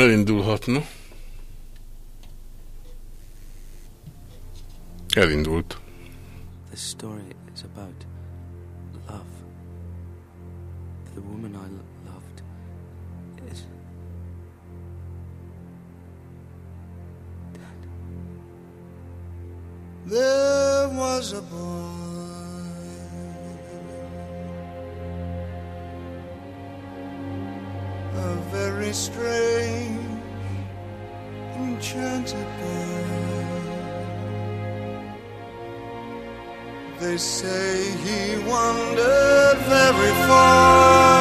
Elindulhatna. Elindult. This story is about love. The woman I loved is dead. There was a boy A very strange Enchanted boy They say he wandered very far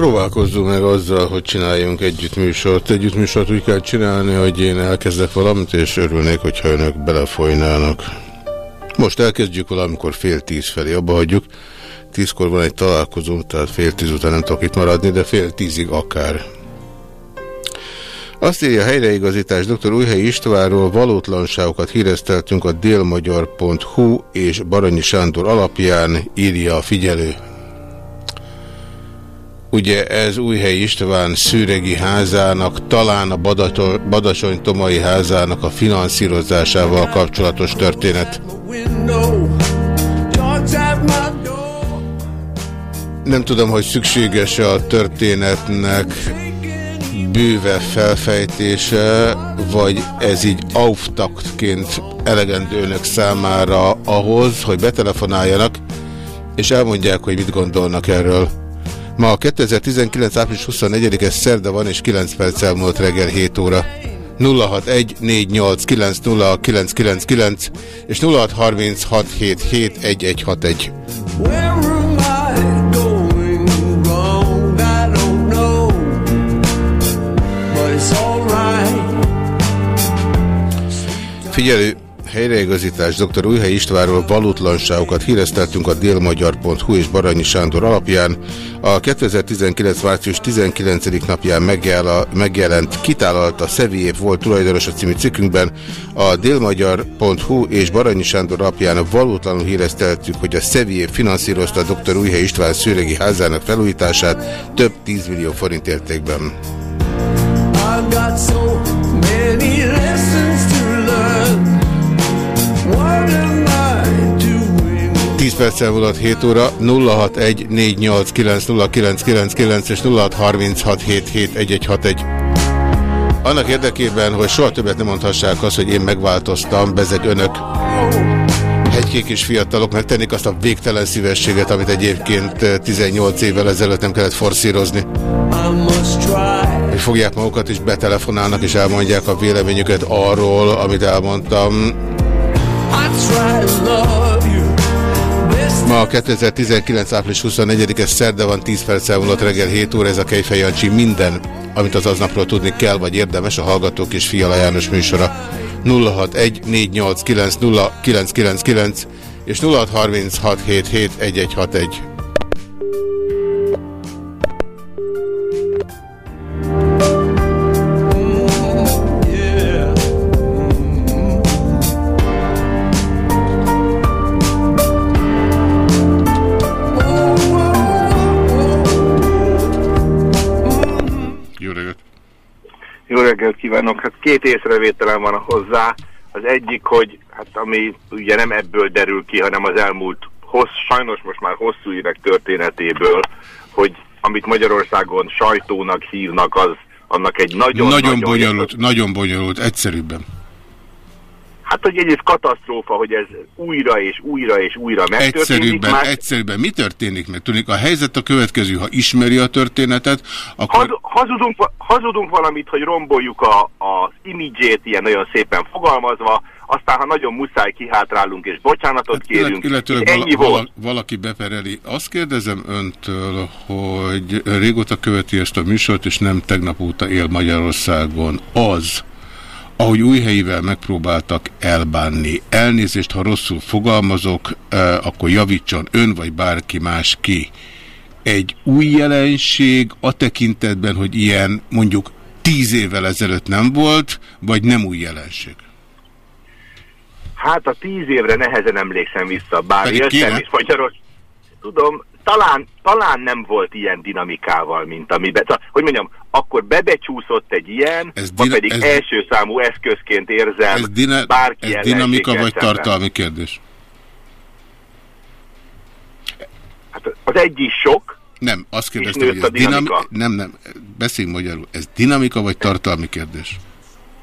Próbálkozzunk meg azzal, hogy csináljunk együtt műsort. Úgy kell csinálni, hogy én elkezdek valamit, és örülnék, hogyha önök belefolynának. Most elkezdjük valamikor fél tíz felé, abba hagyjuk. Tízkor van egy találkozó, tehát fél tíz után nem tudok itt maradni, de fél tízig akár. Azt írja a helyreigazítás dr. Újhelyi Istvánról valótlanságokat hírezteltünk a délmagyar.hu és Baranyi Sándor alapján, írja a figyelő. Ugye ez Újhelyi István szűregi házának, talán a Badacsony Tomai házának a finanszírozásával kapcsolatos történet. Nem tudom, hogy szükséges-e a történetnek bőve felfejtése, vagy ez így auftaktként elegendő számára ahhoz, hogy betelefonáljanak, és elmondják, hogy mit gondolnak erről. Ma a 2019. április 24-e szerda van, és 9 perc elmúlt reggel 7 óra. 061 489 és 0636771161. Figyelő, helyreigazítás dr. Újhely Istvánról valótlanságokat hírezteltünk a délmagyar.hu és Baranyi Sándor alapján. A 2019. március 19. napján megjelent kitálalt a Szeviép volt tulajdonosa című cikkünkben a délmagyar.hu és Baranyi Sándor alapján valótlanul hírezteltük, hogy a Szeviép finanszírozta a dr. Újhely István szőregi házának felújítását több 10 millió forint értékben. I've got so 10 perccel volt 7 óra, 0614890999 és 0636771161. Annak érdekében, hogy soha többet nem mondhassák azt, hogy én megváltoztam, bezeg önök, hegykék és fiatalok megtennék azt a végtelen szívességet, amit egyébként 18 évvel ezelőtt nem kellett forszírozni. Hogy fogják magukat és betelefonálnak és elmondják a véleményüket arról, amit elmondtam. Ma a 2019. április 24-es szerda van 10 perc elmúlott reggel 7 óra, ez a Kejfej Jancsi minden, amit az aznapról tudni kell, vagy érdemes a Hallgatók és Fiala János műsora. 061 489 és 0636771161. reggelt kívánok! Hát két észrevételem van hozzá. Az egyik, hogy hát ami ugye nem ebből derül ki, hanem az elmúlt hossz, sajnos most már hosszú évek történetéből, hogy amit Magyarországon sajtónak hívnak, az annak egy nagyon... Nagyon, nagyon bonyolult, nagyon bonyolult, egyszerűbben. Hát, hogy egyrészt katasztrófa, hogy ez újra és újra és újra megtörténik. Egyszerűbben, már... egyszerűbben. Mi történik meg? Tudnik, a helyzet a következő, ha ismeri a történetet, akkor... Haz, hazudunk, hazudunk valamit, hogy romboljuk a, az imidzsét, ilyen nagyon szépen fogalmazva, aztán, ha nagyon muszáj, kihátrálunk és bocsánatot hát, kérünk, illetőleg ennyi vala, volt. Valaki bepereli. Azt kérdezem öntől, hogy régóta követi ezt a műsort, és nem tegnap óta él Magyarországon. Az, ahogy újhelyivel megpróbáltak elbánni. Elnézést, ha rosszul fogalmazok, akkor javítson ön vagy bárki más ki. Egy új jelenség a tekintetben, hogy ilyen mondjuk tíz évvel ezelőtt nem volt, vagy nem új jelenség? Hát a tíz évre nehezen emlékszem vissza, bár jöttem is Magyarország. Tudom, talán, talán nem volt ilyen dinamikával, mint amiben. Szóval, hogy mondjam, akkor bebecsúszott egy ilyen, ez ma pedig ez, első számú eszközként érzem ez dina, bárki Ez dinamika vagy szemben. tartalmi kérdés? Hát az egy is sok. Nem, azt kérdeztem, hogy ez dinamika. Nem, nem, beszéljünk magyarul. Ez dinamika vagy tartalmi kérdés?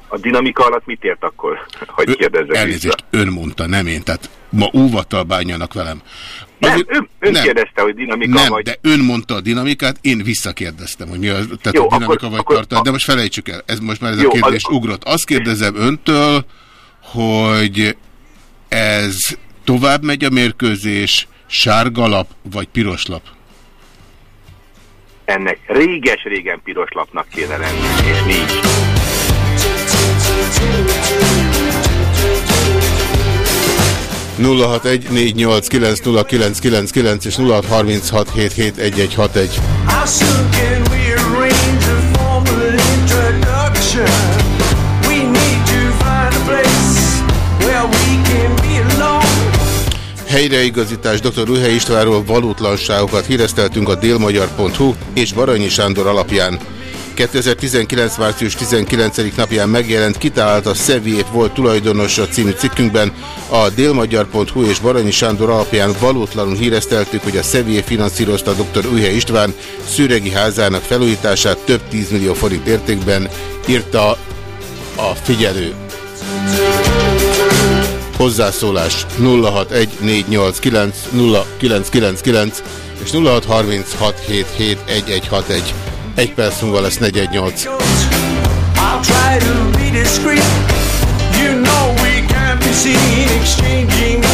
A dinamika alatt mit ért akkor, hogy kérdezzek Elnézést, vissza? ön mondta, nem én. Tehát ma óvattal bánjanak velem. Nem, Azért, ön, ön nem, kérdezte, hogy dinamika nem, vagy... de ön mondta a dinamikát, én visszakérdeztem, hogy mi az, tehát Jó, a dinamika akkor, vagy akkor, tartalma. De most felejtsük el, ez most már ez Jó, a kérdés az... ugrott. Azt kérdezem öntől, hogy ez tovább megy a mérkőzés, sárga lap vagy piros lap? Ennek réges-régen piros lapnak kéne lenni, és nincs. 061 és 0636771161. Helyreigazítás dr. Újhely Istvánról valótlanságokat híreszteltünk a délmagyar.hu és Baranyi Sándor alapján. 2019. március 19. napján megjelent kitalált a Szeviét volt tulajdonosa című cikkünkben a délmagyar.hu és Baranyi Sándor alapján valótlanul hírezteltük, hogy a Szevié finanszírozta dr. Újhely István szüregi házának felújítását több 10 millió forint értékben, írta a figyelő. Hozzászólás 0614890999 és 0636771161. Egy perc múlva lesz 418. I'll try to be discreet. You know we can't be seen exchanging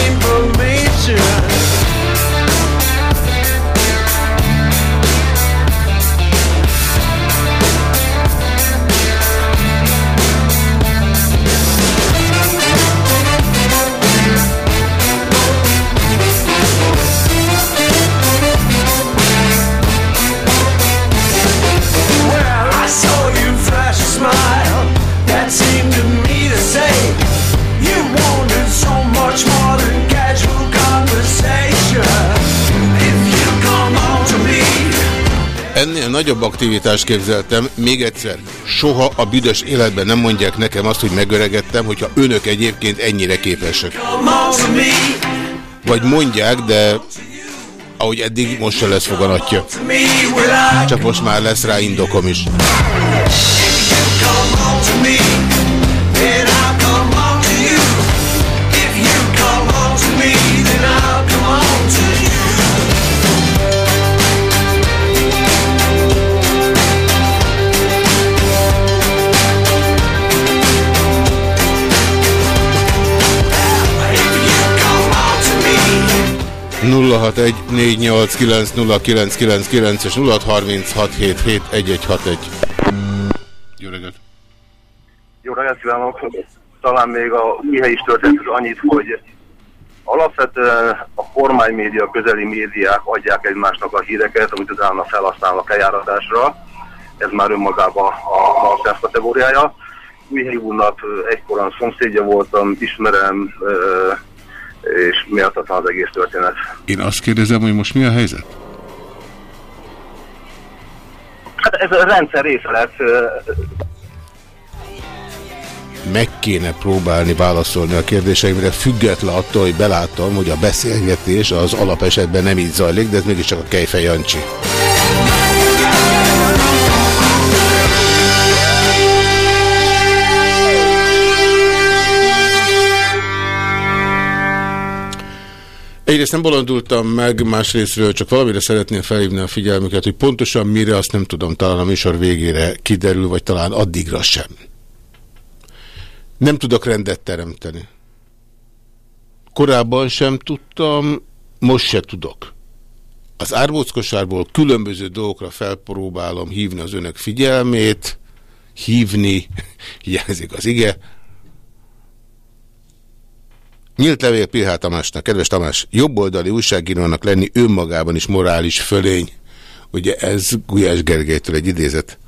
nagyobb aktivitást képzeltem. Még egyszer, soha a büdös életben nem mondják nekem azt, hogy megöregettem, hogyha önök egyébként ennyire képesek. Vagy mondják, de ahogy eddig most se lesz foganatja. Csak most már lesz rá indokom is. 0614890999 és 0636771161. Jó reggelt! Jó reggelt kívánok! Talán még a mihely is történt annyit, hogy alapvetően a kormánymédia, közeli médiák adják egymásnak a híreket, amit utána felhasználnak eljáratásra. Ez már önmagában a nonsens kategóriája. Mihely úrnak ö, egykoran szomszédja voltam, ismerem, ö, és méltatlan az egész történet. Én azt kérdezem, hogy most mi a helyzet? Hát ez a rendszer része lett, ö, Meg kéne próbálni válaszolni a kérdéseimre, független attól, hogy belátom, hogy a beszélgetés az alapesetben nem így zajlik, de ez mégiscsak a Kejfej Jancsi. Egyrészt nem bolondultam meg, másrésztről csak valamire szeretném felhívni a figyelmüket, hogy pontosan mire azt nem tudom, talán a műsor végére kiderül, vagy talán addigra sem. Nem tudok rendet teremteni. Korábban sem tudtam, most se tudok. Az árbóckosárból különböző dolgokra felpróbálom hívni az önök figyelmét, hívni, hiányzik az ige. Nyílt levél Pilhá Tamásnak. Kedves Tamás, jobboldali újságírónak lenni önmagában is morális fölény. Ugye ez Gulyás Gergelytől egy idézet.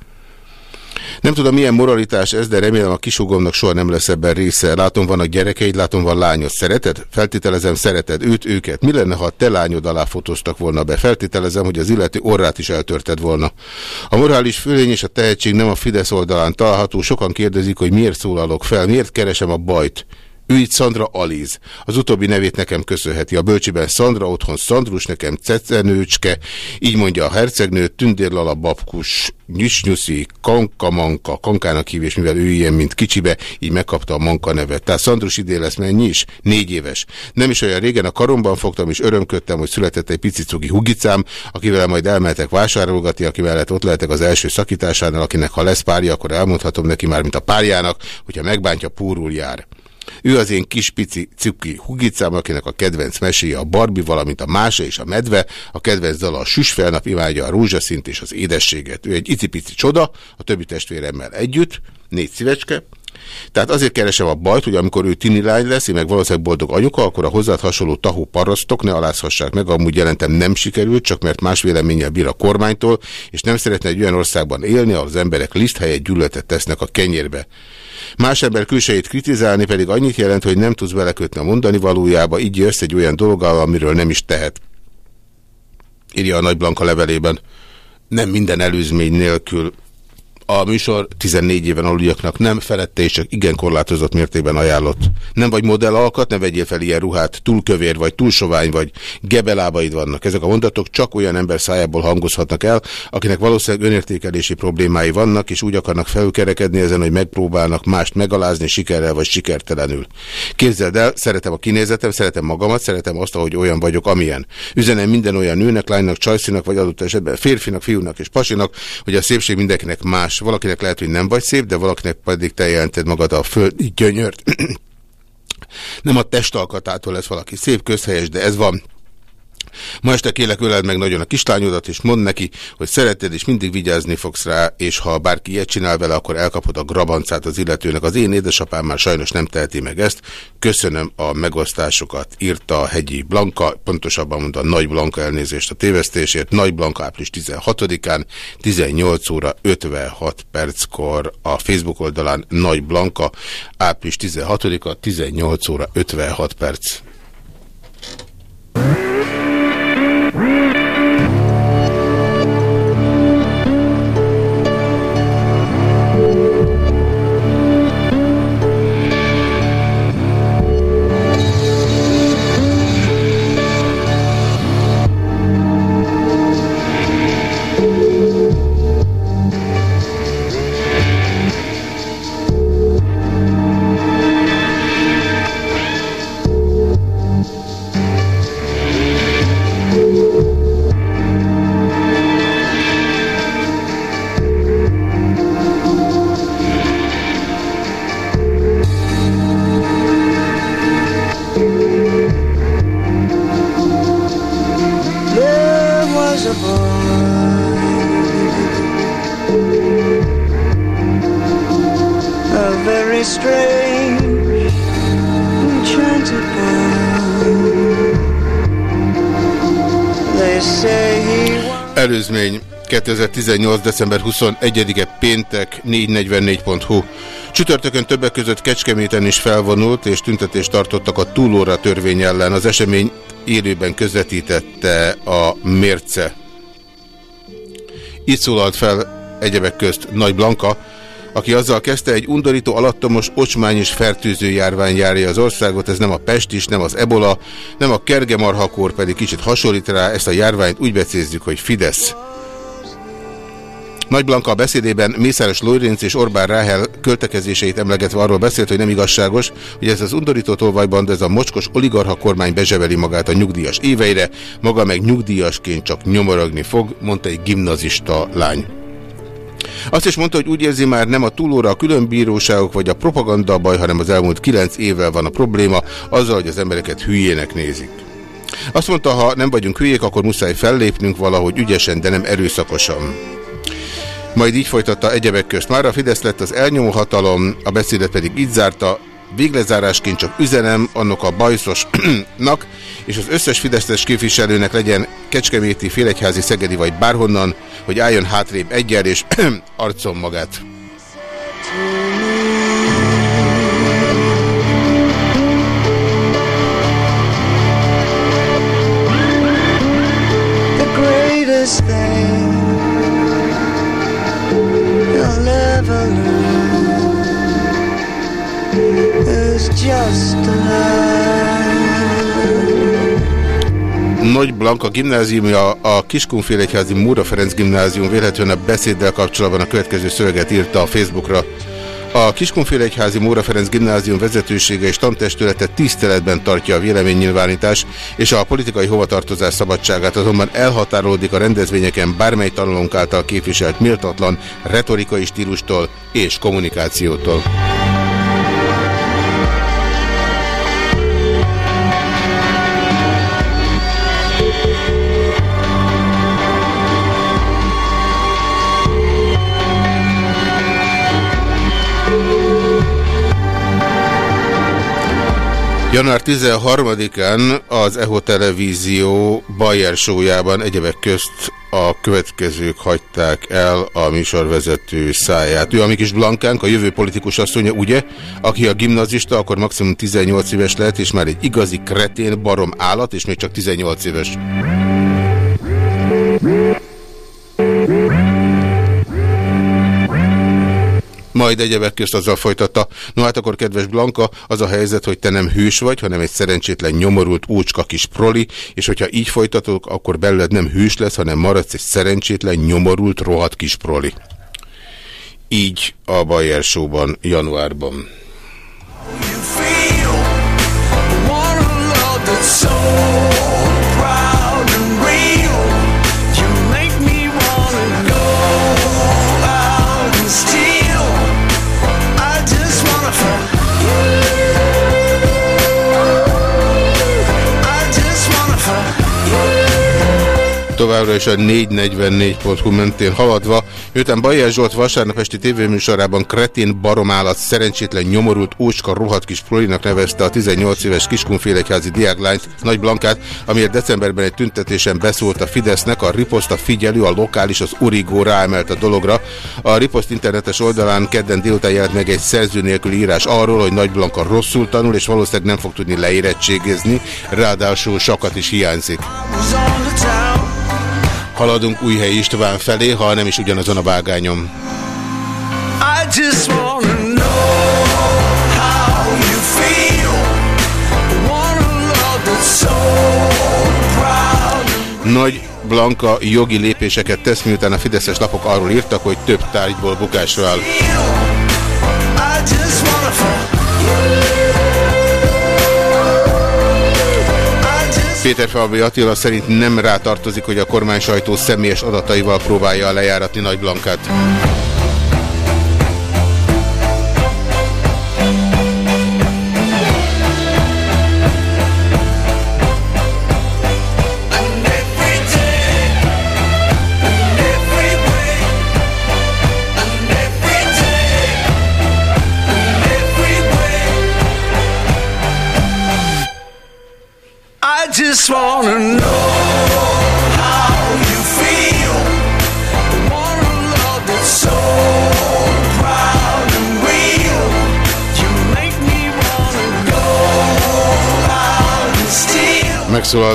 Nem tudom, milyen moralitás ez, de remélem a kisugomnak soha nem lesz ebben része. Látom, vannak gyerekeid, látom, van lányod. Szereted? Feltételezem, szereted őt, őket. Mi lenne, ha a te lányod alá fotóztak volna be? Feltételezem, hogy az illető orrát is eltörted volna. A morális fölény és a tehetség nem a Fidesz oldalán található. Sokan kérdezik, hogy miért szólalok fel, miért keresem a bajt. Ő itt Szandra Aliz. Az utóbbi nevét nekem köszönheti. A bölcsiben Szandra, otthon Szandrus, nekem Cecenőcske. Így mondja a hercegnő, Tündérlala babkus, Nyusnyuszi, Kankamanka, Kankának hív, mivel ő ilyen, mint kicsibe, így megkapta a Manka nevet. Tehát Szandrus idén lesz mennyi is? Négy éves. Nem is olyan régen a karomban fogtam, és örömködtem, hogy született egy pici cugi hugicám, akivel majd elmehetek vásárolgatni, aki mellett ott lehetek az első szakításánál, akinek ha lesz párja, akkor elmondhatom neki már, mint a párjának, hogyha megbántja, púrul jár. Ő az én kis pici cuki hugicám, akinek a kedvenc meséje a Barbie, valamint a Mása és a Medve, a kedvenc dala a Süsfelnap, imádja a rózsaszint és az édességet. Ő egy icipici csoda, a többi testvéremmel együtt, négy szívecske, Tehát azért keresem a bajt, hogy amikor ő tini lány lesz, én meg valószínűleg boldog anyuka, akkor a hozzád hasonló tahó parasztok ne alázhassák meg, amúgy jelentem nem sikerült, csak mert más véleménnyel bír a kormánytól, és nem szeretne egy olyan országban élni, ahol az emberek liszt helyett gyűlöletet tesznek a kenyérbe. Más ember külsejét kritizálni pedig annyit jelent, hogy nem tudsz belekötni a mondani valójába, így jössz egy olyan dologgal, amiről nem is tehet. Írja a Nagy Blanka levelében. Nem minden előzmény nélkül a műsor 14 éven aluljaknak nem felette és csak igen korlátozott mértékben ajánlott. Nem vagy modell alkat, ne vegyél fel ilyen ruhát, túl kövér vagy, túl sovány vagy, gebelábaid vannak. Ezek a mondatok csak olyan ember szájából hangozhatnak el, akinek valószínűleg önértékelési problémái vannak, és úgy akarnak felülkerekedni ezen, hogy megpróbálnak mást megalázni sikerrel vagy sikertelenül. Képzeld el, szeretem a kinézetem, szeretem magamat, szeretem azt, hogy olyan vagyok, amilyen. Üzenem minden olyan nőnek, lánynak, csajszinak, vagy adott esetben férfinak, fiúnak és pasinak, hogy a szépség mindenkinek más Valakinek lehet, hogy nem vagy szép, de valakinek pedig te jelented magad a földi gyönyört. nem a testalkatától lesz valaki szép, közhelyes, de ez van. Ma este kélek öleld meg nagyon a kislányodat, és mondd neki, hogy szereted, és mindig vigyázni fogsz rá, és ha bárki ilyet csinál vele, akkor elkapod a grabancát az illetőnek. Az én édesapám már sajnos nem teheti meg ezt. Köszönöm a megosztásokat, írta a Hegyi Blanka, pontosabban mondta Nagy Blanka elnézést a tévesztésért. Nagy Blanka április 16-án, 18 óra 56 perckor a Facebook oldalán Nagy Blanka, április 16-a, 18 óra 56 perc. Előzmény 2018. december 21-e péntek 444.hu Csütörtökön többek között Kecskeméten is felvonult és tüntetést tartottak a túlóra törvény ellen. Az esemény élőben közvetítette a mérce. Itt szólalt fel egyebek közt Nagy Blanka, aki azzal kezdte, egy undorító alattomos, ocsmány és fertőző járvány járja az országot, ez nem a pest is, nem az ebola, nem a kergemarhakor pedig kicsit hasonlít rá, ezt a járványt úgy becézzük, hogy Fidesz. Nagy Blanka a beszédében Mészáros Lórinc és Orbán Ráhel költekezéseit emlegetve arról beszélt, hogy nem igazságos, hogy ez az undorító tolvajban, de ez a mocskos oligarha kormány bezseveli magát a nyugdíjas éveire, maga meg nyugdíjasként csak nyomorogni fog, mondta egy gimnazista lány. Azt is mondta, hogy úgy érzi már nem a túlóra a különbíróságok vagy a propaganda a baj, hanem az elmúlt kilenc évvel van a probléma, azzal, hogy az embereket hülyének nézik. Azt mondta, ha nem vagyunk hülyék, akkor muszáj fellépnünk valahogy ügyesen, de nem erőszakosan. Majd így folytatta egyebek közt. Már a Fidesz lett az elnyomó hatalom, a beszédet pedig így zárta, Véglezárásként csak üzenem annak a bajszosnak, és az összes Fideszes képviselőnek legyen Kecskeméti, Félegyházi, Szegedi vagy bárhonnan, hogy álljon hátrébb egyel és arcom magát. Thing you'll is just Nagy Blanka gimnáziumja, a Kiskunfélegyházi Múra Ferenc gimnázium véletlenül a beszéddel kapcsolatban a következő szöveget írta a Facebookra. A Kiskunfélegyházi Móra Ferenc gimnázium vezetősége és tantestülete tiszteletben tartja a véleménynyilvánítás és a politikai hovatartozás szabadságát, azonban elhatárolódik a rendezvényeken bármely tanulónk által képviselt méltatlan retorikai stílustól és kommunikációtól. Január 13-án az EHO Televízió Bayer show egyebek közt a következők hagyták el a műsorvezető száját. Ő a mi kis Blankánk, a jövő politikus asszonya, ugye? Aki a gimnazista, akkor maximum 18 éves lehet, és már egy igazi kretén, barom állat, és még csak 18 éves. Majd egyebek közt azzal folytatta. No hát akkor, kedves Blanka, az a helyzet, hogy te nem hős vagy, hanem egy szerencsétlen nyomorult úcska kis proli, és hogyha így folytatok, akkor belőled nem hős lesz, hanem maradsz egy szerencsétlen, nyomorult, rohadt kis proli. Így a Bayer Show-ban januárban. You feel, továbbra is a 444.hu mentén haladva, miután Bajer Zsolt vasárnap esti tévéműsorában kretén baromállat szerencsétlen nyomorult ócska rohadt kis prolinak nevezte a 18 éves kiskunfélegyházi diáklányt, Nagy Blankát, amiért decemberben egy tüntetésen beszólt a Fidesznek, a Riposzt a figyelő, a lokális, az Urigó ráemelt a dologra. A Riposzt internetes oldalán kedden délután jelent meg egy szerző nélkül írás arról, hogy Nagy Blanka rosszul tanul, és valószínűleg nem fog tudni leérettségizni, ráadásul sokat is hiányzik. Haladunk Újhely István felé, ha nem is ugyanazon a vágányom. Nagy Blanka jogi lépéseket tesz, miután a fideszes lapok arról írtak, hogy több tárgyból bukásra áll. Péter Falvi Attila szerint nem rátartozik, hogy a kormány sajtó személyes adataival próbálja lejáratni Nagy Blankát. Just wanna know how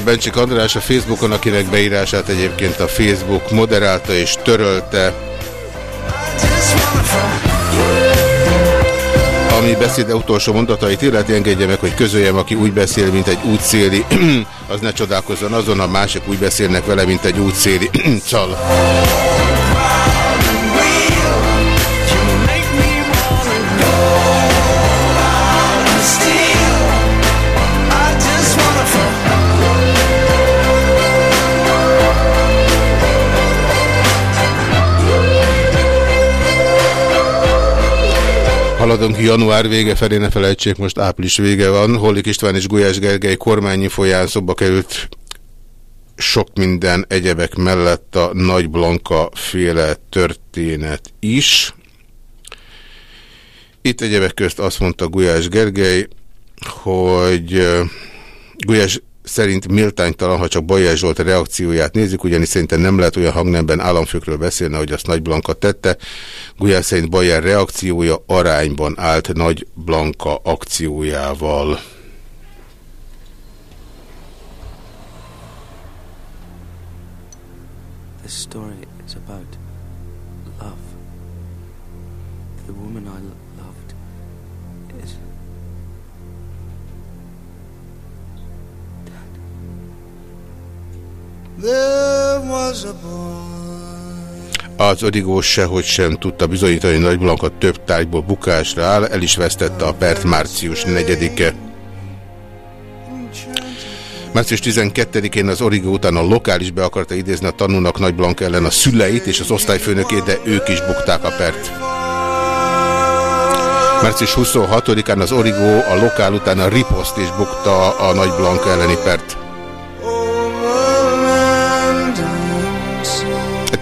Bencsik András a Facebookon, akinek beírását egyébként a Facebook moderálta és törölte. Ami beszéde utolsó mondatait illeti, engedje meg, hogy közöljem, aki úgy beszél, mint egy útszéli, az ne csodálkozzon azon, a másik úgy beszélnek vele, mint egy útszéli csal. Haladunk január vége felé, ne felejtsék, most április vége van. Hollik István és Gulyás Gergely kormányi folyán szobba került sok minden egyebek mellett a Nagy Blanka féle történet is. Itt egyebek közt azt mondta Gulyás Gergely, hogy Gulyás szerint méltánytalan, ha csak Bajer Zsolt reakcióját nézik, ugyanis szerintem nem lehet olyan hangnemben államfőkről beszélni, hogy azt Nagy Blanka tette. Gulyás szerint Bajer reakciója arányban állt Nagy Blanka akciójával. This story Az Odigó sehogy sem tudta bizonyítani, hogy Nagy Blanka több tárgyból bukásra áll, el is vesztette a pert március 4-e. Március 12-én az Origó után a lokális be akarta idézni a tanulnak Nagy Blanka ellen a szüleit és az osztályfőnökét, de ők is bukták a pert. Március 26-án az Origó a lokál után a Riposzt is bukta a Nagy Blanka elleni pert.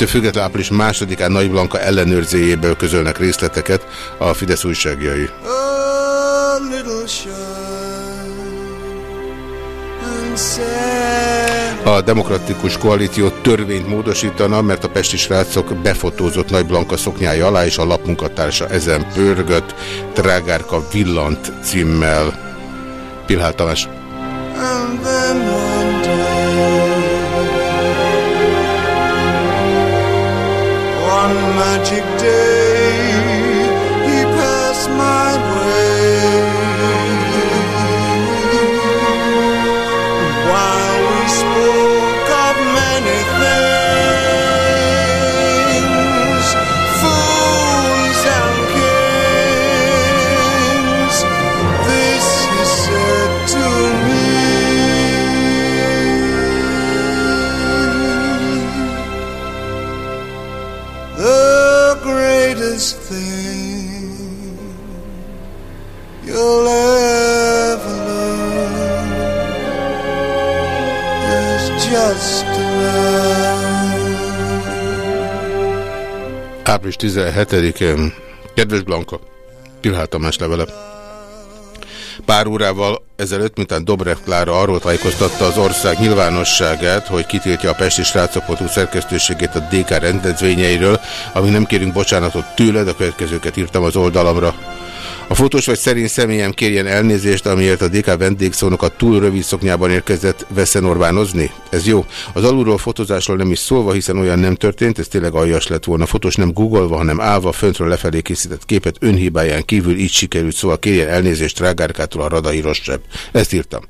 Ettől függetlenül április másodikán Nagy Blanka ellenőrzéjéből közölnek részleteket a Fidesz újságjai. A demokratikus koalíció törvényt módosítana, mert a pesti srácok befotózott Nagy Blanka szoknyája alá, és a lapmunkatársa ezen pörgött, Trágárka Villant címmel. Pilhál Tamás. And then one Április 17-én. Kedves Blanka, Pilhál Tamás levele. Pár órával ezelőtt, mintán Dobrev Klára arról tájékoztatta az ország nyilvánosságát, hogy kitiltja a Pesti Srácok.hu szerkesztőségét a DK rendezvényeiről, amíg nem kérünk bocsánatot tőled, a következőket írtam az oldalamra. A fotós vagy szerint személyem kérjen elnézést, amiért a DK vendégszónok a túl rövid szoknyában érkezett Veszen Orbánozni? Ez jó. Az alulról fotózásról nem is szólva, hiszen olyan nem történt, ez tényleg aljas lett volna. A fotós nem googolva, hanem állva, föntről lefelé készített képet önhibáján kívül így sikerült, szóval kérjen elnézést Trágárkától a radai rosszabb. Ezt írtam.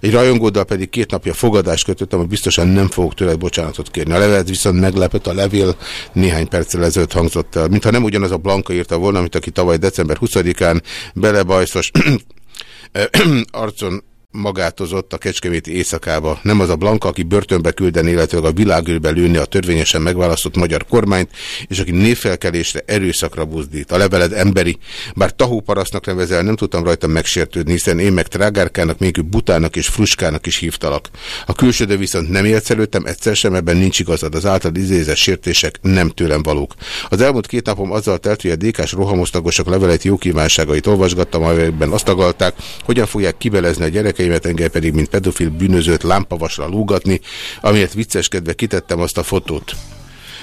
Egy rajongóddal pedig két napja fogadást kötöttem, hogy biztosan nem fogok tőled bocsánatot kérni. A levelet viszont meglepett, a levél néhány perccel ezelőtt hangzott el. Mintha nem ugyanaz a Blanka írta volna, amit aki tavaly december 20-án belebajszos arcon magátozott a kecskeméti éjszakába. Nem az a Blanka, aki börtönbe küldeni, illetve a világűrbe lőni a törvényesen megválasztott magyar kormányt, és aki névfelkelésre erőszakra buzdít. A leveled emberi, bár tahóparasznak nevezel, nem tudtam rajta megsértődni, hiszen én meg trágárkának, még butának és fruskának is hívtalak. A külsődő viszont nem élsz előttem, egyszer sem ebben nincs igazad. Az által idézett sértések nem tőlem valók. Az elmúlt két napom azzal telt, hogy a DK-s rohamosztagosok levelet jó kívánságait olvasgattam, amelyekben azt tagalták, hogyan fogják kibelezni a gyerekeimet, engem pedig, mint pedofil bűnözőt lámpavasra lúgatni, amiért vicceskedve kitettem azt a fotót.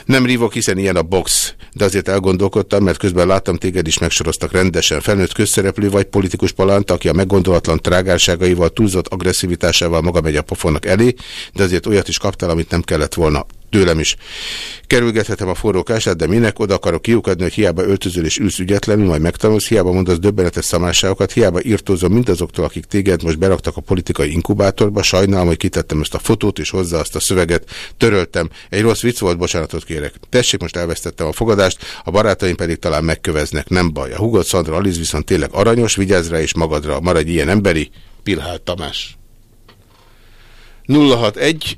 Nem rívok, hiszen ilyen a box, de azért elgondolkodtam, mert közben láttam téged is megsoroztak rendesen. Felnőtt közszereplő vagy politikus palant, aki a meggondolatlan trágárságaival, túlzott agresszivitásával maga megy a pofonnak elé, de azért olyat is kaptál, amit nem kellett volna tőlem is. Kerülgethetem a forrókását, de minek oda akarok kiukadni, hogy hiába öltözöl és ülsz ügyetlenül, majd megtanulsz, hiába mondasz döbbenetes szamásságokat, hiába írtózom mindazoktól, akik téged most beraktak a politikai inkubátorba, sajnálom, hogy kitettem ezt a fotót és hozzá azt a szöveget, töröltem. Egy rossz vicc volt, bocsánatot kérek. Tessék, most elvesztettem a fogadást, a barátaim pedig talán megköveznek, nem baj. A hugod Szandra Aliz viszont tényleg aranyos, vigyázz rá és magadra, maradj ilyen emberi, Pilhál Tamás. 061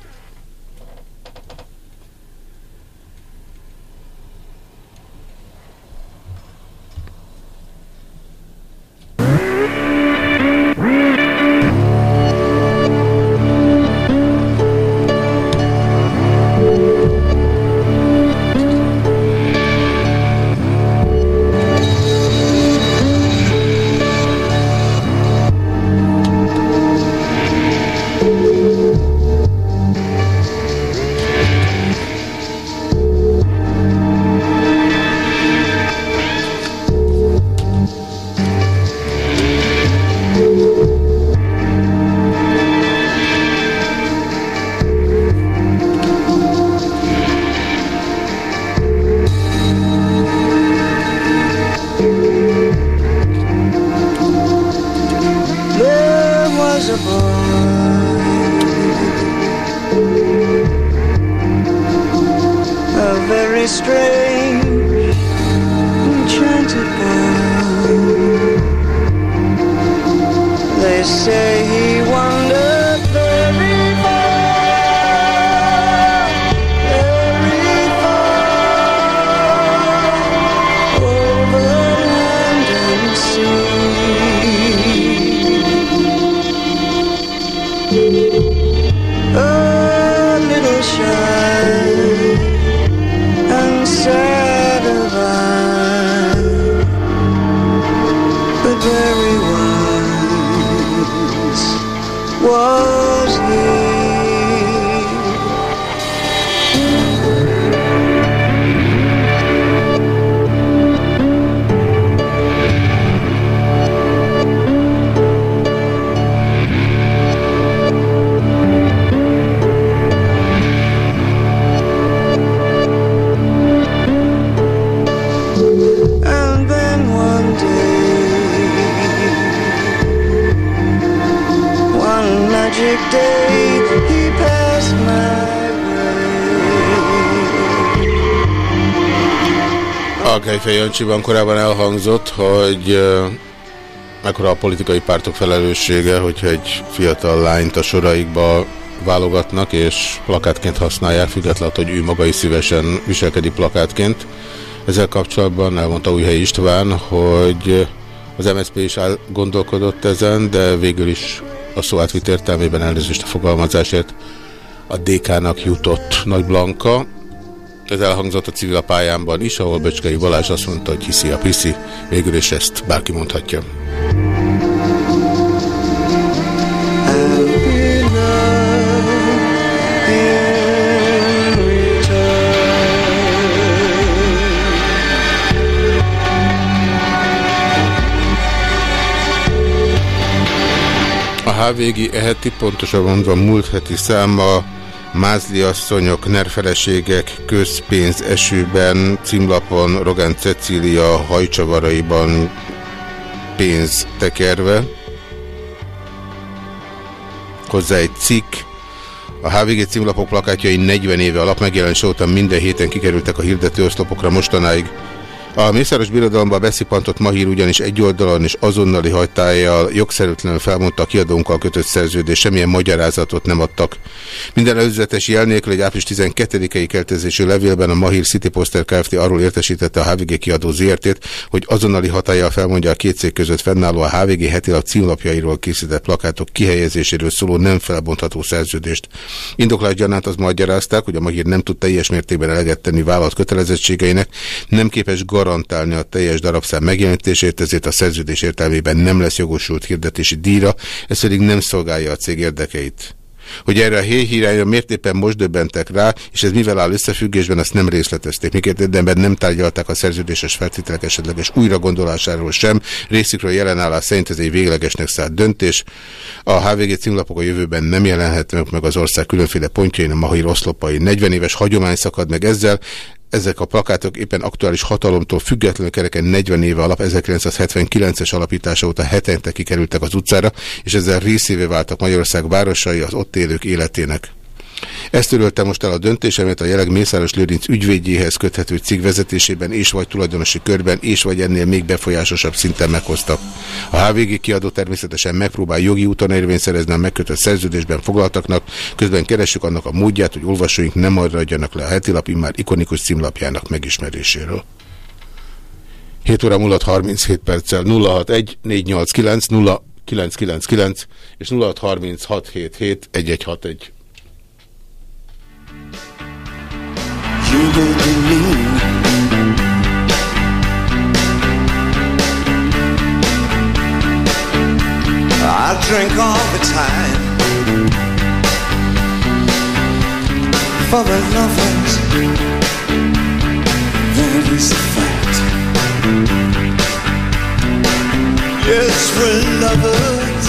Kejfej Jancsiban korábban elhangzott, hogy mekkora a politikai pártok felelőssége, hogyha egy fiatal lányt a soraikba válogatnak, és plakátként használják, függetlenül, hogy ő maga is szívesen viselkedik plakátként. Ezzel kapcsolatban elmondta Újhely István, hogy az MSZP is gondolkodott ezen, de végül is a szó átvitt értelmében elnézést a fogalmazásért a DK-nak jutott Nagy Blanka. Ez elhangzott a civil pályámban is, ahol Böcskei Balázs azt mondta, hogy hiszi a piszi. Végül is ezt bárki mondhatja. A HVG eheti, pontosabban mondva múlt heti száma Mázli asszonyok, nerfeleségek, közpénz esőben, címlapon Rogán Cecília hajcsavaraiban pénz tekerve. Hozzá egy cikk. A HVG címlapok plakátjai 40 éve alap megjelenés óta minden héten kikerültek a hirdető oszlopokra mostanáig. A Mészáros Birodalomban beszippantott Mahír ugyanis egy oldalon és azonnali hajtájjal jogszerűtlenül felmondta a kiadónkkal kötött szerződés, semmilyen magyarázatot nem adtak. Minden előzetes jel nélkül egy április 12-i keltezésű levélben a Mahír City Poster Kft. arról értesítette a HVG kiadó ZRT-t, hogy azonnali hatájjal felmondja a két cég között fennálló a HVG hetilap címlapjairól készített plakátok kihelyezéséről szóló nem felbontható szerződést. Indoklás gyanánt az magyarázták, hogy a Mahír nem tud teljes mértékben eleget tenni vállalat kötelezettségeinek, nem képes garantálni a teljes darabszám megjelenítését, ezért a szerződés értelmében nem lesz jogosult hirdetési díjra, ez pedig nem szolgálja a cég érdekeit. Hogy erre a héhírányra miért éppen most döbbentek rá, és ez mivel áll összefüggésben, azt nem részletezték. Miként érdemben nem tárgyalták a szerződéses feltételek esetleges újra gondolásáról sem. Részükről jelenállás szerint ez egy véglegesnek szállt döntés. A HVG címlapok a jövőben nem jelenhetnek meg az ország különféle pontjain, a mahai oszlopai. 40 éves hagyomány szakad meg ezzel, ezek a plakátok éppen aktuális hatalomtól függetlenül kereken 40 éve alap, 1979-es alapítása óta hetente kikerültek az utcára, és ezzel részévé váltak Magyarország városai az ott élők életének. Ezt törölte most el a döntésemet a jelenleg Mészáros Lőrinc ügyvédjéhez köthető cég vezetésében és vagy tulajdonosi körben és vagy ennél még befolyásosabb szinten meghozta. A HVG kiadó természetesen megpróbál jogi úton érvényt szerezni a megkötött szerződésben foglaltaknak, közben keressük annak a módját, hogy olvasóink nem maradjanak le a hetilap immár ikonikus címlapjának megismeréséről. 7 óra múlott 37 perccel 061 489 0999 és 0636771161. You will be mean. I drink all the time for the lovers. That is a fact. Yes, we're lovers,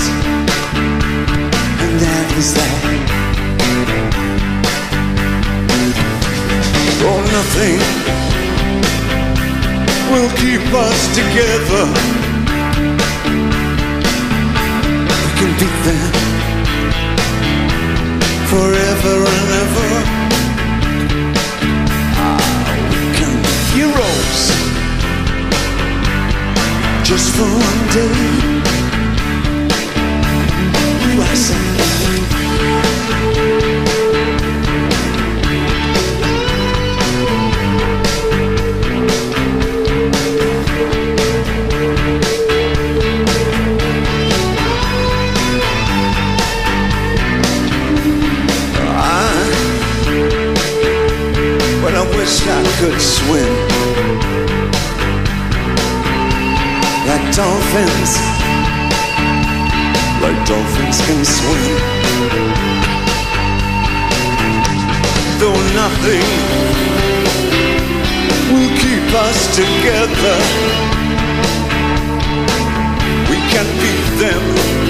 and that is that. Oh, nothing will keep us together. We can beat them forever and ever. Ah, we can be heroes just for one day. Ooh, I say. Could swim. Like dolphins, like dolphins can swim. Though nothing will keep us together, we can beat them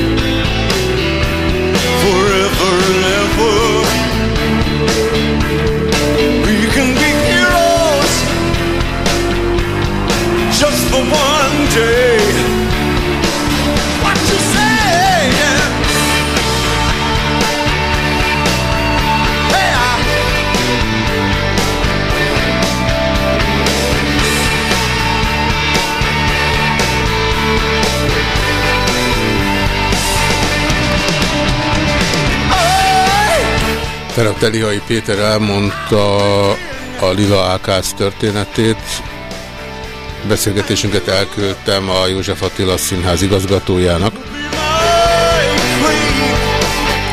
Tegnap Telihai Péter elmondta a Lila Ákász történetét. Beszélgetésünket elküldtem a József Attila Színház igazgatójának,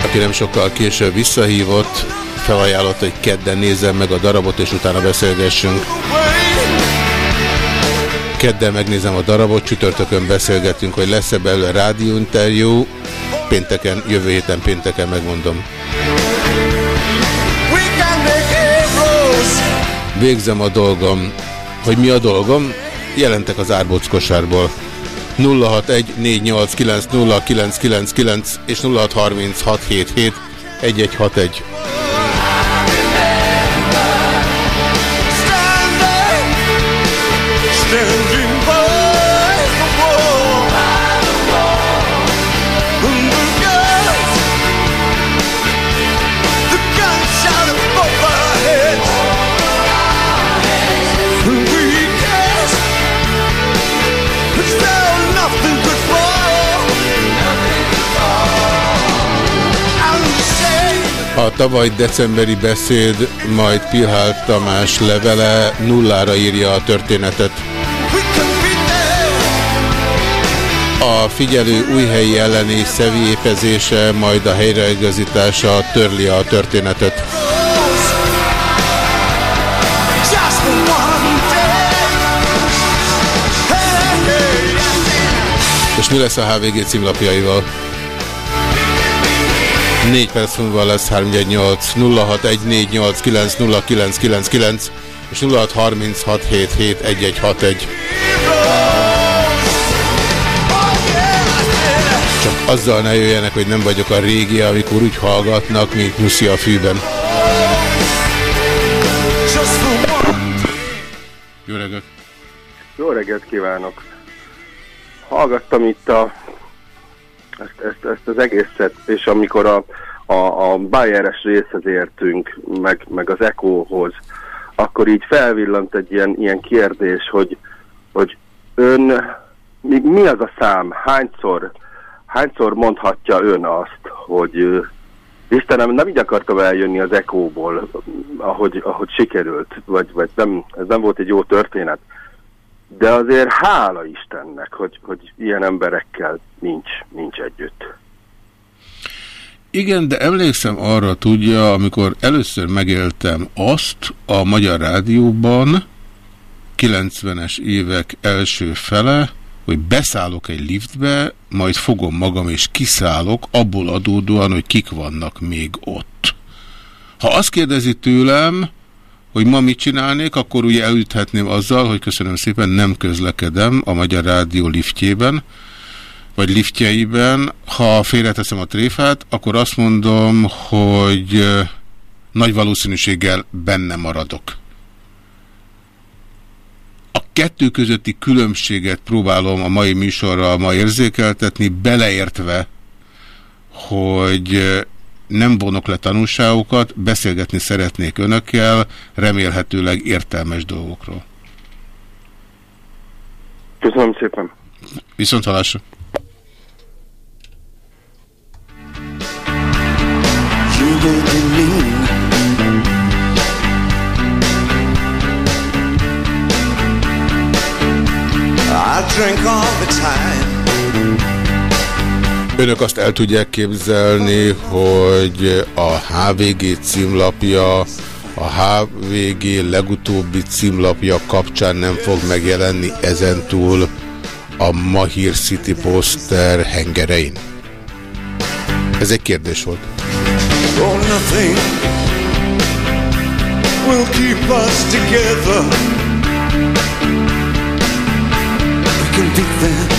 aki nem sokkal később visszahívott, felajánlott, hogy kedden nézzem meg a darabot, és utána beszélgessünk. Kedden megnézem a darabot, csütörtökön beszélgetünk, hogy lesz-e belőle rádióinterjú, pénteken, jövő héten pénteken megmondom. Végzem a dolgom. Hogy mi a dolgom? Jelentek az árbóc kosárból. 0614890999 és 0636771161. tavaly decemberi beszéd, majd Pilhál Tamás levele nullára írja a történetet. A figyelő új helyi elleni szeviépezése, majd a helyreigazítása törli a történetet. És mi lesz a HVG címlapjaival? 4 perc múlva lesz 318 0614890999 és 0636771161. Csak azzal ne jöjjenek, hogy nem vagyok a régi, amikor úgy hallgatnak, mint Nyuszi a fűben. Jó reggelt! Jó reggelt kívánok! Hallgattam itt a, ezt, ezt, ezt az egészet, és amikor a, a, a Bayeres részhez értünk, meg, meg az Echohoz, akkor így felvillant egy ilyen, ilyen kérdés, hogy, hogy ön, mi, mi az a szám, hányszor, hányszor mondhatja ön azt, hogy Istenem, nem így akartam eljönni az Echoból, ahogy, ahogy sikerült, vagy, vagy nem, ez nem volt egy jó történet. De azért hála Istennek, hogy, hogy ilyen emberekkel nincs, nincs együtt. Igen, de emlékszem arra, tudja, amikor először megéltem azt a Magyar Rádióban, 90-es évek első fele, hogy beszállok egy liftbe, majd fogom magam és kiszállok, abból adódóan, hogy kik vannak még ott. Ha azt kérdezi tőlem, hogy ma mit csinálnék, akkor ugye elüthetném azzal, hogy köszönöm szépen, nem közlekedem a Magyar Rádió liftjében, vagy liftjeiben. Ha félreteszem a tréfát, akkor azt mondom, hogy nagy valószínűséggel benne maradok. A kettő közötti különbséget próbálom a mai műsorral ma érzékeltetni, beleértve, hogy nem vonok le tanulságokat, beszélgetni szeretnék önökkel, remélhetőleg értelmes dolgokról. Köszönöm szépen. Viszont halásra. I drink all the time. Önök azt el tudják képzelni, hogy a HVG címlapja, a HVG legutóbbi címlapja kapcsán nem fog megjelenni ezentúl a Mahir City Poster hengerein? Ez egy kérdés volt. Will keep us together. We can be there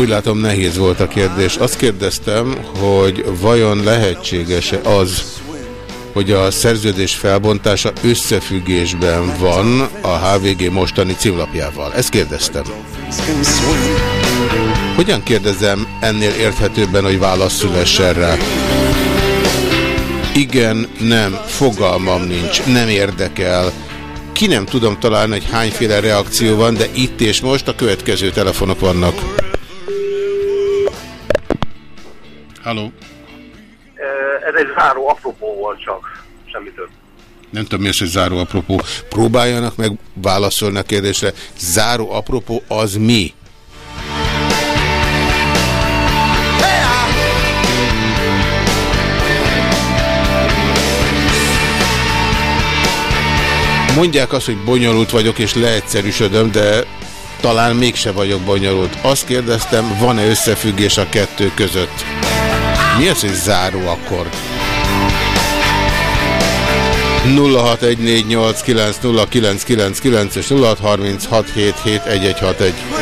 Úgy látom nehéz volt a kérdés. Azt kérdeztem, hogy vajon lehetséges-e az, hogy a szerződés felbontása összefüggésben van a HVG mostani címlapjával. Ezt kérdeztem. Hogyan kérdezem ennél érthetőbben, hogy válasz szülessen rá? Igen, nem, fogalmam nincs, nem érdekel. Ki nem tudom találni, hogy hányféle reakció van, de itt és most a következő telefonok vannak. Halló? Ez egy záró apropó volt csak, semmi több. Nem tudom mi az, hogy záró apropó. Próbáljanak meg válaszolni a kérdésre. Záró apropó az mi? Mondják azt, hogy bonyolult vagyok és leegyszerűsödöm, de talán mégse vagyok bonyolult. Azt kérdeztem, van-e összefüggés a kettő között? Mi az, hogy záró akkord? 0614890999 és 0636771161.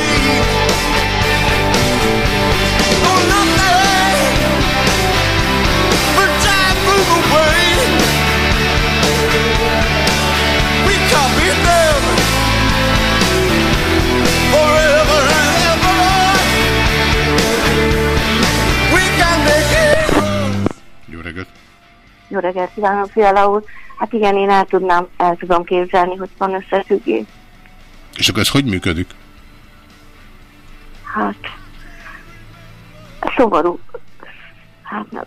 Jó reggelt kívánok, Fiala úr. Hát igen, én el tudnám, el tudom képzelni, hogy van összefüggés. És akkor ez hogy működik? Hát, szomorú. Hát nem.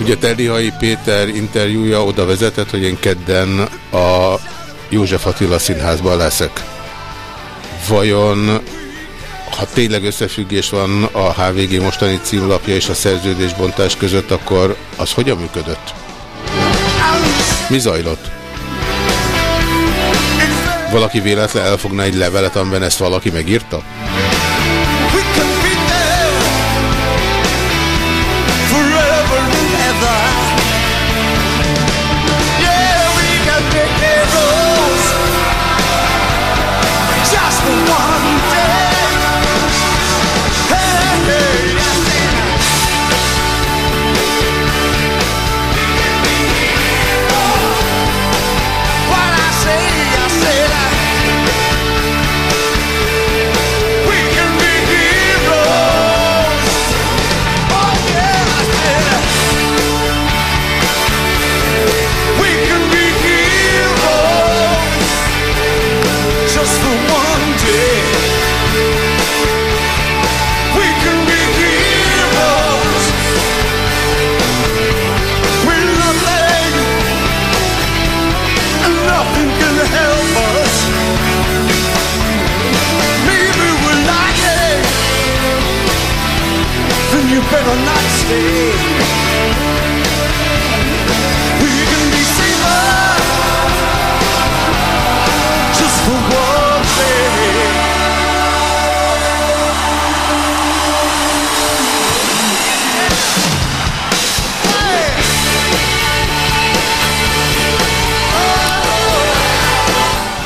Ugye Terlihai Péter interjúja oda vezetett, hogy én kedden a József Attila színházban leszek. Vajon, ha tényleg összefüggés van a HVG mostani címlapja és a szerződésbontás között, akkor az hogyan működött? Mi zajlott? Valaki véletlen elfogna egy levelet, amiben ezt valaki megírta?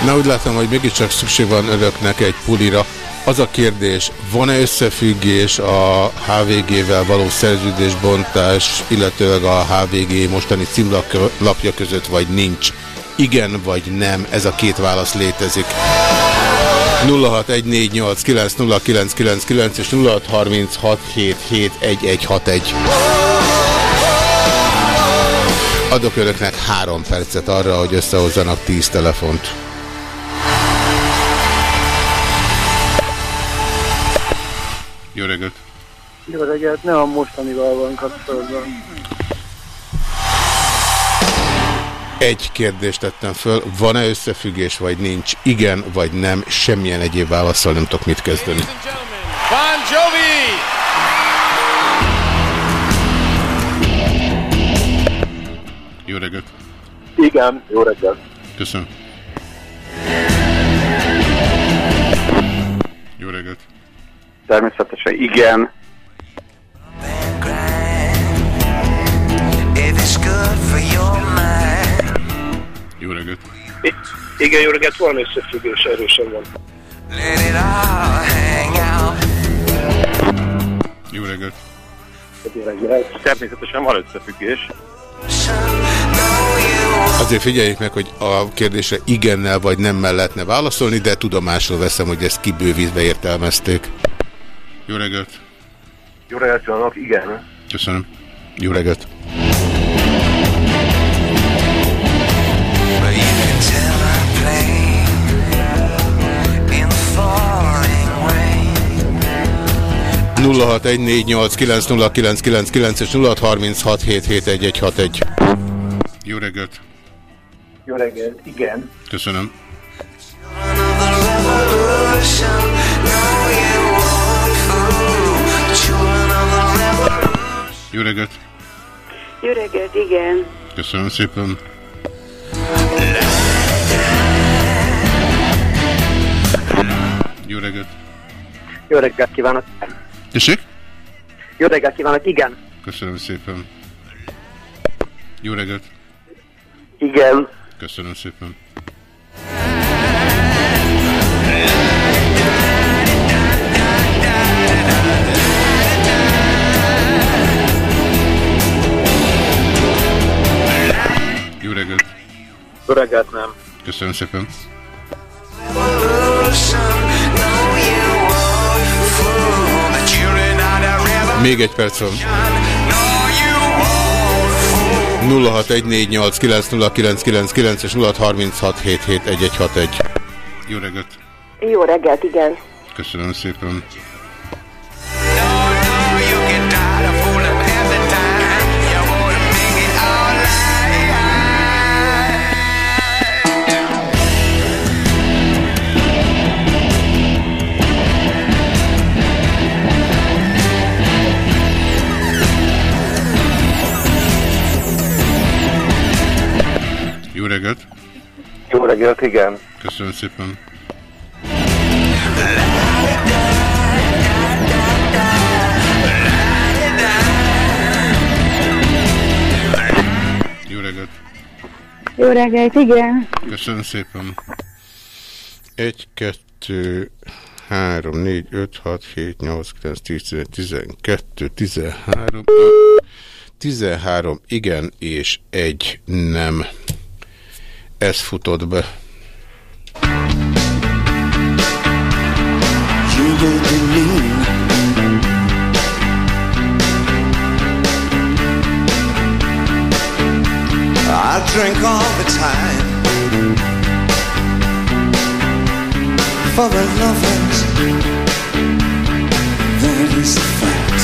Na úgy látom, hogy mégiscsak szükség van önöknek egy pulira. Az a kérdés, van-e összefüggés a HVG-vel való szerződésbontás, illetőleg a HVG mostani címlapja között, vagy nincs? Igen vagy nem, ez a két válasz létezik. 0614890999 és 0636771161. Adok önöknek három percet arra, hogy összehozzanak tíz telefont. Jó reggelt! Jó reggelt, nem a mostanival van kapcsolatban. Egy kérdést tettem föl, van-e összefüggés, vagy nincs? Igen, vagy nem? Semmilyen egyéb válaszsal nem tudok mit kezdeni. Bon Jovi! Jó reggelt! Igen, jó reggelt. Köszönöm. Jó reggelt! Természetesen igen. Your mind, I- igen, jó reggelt, van összefüggés, erősen van. Jó reggelt. Természetesen van összefüggés. Azért figyeljék meg, hogy a kérdésre igennel vagy nemmel lehetne válaszolni, de tudomásul veszem, hogy ezt kibővítve értelmezték. Jó reggelt. Jó reggelt kívánok, igen. Köszönöm. Jó reggelt. nulla és nulla egy. Jó reggelt. Jó reggelt, igen. Köszönöm. Jó reggelt. Jó reggelt, igen. Köszönöm szépen. Jó reggelt. Jó reggelt kívánok. Tessék? Jó reggelt kívánok, igen. Köszönöm szépen. Jó reggelt. Igen. Köszönöm szépen. Jó reggelt, nem. Köszönöm szépen. Még egy perc van. 0614890999 és 0636771161. Jó reggelt. Jó reggelt, igen. Köszönöm szépen. Reggelt. Jó reggelt, igen. Köszönöm szépen. Jó reggelt. Jó reggelt, igen. Köszönöm szépen. 1, 2, 3, 4, 5, 6, 7, 8, 9, 10, 11, 12, 13, 13 igen és egy nem. Ez futott be. I drink all the time for the lovers. That is a fact.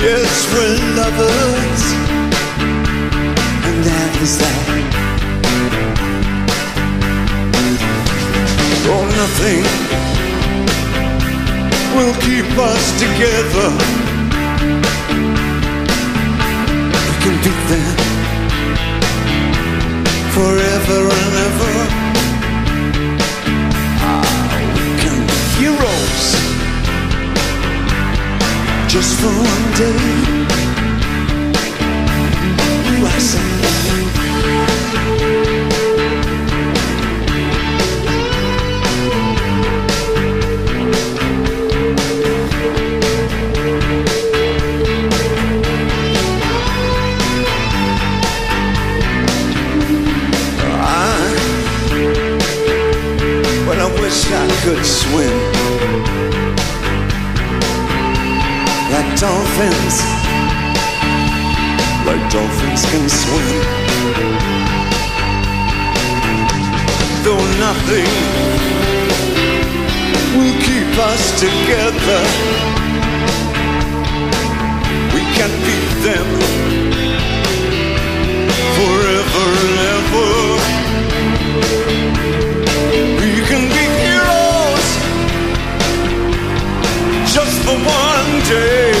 Yes, we're lovers, is that. Oh, nothing will keep us together. We can beat them forever and ever. Ah, we can be heroes just for one day. Ooh, could swim like dolphins, like dolphins can swim. Though nothing will keep us together, we can beat them forever and ever. One day.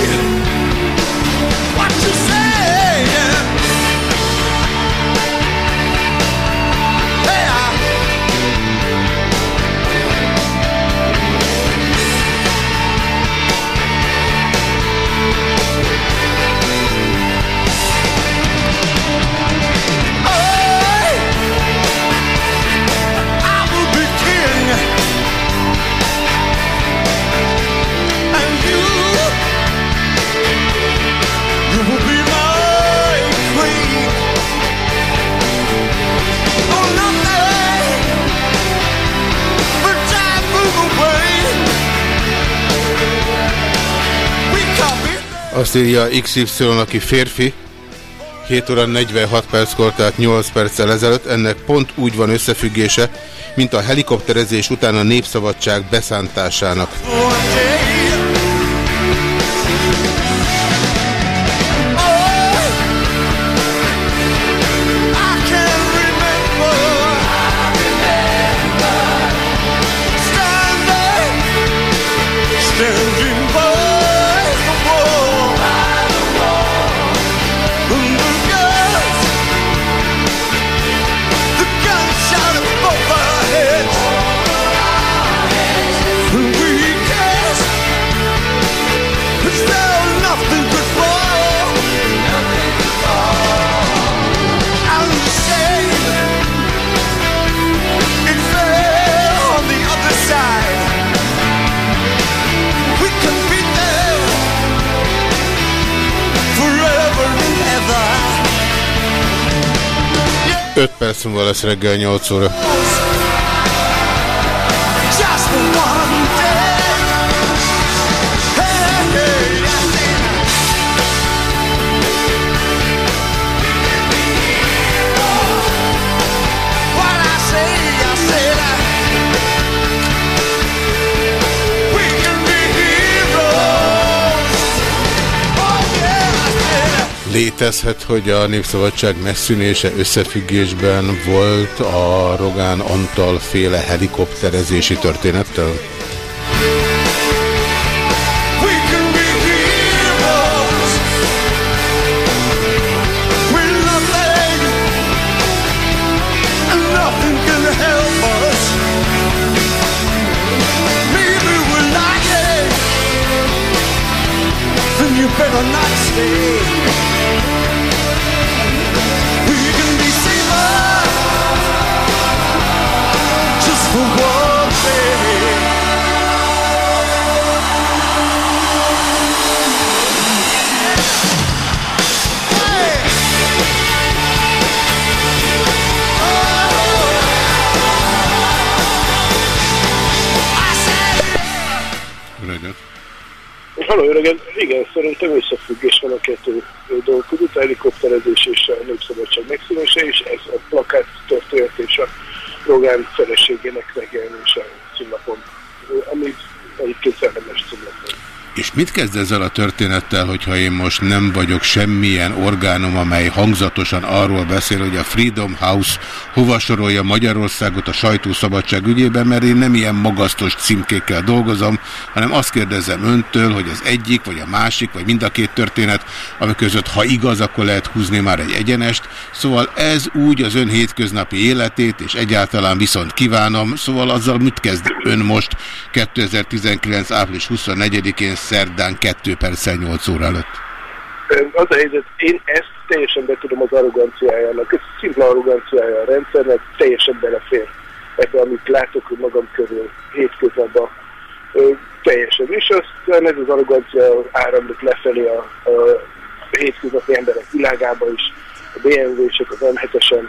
Azt írja XY, aki férfi, 7 óra 46 perckor, tehát 8 perccel ezelőtt, ennek pont úgy van összefüggése, mint a helikopterezés után a népszabadság beszántásának. Standing 5 perc múlva lesz reggel 8 óra. Létezhet, hogy a Népszabadság megszűnése összefüggésben volt a Rogán Antal féle helikopterezési történettel? Kettő dolog között, a helikopterezés és a népszabadság megszűnése, és ez a plakát történet és a Rogán feleségének megjelenése a címlapon, amit egyébként szellemes címlapon. És mit kezd ezzel a történettel, hogyha én most nem vagyok semmilyen orgánum, amely hangzatosan arról beszél, hogy a Freedom House hova sorolja Magyarországot a sajtószabadság ügyében, mert én nem ilyen magasztos címkékkel dolgozom, hanem azt kérdezem öntől, hogy az egyik, vagy a másik, vagy mind a két történet, ami között, ha igaz, akkor lehet húzni már egy egyenest. Szóval ez úgy az ön hétköznapi életét, és egyáltalán viszont kívánom. Szóval azzal mit kezd ön most 2019. április 24-én szerdán 2 perccel 8 óra előtt? Az a helyzet, én ezt teljesen be tudom az arroganciájának, ez szimpla arroganciája a rendszernek, teljesen belefér ebbe, amit látok magam körül hétköznapban. Teljesen. És aztán ez az arrogancia áramlik lefelé a, a hétköznapi emberek világába is, a BMW-sek, az M7-esen,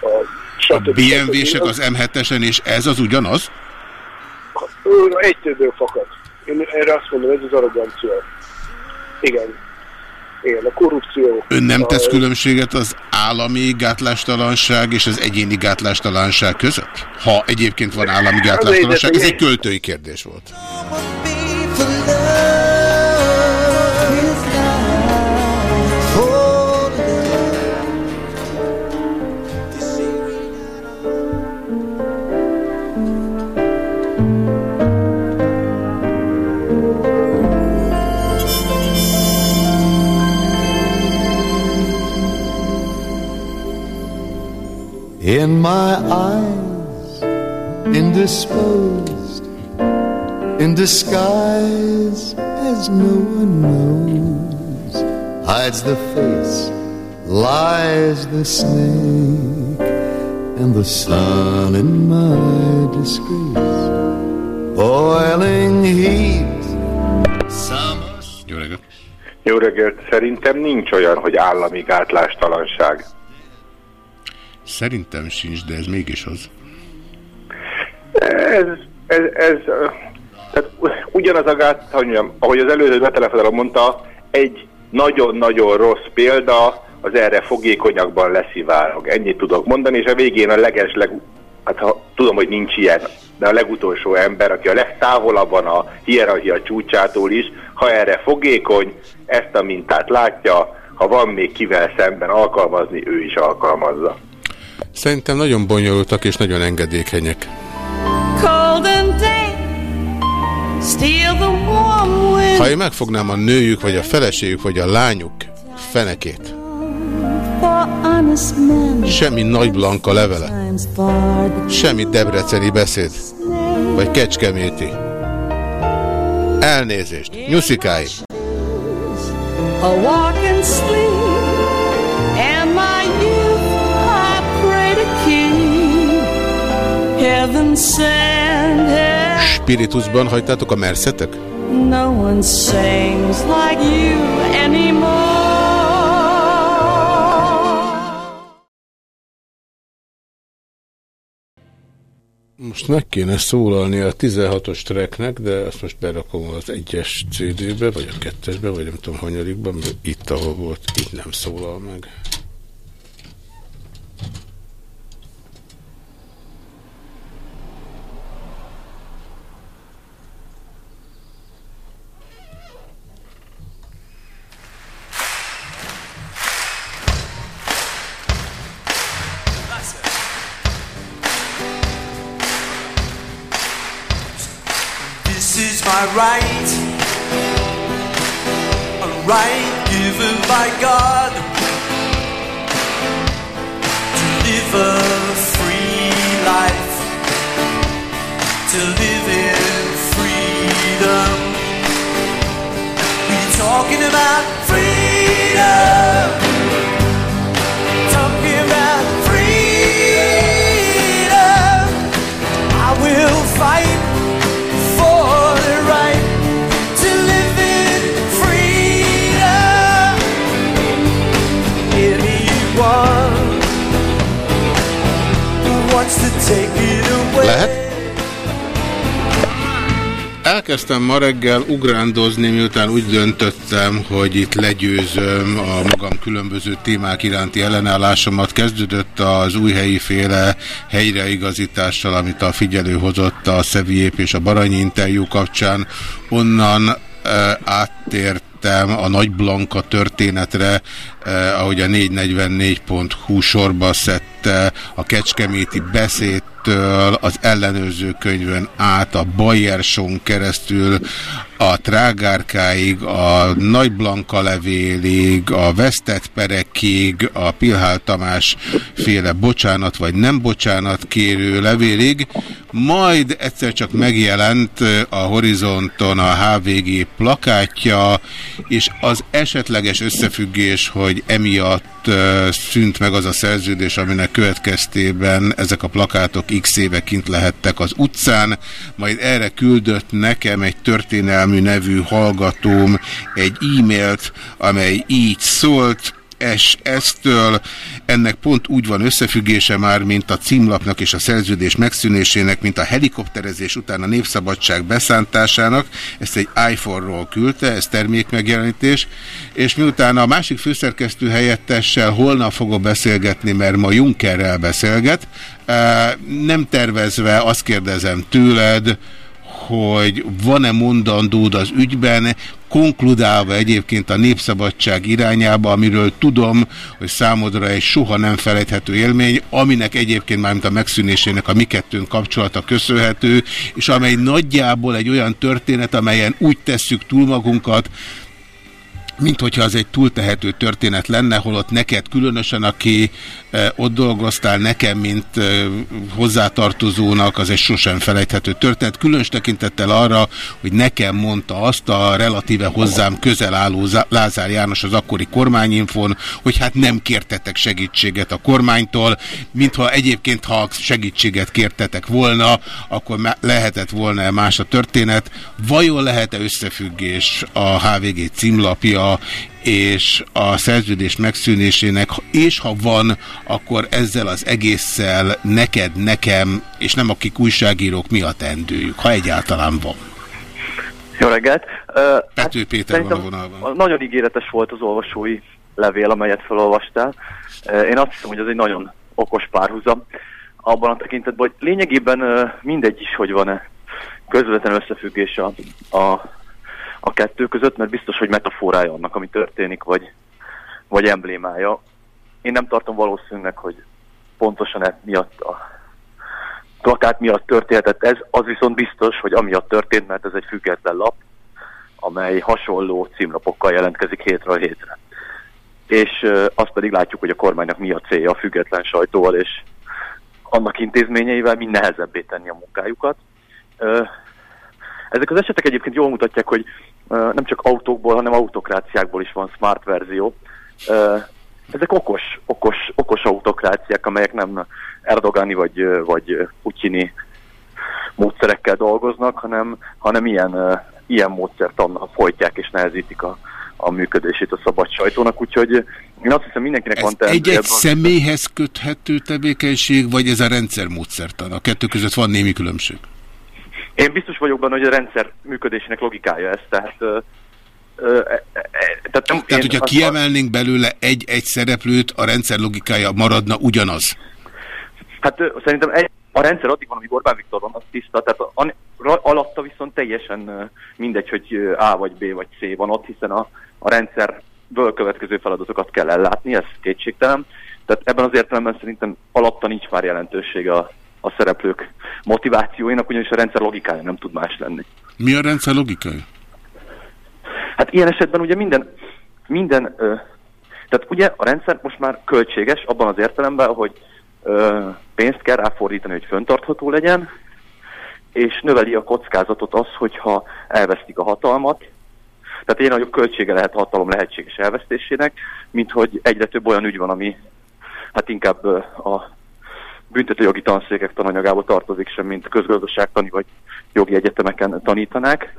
a A stb. BMW-sek az M7-esen, és ez az ugyanaz? Ö, Egy többől fakad. Én erre azt mondom, ez az arrogancia. Igen. Igen, a korrupció. Ön nem a, tesz különbséget az állami gátlástalanság és az egyéni gátlástalanság között? Ha egyébként van állami gátlástalanság, ez egy költői kérdés volt. In my eyes, indisposed, in disguise as no one knows, hides the face, lies the snake, and the sun in my disgrace, boiling heat, summer. Jó reggelt! Jó reggelt! Szerintem nincs olyan, hogy állami gátlástalanság. Szerintem sincs, de ez mégis az. Ez, ez, ez tehát ugyanaz a gát, hogy mondjam, ahogy az előző betelefonáló mondta, egy nagyon-nagyon rossz példa, az erre fogékonyakban leszivárog. Ennyit tudok mondani, és a végén a leges, leg, hát ha, tudom, hogy nincs ilyen, de a legutolsó ember, aki a legtávolabban a hierarchia csúcsától is, ha erre fogékony, ezt a mintát látja, ha van még kivel szemben alkalmazni, ő is alkalmazza. Szerintem nagyon bonyolultak és nagyon engedékenyek. Ha én megfognám a nőjük, vagy a feleségük, vagy a lányuk fenekét, semmi nagy blanka levele, semmi debreceni beszéd, vagy kecskeméti. Elnézést, nyuszikáim. A walk and sleep Spiritusban hagytátok a merszetek? No one sings like you anymore. Most meg kéne szólalni a 16-os tracknek, de azt most berakom az egyes CD-be, vagy a kettesbe, vagy nem tudom hanyarikban, itt, ahol volt, itt nem szólal meg. My right, a right given by God to live a free life, to live in freedom. We talking about freedom, talking about freedom. I will fight Lehet? Elkezdtem ma reggel ugrándozni, miután úgy döntöttem, hogy itt legyőzöm a magam különböző témák iránti ellenállásomat. Kezdődött az újhelyi féle helyreigazítással, amit a figyelő hozott a Szeviép és a Baranyi interjú kapcsán. Onnan e, áttértem a Nagy Blanka történetre, eh, ahogy a 444.hu sorba szedte a Kecskeméti beszédtől az ellenőrző könyvön át a Bayerson keresztül a Trágárkáig, a Nagy Blanka levélig, a vesztett perekig, a Pilhál Tamás féle bocsánat vagy nem bocsánat kérő levélig, majd egyszer csak megjelent a horizonton a HVG plakátja, és az esetleges összefüggés, hogy emiatt szűnt meg az a szerződés, aminek következtében ezek a plakátok x éve kint lehettek az utcán, majd erre küldött nekem egy történelmű nevű hallgatóm egy e-mailt, amely így szólt, SS-től. Ennek pont úgy van összefüggése már, mint a címlapnak és a szerződés megszűnésének, mint a helikopterezés után a népszabadság beszántásának. Ezt egy iPhone-ról küldte, ez termékmegjelenítés, és miután a másik főszerkesztő helyettessel holnap fogok beszélgetni, mert ma Junckerrel beszélget, eh, nem tervezve azt kérdezem tőled, hogy van-e mondandód az ügyben, konkludálva egyébként a népszabadság irányába, amiről tudom, hogy számodra egy soha nem felejthető élmény, aminek egyébként már mint a megszűnésének a mi kettőnk kapcsolata köszönhető, és amely nagyjából egy olyan történet, amelyen úgy tesszük túl magunkat, mint hogyha az egy túltehető történet lenne, holott neked különösen, aki ott dolgoztál, nekem, mint e, hozzátartozónak, az egy sosem felejthető történet. Különös tekintettel arra, hogy nekem mondta azt a relatíve hozzám közel álló Lázár János az akkori kormányinfon, hogy hát nem kértetek segítséget a kormánytól, mintha egyébként, ha segítséget kértetek volna, akkor lehetett volna más a történet. Vajon lehet-e összefüggés a HVG címlapja és a szerződés megszűnésének, és ha van, akkor ezzel az egésszel neked, nekem, és nem akik újságírók, mi a tendőjük, ha egyáltalán van? Jó reggelt! Pető Péter van a vonalban. Nagyon ígéretes volt az olvasói levél, amelyet felolvastál. Én azt hiszem, hogy ez egy nagyon okos párhuzam abban a tekintetben, hogy lényegében mindegy is, hogy van-e közvetlen összefüggés a, a, a kettő között, mert biztos, hogy metaforája annak, ami történik, vagy, vagy emblémája. Én nem tartom valószínűnek, hogy pontosan ez miatt a plakát miatt történhetett ez, az viszont biztos, hogy amiatt történt, mert ez egy független lap, amely hasonló címlapokkal jelentkezik hétről hétre. És azt pedig látjuk, hogy a kormánynak mi a célja a független sajtóval és annak intézményeivel mind nehezebbé tenni a munkájukat. Ezek az esetek egyébként jól mutatják, hogy nem csak autókból, hanem autokráciákból is van smart verzió. Ezek okos, okos, okos autokráciák, amelyek nem Erdogani vagy, vagy Putyini módszerekkel dolgoznak, hanem, hanem ilyen, ilyen módszert annal folytják és nehezítik a, a működését a szabad sajtónak, úgyhogy én azt hiszem mindenkinek ez van egy-egy személyhez köthető tevékenység, vagy ez a rendszer módszertan? A kettő között van némi különbség? Én biztos vagyok benne, hogy a rendszer működésének logikája ez, tehát tehát, nem, tehát hogyha kiemelnénk belőle egy-egy szereplőt, a rendszer logikája maradna ugyanaz? Hát szerintem egy, a rendszer addig van, amíg Orbán Viktor van, az tiszta, tehát a, a, alatta viszont teljesen mindegy, hogy A vagy B vagy C van ott, hiszen a, a rendszerből következő feladatokat kell ellátni, ez kétségtelen. Tehát ebben az értelemben szerintem alatta nincs már jelentőség a, a szereplők motivációinak, ugyanis a rendszer logikája nem tud más lenni. Mi a rendszer logikája? Hát ilyen esetben ugye minden, minden ö, tehát ugye a rendszer most már költséges abban az értelemben, hogy ö, pénzt kell ráfordítani, hogy föntartható legyen, és növeli a kockázatot az, hogyha elvesztik a hatalmat. Tehát egy nagyobb költsége lehet a hatalom lehetséges elvesztésének, mint hogy egyre több olyan ügy van, ami hát inkább a büntetőjogi tanszékek tananyagába tartozik sem, mint közgazdaságtani vagy jogi egyetemeken tanítanák.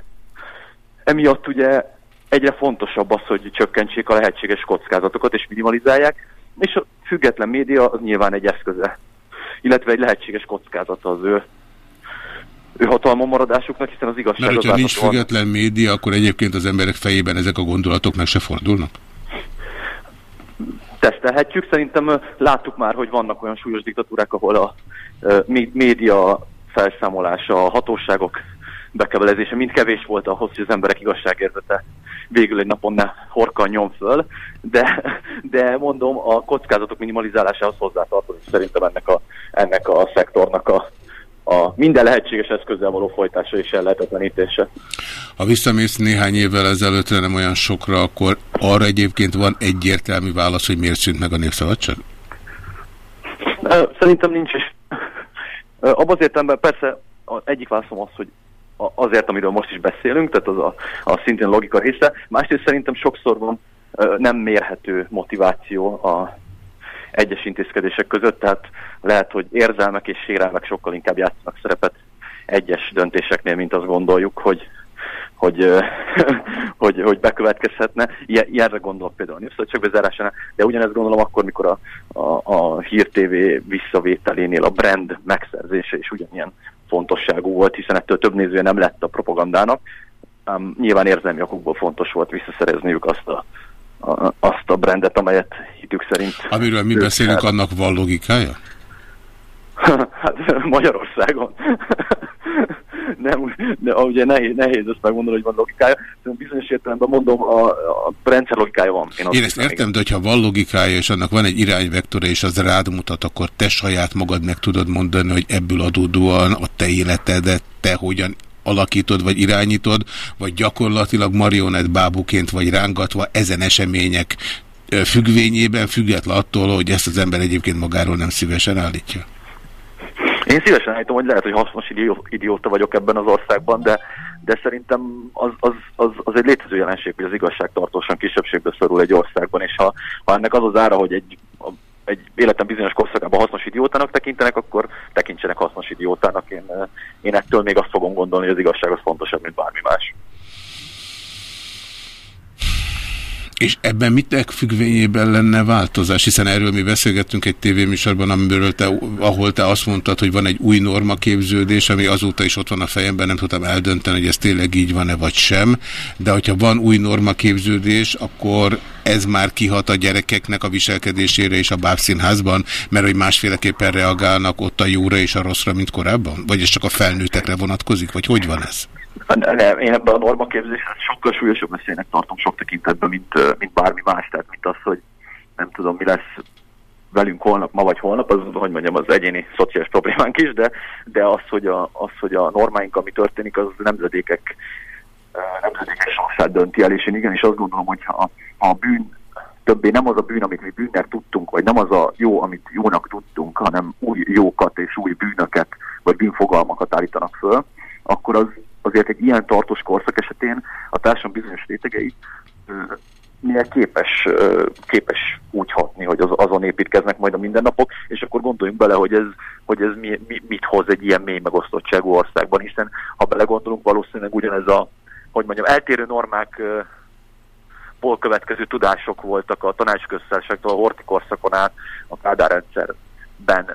Emiatt ugye egyre fontosabb az, hogy csökkentsék a lehetséges kockázatokat és minimalizálják, és a független média az nyilván egy eszköze, illetve egy lehetséges kockázata az ő ő hatalmon maradásuknak, hiszen az igazság Mert hogyha nincs független média, akkor egyébként az emberek fejében ezek a gondolatok meg se fordulnak? Tesztelhetjük. Szerintem láttuk már, hogy vannak olyan súlyos diktatúrák, ahol a média felszámolása, a hatóságok bekebelezése mind kevés volt ahhoz, hogy az emberek igazságérzete végül egy napon ne horkanjon föl, de, de mondom, a kockázatok minimalizálásához hozzátartozik szerintem ennek a, ennek a szektornak a, a minden lehetséges eszközzel való folytása és ellehetetlenítése. Ha visszamész néhány évvel ezelőtt nem olyan sokra, akkor arra egyébként van egyértelmű válasz, hogy miért szűnt meg a népszabadság? Szerintem nincs is. Abban az értelemben persze egyik válaszom az, hogy azért, amiről most is beszélünk, tehát az a, a szintén logika része. Másrészt szerintem sokszor van nem mérhető motiváció a egyes intézkedések között, tehát lehet, hogy érzelmek és sérelmek sokkal inkább játszanak szerepet egyes döntéseknél, mint azt gondoljuk, hogy, hogy, hogy, hogy bekövetkezhetne. Ilyenre gondolok például a népszabadság bezárásánál, de ugyanezt gondolom akkor, mikor a, a, a Hír TV visszavételénél a brand megszerzése is ugyanilyen fontosságú volt, hiszen ettől több nézője nem lett a propagandának. Um, nyilván érzelmi okokból fontos volt visszaszerezniük azt a, a, azt a brandet, amelyet hitük szerint... Amiről mi beszélünk, el... annak van logikája? hát Magyarországon. nem, de ugye nehéz, nehéz ezt megmondani, hogy van logikája. De bizonyos értelemben mondom, a, a rendszer logikája van. Én, Én ezt értem, de hogyha van logikája, és annak van egy irányvektora, és az rád mutat, akkor te saját magad meg tudod mondani, hogy ebből adódóan a te életedet te hogyan alakítod, vagy irányítod, vagy gyakorlatilag marionett bábuként vagy rángatva ezen események függvényében, független attól, hogy ezt az ember egyébként magáról nem szívesen állítja. Én szívesen állítom, hogy lehet, hogy hasznos idióta vagyok ebben az országban, de, de szerintem az, az, az, az egy létező jelenség, hogy az igazság tartósan kisebbségbe szorul egy országban, és ha, ha ennek az az ára, hogy egy, egy életem bizonyos korszakában hasznos idiótának tekintenek, akkor tekintsenek hasznos idiótának. Én, én ettől még azt fogom gondolni, hogy az igazság az fontosabb, mint bármi más. És ebben mit függvényében lenne változás? Hiszen erről mi beszélgettünk egy tévéműsorban, amiről te, ahol te azt mondtad, hogy van egy új normaképződés, ami azóta is ott van a fejemben, nem tudtam eldönteni, hogy ez tényleg így van-e vagy sem. De hogyha van új normaképződés, akkor ez már kihat a gyerekeknek a viselkedésére és a bábszínházban, mert hogy másféleképpen reagálnak ott a jóra és a rosszra, mint korábban? Vagy ez csak a felnőttekre vonatkozik? Vagy hogy van ez? Nem, én ebben a normaképzést sokkal súlyosabb veszélynek tartom sok tekintetben, mint, mint bármi más. Tehát, mint az, hogy nem tudom, mi lesz velünk holnap, ma vagy holnap, az, hogy mondjam, az egyéni szociális problémánk is, de, de az, hogy a, az, hogy a normáink, ami történik, az nemzedékek, nemzedékek sorsát dönti el, és én igenis azt gondolom, hogy ha a bűn többé nem az a bűn, amit mi bűnnek tudtunk, vagy nem az a jó, amit jónak tudtunk, hanem új jókat és új bűnöket, vagy bűnfogalmakat állítanak föl, akkor az azért egy ilyen tartós korszak esetén a társadalom bizonyos rétegeit milyen képes, képes úgy hatni, hogy az, azon építkeznek majd a mindennapok, és akkor gondoljunk bele, hogy ez, hogy ez mi, mi, mit hoz egy ilyen mély megosztottságú országban, hiszen ha belegondolunk, valószínűleg ugyanez a, hogy mondjam, eltérő normák ból következő tudások voltak a tanácsköztársaságtól a hortikorszakon át a Kádár rendszer ben,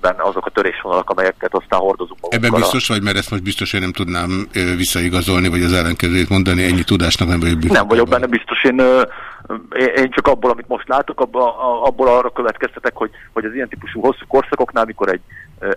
ben azok a törésvonalak, amelyeket aztán hordozunk magunkkal. Ebben biztos vagy, mert ezt most biztos, hogy nem tudnám visszaigazolni, vagy az ellenkezőjét mondani, ennyi tudásnak nem vagyok biztos. Nem vagyok benne biztos, én, én csak abból, amit most látok, abból, abból arra következtetek, hogy, hogy az ilyen típusú hosszú korszakoknál, mikor egy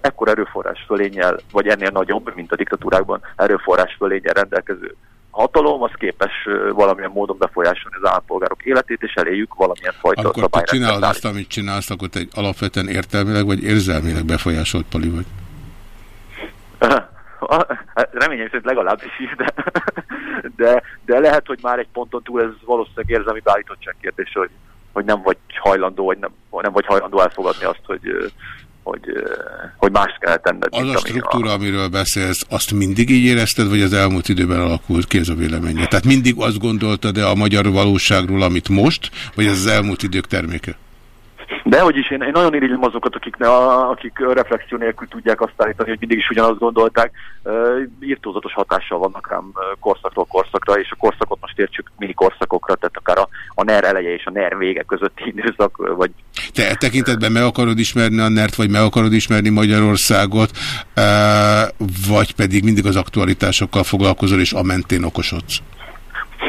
ekkor erőforrás fölényel, vagy ennél nagyobb, mint a diktatúrákban erőforrás fölényel rendelkező hatalom az képes valamilyen módon befolyásolni az állampolgárok életét, és eléjük valamilyen fajta Akkor te csinálod azt, amit csinálsz, akkor te egy alapvetően értelmileg vagy érzelmileg befolyásolt pali vagy? Reményem szerint legalábbis is, de, de, de lehet, hogy már egy ponton túl ez valószínűleg érzelmi beállítottság kérdés, hogy, hogy nem vagy hajlandó, vagy nem, nem vagy hajlandó elfogadni azt, hogy, hogy, hogy mást kell tenned. Az a struktúra, a... amiről beszélsz, azt mindig így érezted, vagy az elmúlt időben alakult ki ez a véleménye? Tehát mindig azt gondoltad-e a magyar valóságról, amit most, vagy ez az elmúlt idők terméke? De hogy is, én, én nagyon irigylem azokat, akik, ne, akik reflexió nélkül tudják azt állítani, hogy mindig is ugyanazt gondolták. Uh, írtózatos hatással vannak rám korszakról korszakra, és a korszakot most értsük mini korszakokra, tehát akár a, a NER eleje és a NER vége közötti időszak, vagy... Te e tekintetben meg akarod ismerni a NER-t, vagy meg akarod ismerni Magyarországot, vagy pedig mindig az aktualitásokkal foglalkozol, és a mentén okosodsz?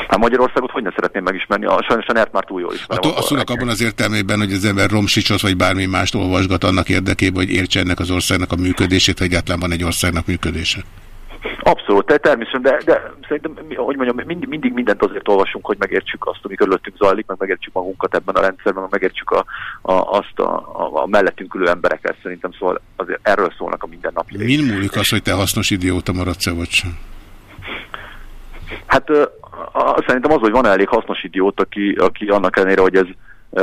Hát Magyarországot hogy ne szeretném megismerni? A, sajnos a NERT már túl jól ismerem. A, a szónak abban az értelmében, hogy az ember romsicsot vagy bármi mást olvasgat annak érdekében, hogy értse ennek az országnak a működését, vagy egyáltalán van egy országnak működése. Abszolút, természetesen, de, de szerintem, hogy mondjam, mindig, mindig mindent azért olvasunk, hogy megértsük azt, ami körülöttünk zajlik, meg megértsük magunkat ebben a rendszerben, meg megértsük a, a, azt a, a, a mellettünk ülő emberekkel. Szerintem szóval azért erről szólnak a mindennapi. Min múlik az, hogy te hasznos idióta maradsz-e, vagy sem? Hát szerintem az, hogy van elég hasznos idiót, aki, aki annak ellenére, hogy ez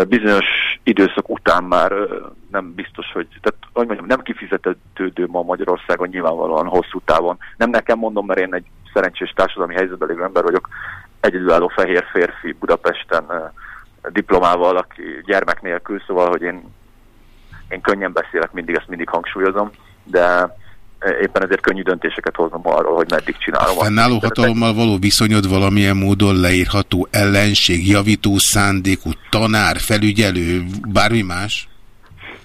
bizonyos időszak után már nem biztos, hogy, tehát, hogy mondjam, nem kifizetődő ma Magyarországon nyilvánvalóan hosszú távon. Nem nekem mondom, mert én egy szerencsés társadalmi helyzetben lévő ember vagyok, egyedülálló fehér férfi Budapesten diplomával, aki gyermek nélkül, szóval, hogy én, én könnyen beszélek, mindig ezt mindig hangsúlyozom, de éppen ezért könnyű döntéseket hoznom arról, hogy meddig csinálom. A fennálló hatalommal való viszonyod valamilyen módon leírható ellenség, javító szándékú, tanár, felügyelő, bármi más?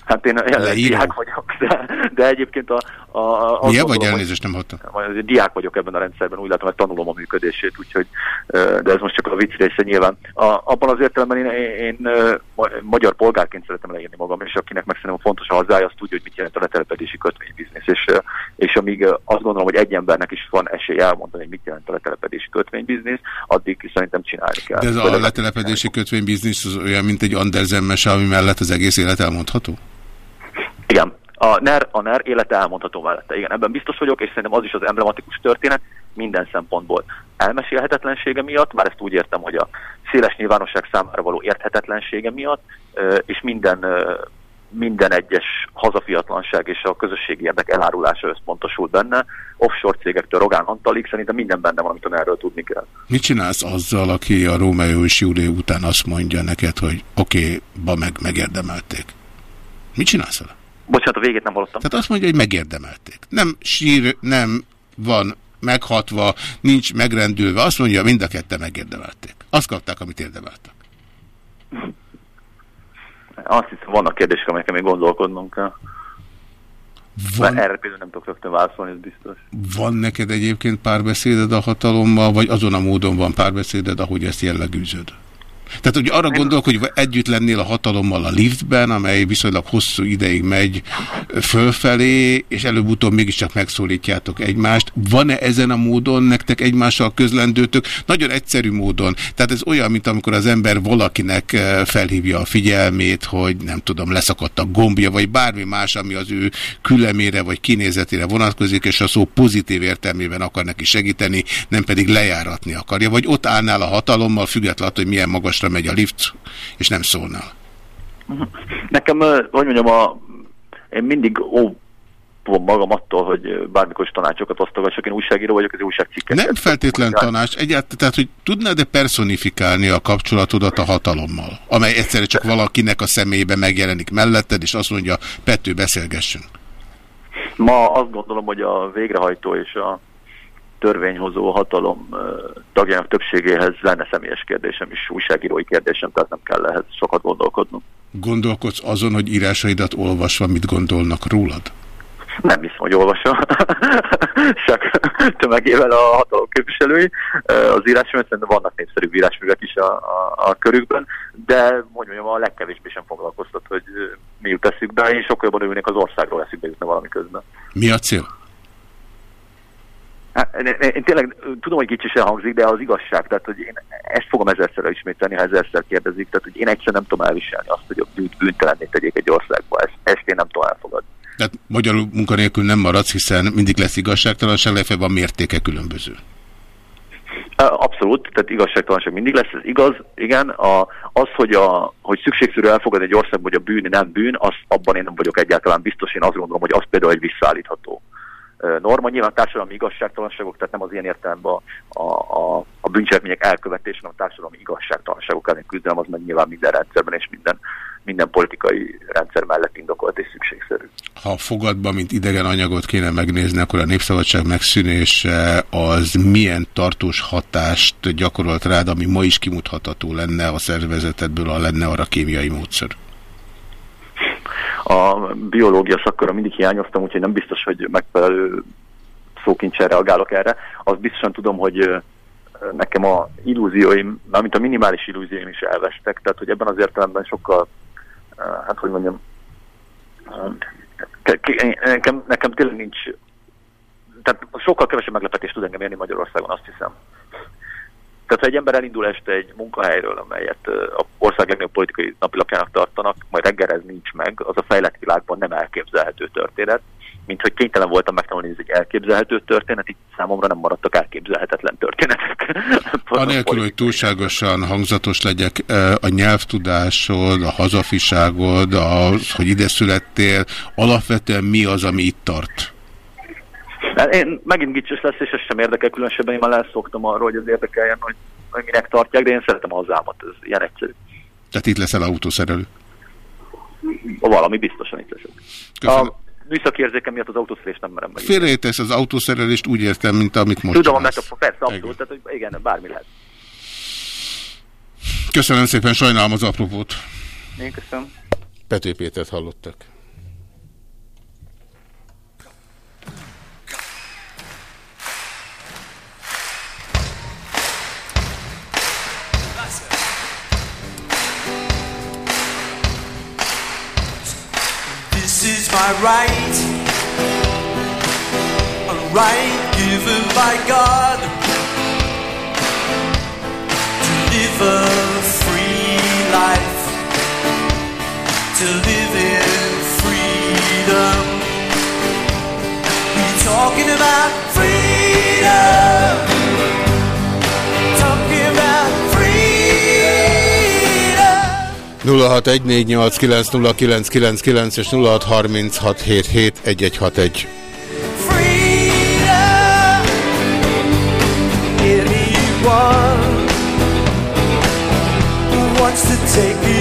Hát én jelenleg diák vagyok, de, de egyébként a... a, a Milyen vagy elnézést nem hattam? Diák vagyok ebben a rendszerben, úgy látom, hogy tanulom a működését, úgyhogy, de ez most csak a vicc része nyilván. A, abban az értelemben én, én, magyar polgárként szeretem leírni magam, és akinek meg szerintem fontos a hazája, az tudja, hogy mit jelent a letelepedési kötvénybiznisz. És, és amíg azt gondolom, hogy egy embernek is van esély elmondani, hogy mit jelent a letelepedési kötvénybiznisz, addig szerintem csinálni kell. De ez a letelepedési kötvénybiznisz az olyan, mint egy Andersen mese, ami mellett az egész élet elmondható? Igen, a NER, a NER élete elmondható mellette. Igen, ebben biztos vagyok, és szerintem az is az emblematikus történet minden szempontból. Elmesélhetetlensége miatt, már ezt úgy értem, hogy a széles nyilvánosság számára való érthetetlensége miatt, és minden, minden egyes hazafiatlanság és a közösségi érdek elárulása összpontosul benne. Offshore cégektől Rogán Antalig szerintem minden benne van, amit erről tudni kell. Mit csinálsz azzal, aki a Rómeó és Júlió után azt mondja neked, hogy oké, okay, ba meg megérdemelték? Mit csinálsz vele? Bocsánat, a végét nem hallottam. Tehát azt mondja, hogy megérdemelték. Nem sír, nem van meghatva, nincs megrendülve. Azt mondja, mind a kette megérdemelték. Azt kapták, amit érdemeltek. Azt hiszem, vannak kérdések, amelyeken még gondolkodnunk kell. Van... Mert erre például nem tudok rögtön válaszolni, ez biztos. Van neked egyébként párbeszéded a hatalommal, vagy azon a módon van párbeszéded, ahogy ezt jellegűzöd? Tehát ugye arra gondolok, hogy együtt lennél a hatalommal a liftben, amely viszonylag hosszú ideig megy fölfelé, és előbb-utóbb mégiscsak megszólítjátok egymást. Van-e ezen a módon nektek egymással közlendőtök? Nagyon egyszerű módon. Tehát ez olyan, mint amikor az ember valakinek eh, felhívja a figyelmét, hogy nem tudom, leszakadt a gombja, vagy bármi más, ami az ő külemére vagy kinézetére vonatkozik, és a szó pozitív értelmében akar neki segíteni, nem pedig lejáratni akarja. Vagy ott állnál a hatalommal, függetlenül, hogy milyen magas magasra megy a lift, és nem szólnál. Nekem, hogy mondjam, a, én mindig ó, magam attól, hogy bármikor is tanácsokat osztogassak, én újságíró vagyok, az újságcikkek. Nem feltétlen tanács, egyáltalán, tehát, hogy tudnád-e personifikálni a kapcsolatodat a hatalommal, amely egyszerre csak valakinek a személybe megjelenik melletted, és azt mondja, Pető, beszélgessünk. Ma azt gondolom, hogy a végrehajtó és a törvényhozó hatalom tagjának többségéhez lenne személyes kérdésem is, újságírói kérdésem, tehát nem kell ehhez sokat gondolkodnom. Gondolkodsz azon, hogy írásaidat olvasva mit gondolnak rólad? Nem hiszem, hogy olvasom. Csak tömegével a hatalom képviselői. Az írásművet szerintem vannak népszerű írásművek is a, a, a körükben, de mondjam, a legkevésbé sem foglalkoztat, hogy mi jut eszükbe. Én sokkal jobban örülnék az országról eszükbe jutna valami közben. Mi a cél? Hát, én tényleg tudom, hogy kicsi se hangzik, de az igazság, tehát hogy én ezt fogom ezerszer ismételni, ha ezerszer kérdezik, tehát hogy én egyszer nem tudom elviselni azt, hogy a bűnt bűntelenné tegyék egy országba, ezt, ezt én nem tudom elfogadni. Tehát magyarul munkanélkül nem maradsz, hiszen mindig lesz igazságtalanság, legfeljebb a mértéke különböző. Abszolút, tehát igazságtalanság mindig lesz, ez igaz, igen. A, az, hogy, a, hogy szükségszerű elfogadni egy országban, hogy a bűn nem bűn, az, abban én nem vagyok egyáltalán biztos, én azt gondolom, hogy az például egy visszaállítható norma. Nyilván társadalmi igazságtalanságok, tehát nem az ilyen értelemben a, a, a bűncselekmények elkövetése, hanem a társadalmi igazságtalanságok ellen küzdelem, az meg nyilván minden rendszerben és minden, minden politikai rendszer mellett indokolt és szükségszerű. Ha fogadba, mint idegen anyagot kéne megnézni, akkor a népszabadság megszűnése az milyen tartós hatást gyakorolt rád, ami ma is kimutatható lenne a szervezetedből, ha lenne arra kémiai módszer? A biológia szakkora mindig hiányoztam, úgyhogy nem biztos, hogy megfelelő szókincsel reagálok erre. Azt biztosan tudom, hogy nekem a illúzióim, mármint a minimális illúzióim is elvestek, tehát hogy ebben az értelemben sokkal, hát hogy mondjam, nekem, nekem tényleg nincs, tehát sokkal kevesebb meglepetést tud engem érni Magyarországon, azt hiszem. Tehát, ha egy ember elindul este egy munkahelyről, amelyet a ország legnagyobb politikai napilapjának tartanak, majd reggel ez nincs meg, az a fejlett világban nem elképzelhető történet, mint hogy kénytelen voltam megtanulni, ez egy elképzelhető történet, így számomra nem maradtak elképzelhetetlen történetek. Anélkül, hogy túlságosan hangzatos legyek, a nyelvtudásod, a hazafiságod, az, hogy ide születtél, alapvetően mi az, ami itt tart? Én megint gicses lesz, és ez sem érdekel különösebben, én már leszoktam arról, hogy az érdekeljen, hogy, hogy minek tartják, de én szeretem az álmat, ez ilyen egyszerű. Tehát itt leszel autószerelő? Valami biztosan itt leszek. Köszönöm. A műszaki érzékem miatt az autószerelést nem merem meg. Félrejtesz az autószerelést úgy értem, mint amit most Tudom, a metafor, persze, abszolút, tehát hogy igen, bármi lehet. Köszönöm szépen, sajnálom az apropót. Én köszönöm. Pető Pétert hallottak. Is my right, a right given by God to live a free life, to live in freedom. We're talking about freedom. 0614890999 és 0636771161. wants to take it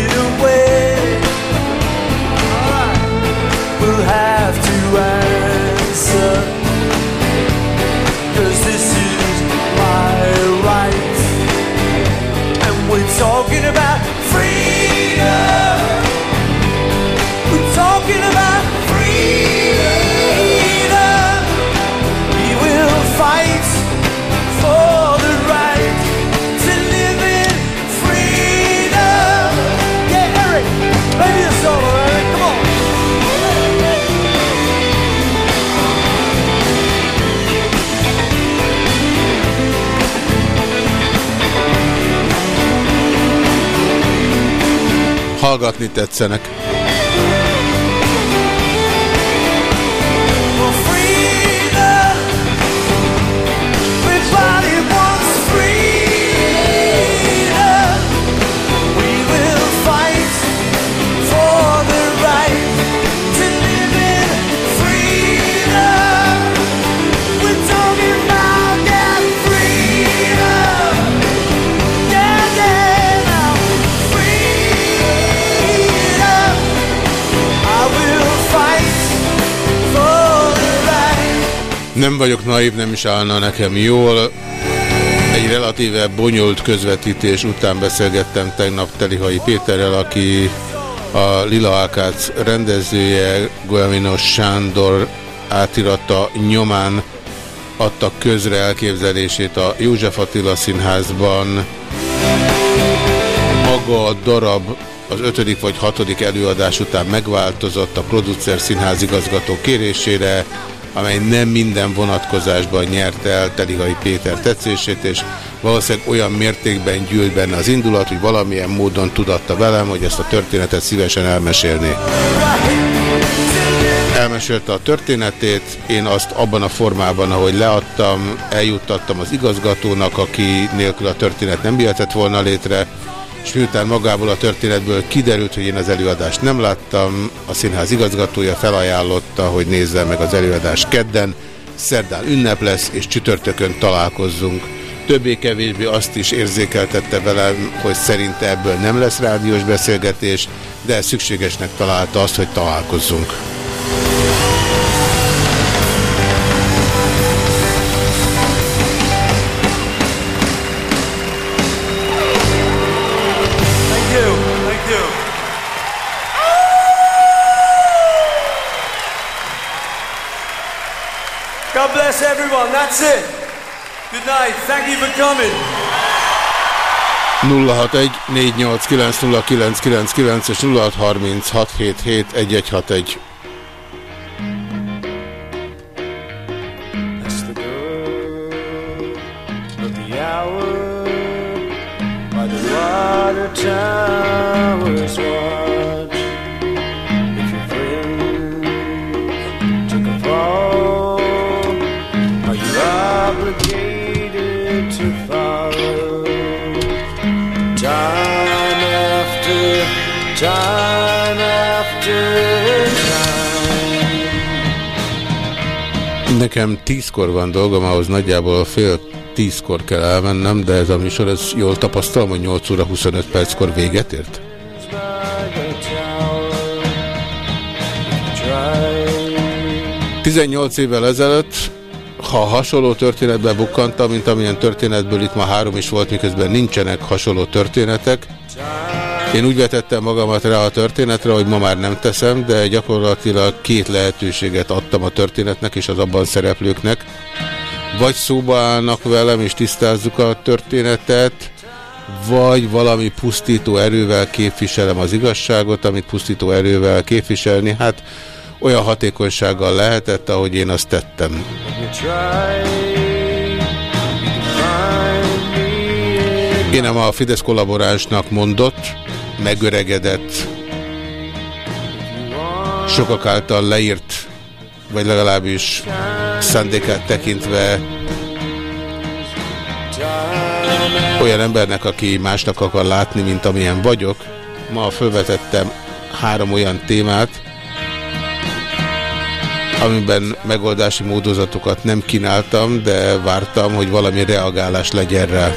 Hallgatni tetszenek. Nem vagyok naív, nem is állna nekem jól. Egy relatíve bonyolult közvetítés után beszélgettem tegnap Telihai Péterrel, aki a Lila Ákác rendezője, Guaminos Sándor átirata nyomán adta közre elképzelését a József Attila Színházban. Maga a darab az ötödik vagy hatodik előadás után megváltozott a producer színházigazgató kérésére, amely nem minden vonatkozásban nyerte el Telihai Péter tetszését, és valószínűleg olyan mértékben gyűlt benne az indulat, hogy valamilyen módon tudatta velem, hogy ezt a történetet szívesen elmesélné. Elmesélte a történetét, én azt abban a formában, ahogy leadtam, eljuttattam az igazgatónak, aki nélkül a történet nem jöhetett volna létre, és miután magából a történetből kiderült, hogy én az előadást nem láttam, a színház igazgatója felajánlotta, hogy nézze meg az előadást kedden, szerdán ünnep lesz, és csütörtökön találkozzunk. Többé-kevésbé azt is érzékeltette velem, hogy szerinte ebből nem lesz rádiós beszélgetés, de szükségesnek találta azt, hogy találkozzunk. That's it. Good night. Thank you for coming. 061 489 és 0636771161. That's the girl of the hour by the water towers Nekem tízkor van dolgom, ahhoz nagyjából fél tízkor kell elmennem, de ez a műsor, ez jól tapasztalom, hogy 8 óra 25 perckor véget ért? 18 évvel ezelőtt, ha hasonló történetbe bukkantam, mint amilyen történetből itt ma három is volt, miközben nincsenek hasonló történetek, én úgy vetettem magamat rá a történetre, hogy ma már nem teszem, de gyakorlatilag két lehetőséget adtam a történetnek és az abban szereplőknek. Vagy szóba állnak velem és tisztázzuk a történetet, vagy valami pusztító erővel képviselem az igazságot, amit pusztító erővel képviselni, hát olyan hatékonysággal lehetett, ahogy én azt tettem. Én nem a Fidesz kollaboránsnak mondott, megöregedett, sokak által leírt, vagy legalábbis szándékát tekintve olyan embernek, aki másnak akar látni, mint amilyen vagyok. Ma felvetettem három olyan témát, amiben megoldási módozatokat nem kínáltam, de vártam, hogy valami reagálás legyen rá.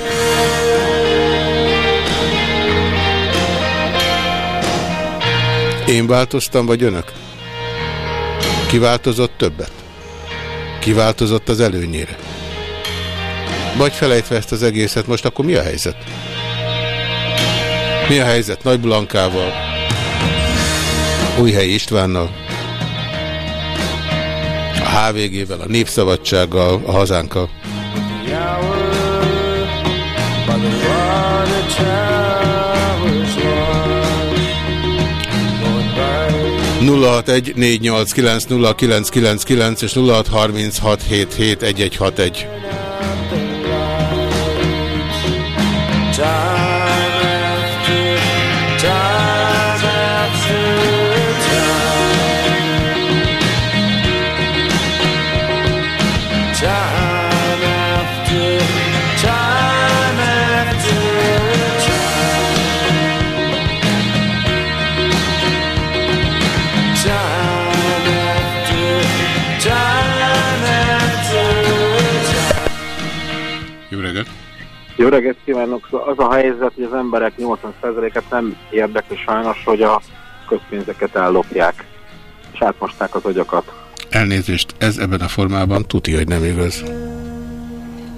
Én változtam, vagy önök? Ki változott többet? Ki változott az előnyére? Vagy felejtve ezt az egészet, most akkor mi a helyzet? Mi a helyzet Nagy Blankával? Újhelyi Istvánnal? A HVG-vel, a Népszabadsággal, a hazánkkal? the hour by the 061 és 0636771161. Jó reggelt kívánok! Szóval Az a helyzet, hogy az emberek 80%-et nem érdekli sajnos, hogy a közpénzeket ellopják, és átmosták az agyakat. Elnézést, ez ebben a formában tudja, hogy nem igaz.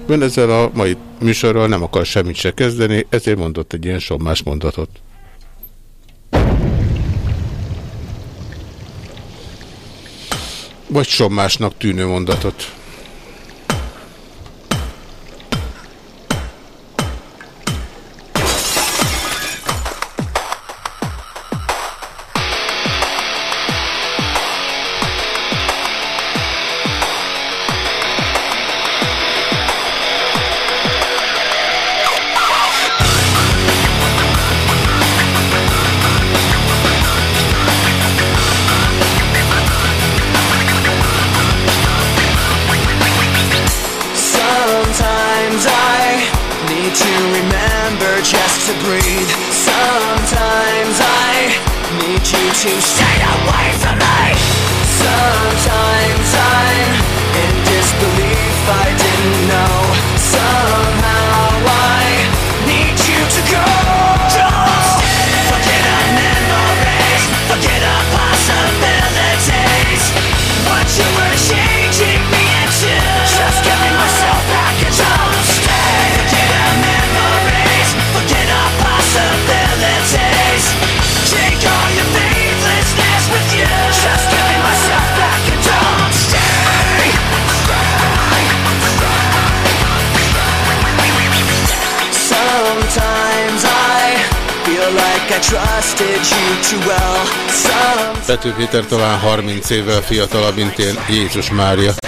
Ön ezzel a mai műsorral nem akar semmit se kezdeni, ezért mondott egy ilyen sommás mondatot. Vagy sommásnak tűnő mondatot. Pető Péter talán 30 évvel fiatalabb, mint én, Jézus Mária.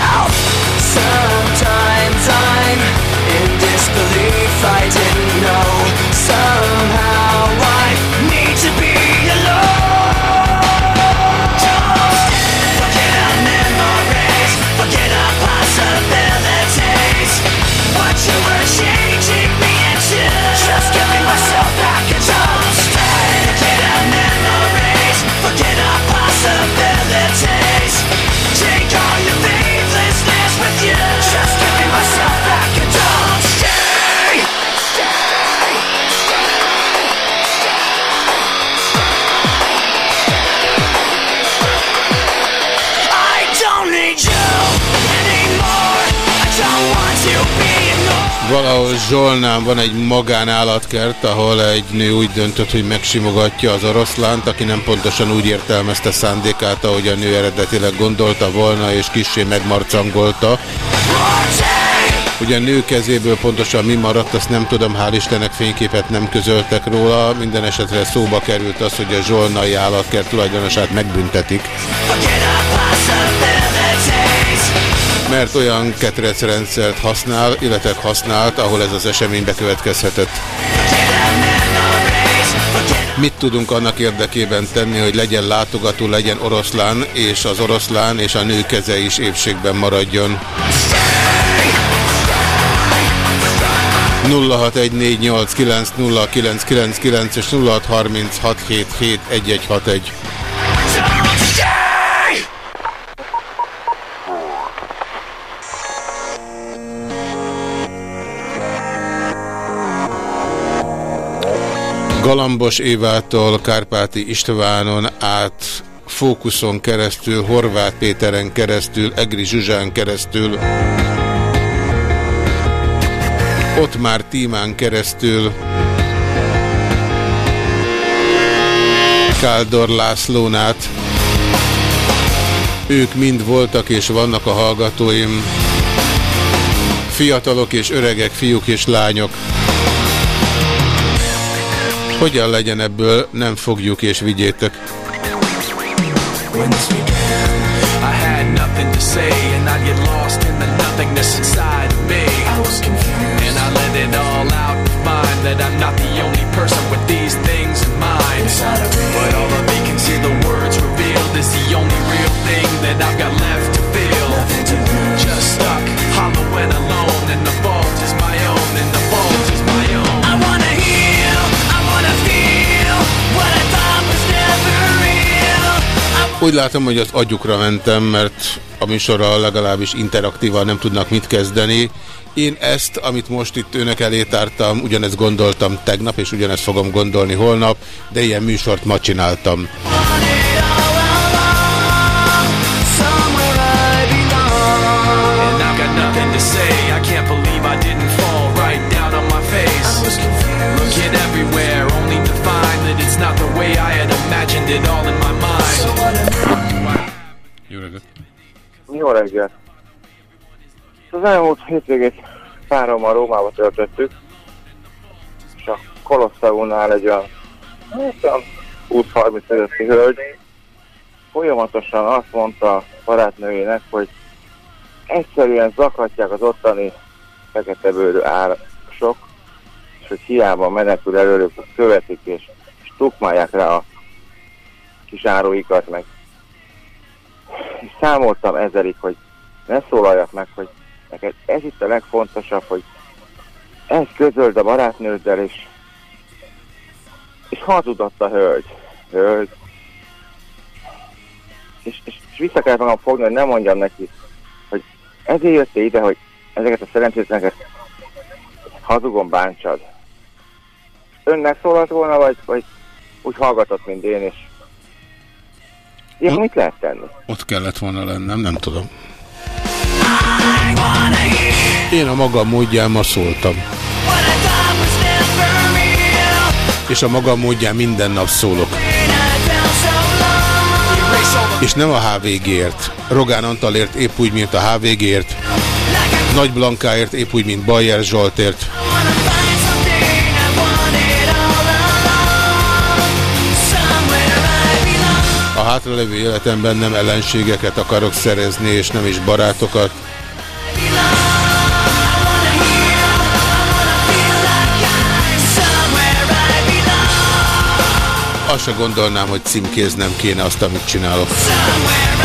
Zsolnán van egy magánállatkert, ahol egy nő úgy döntött, hogy megsimogatja az oroszlánt, aki nem pontosan úgy értelmezte szándékát, ahogy a nő eredetileg gondolta volna, és kissé megmarcangolta. Hogy a nő kezéből pontosan mi maradt, azt nem tudom, hál' Istennek fényképet nem közöltek róla. Minden esetre szóba került az, hogy a zsolnai állatkert tulajdonosát megbüntetik. Mert olyan ketrecrendszert használ, illetve használt, ahol ez az esemény bekövetkezhetett. Mit tudunk annak érdekében tenni, hogy legyen látogató, legyen oroszlán, és az oroszlán és a nő keze is épségben maradjon? 0614890999 és 0636771161. Galambos Évától Kárpáti Istvánon át Fókuszon keresztül, Horváth Péteren keresztül, Egri Zsuzsán keresztül, ott már Tímán keresztül, Káldor Lászlón át. Ők mind voltak és vannak a hallgatóim. Fiatalok és öregek, fiúk és lányok. Hogyan legyen ebből, nem fogjuk és vigyétek. When this began, I had nothing to say, and I'd get lost in the nothingness inside of me. I was confused, and I let it all out to find that I'm not the only person with these things in mind. But all of me can see the words revealed is the only real thing that I've got left Úgy látom, hogy az agyukra mentem, mert a műsorral legalábbis interaktívan nem tudnak mit kezdeni. Én ezt, amit most itt őnek elé tártam, ugyanezt gondoltam tegnap, és ugyanezt fogom gondolni holnap, de ilyen műsort ma csináltam. Looking all Jó reggelt! Az elmúlt hétvégét párommal Rómába töltöttük, és a Kolosseumnál egy olyan, hát olyan 20-30 előtti hölgy folyamatosan azt mondta barátnőjének, hogy egyszerűen zakatják az ottani fekete bőrű árasok, és hogy hiába menekül előlük, követik és, és tukmálják rá a kis áruikat, meg és számoltam ezerig, hogy ne szólaljak meg, hogy neked ez itt a legfontosabb, hogy ezt közöld a barátnőddel, és, és hazudott a hölgy. hölgy. És, és, és vissza kellett magam fogni, hogy nem mondjam neki, hogy ezért jöttél ide, hogy ezeket a szerencsétleneket hazugom bántsad. Önnek szólalt volna, vagy, vagy úgy hallgatott, mint én, és ilyen mit lehet tenni? Ott kellett volna lennem, nem tudom. Én a magam módján ma szóltam. És a magam módján minden nap szólok. És nem a HVG-ért. Rogán Antalért épp úgy, mint a HVG-ért. Nagy Blankáért épp úgy, mint Bajer Zsoltért. hátralévő életemben nem ellenségeket akarok szerezni, és nem is barátokat. Azt se gondolnám, hogy címkéznem kéne azt, amit csinálok. Somewhere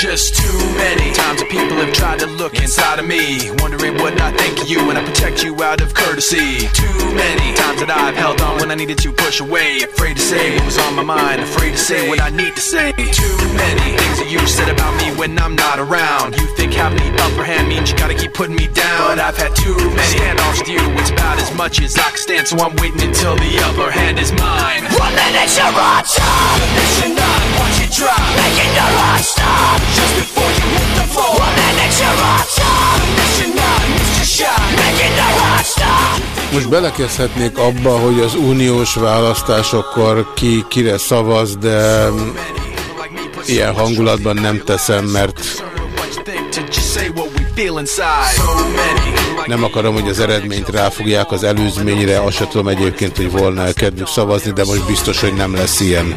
Just too many look inside of me, wondering what I think of you and I protect you out of courtesy. Too many times that I've held on when I needed to push away, afraid to say what was on my mind, afraid to say what I need to say. Too many things that you said about me when I'm not around. You think having the upper hand means you gotta keep putting me down, but I've had too many standoffs with you. It's about as much as I can stand, so I'm waiting until the upper hand is mine. One minute you're on top, the you're not. Watch it drop, making your heart stop just before you Most belekezdhetnék abba, hogy az uniós választásokkor ki kire szavaz, de ilyen hangulatban nem teszem, mert nem akarom, hogy az eredményt ráfogják az előzményre, azt sem tudom egyébként, hogy volna -e kedvük szavazni, de most biztos, hogy nem lesz ilyen.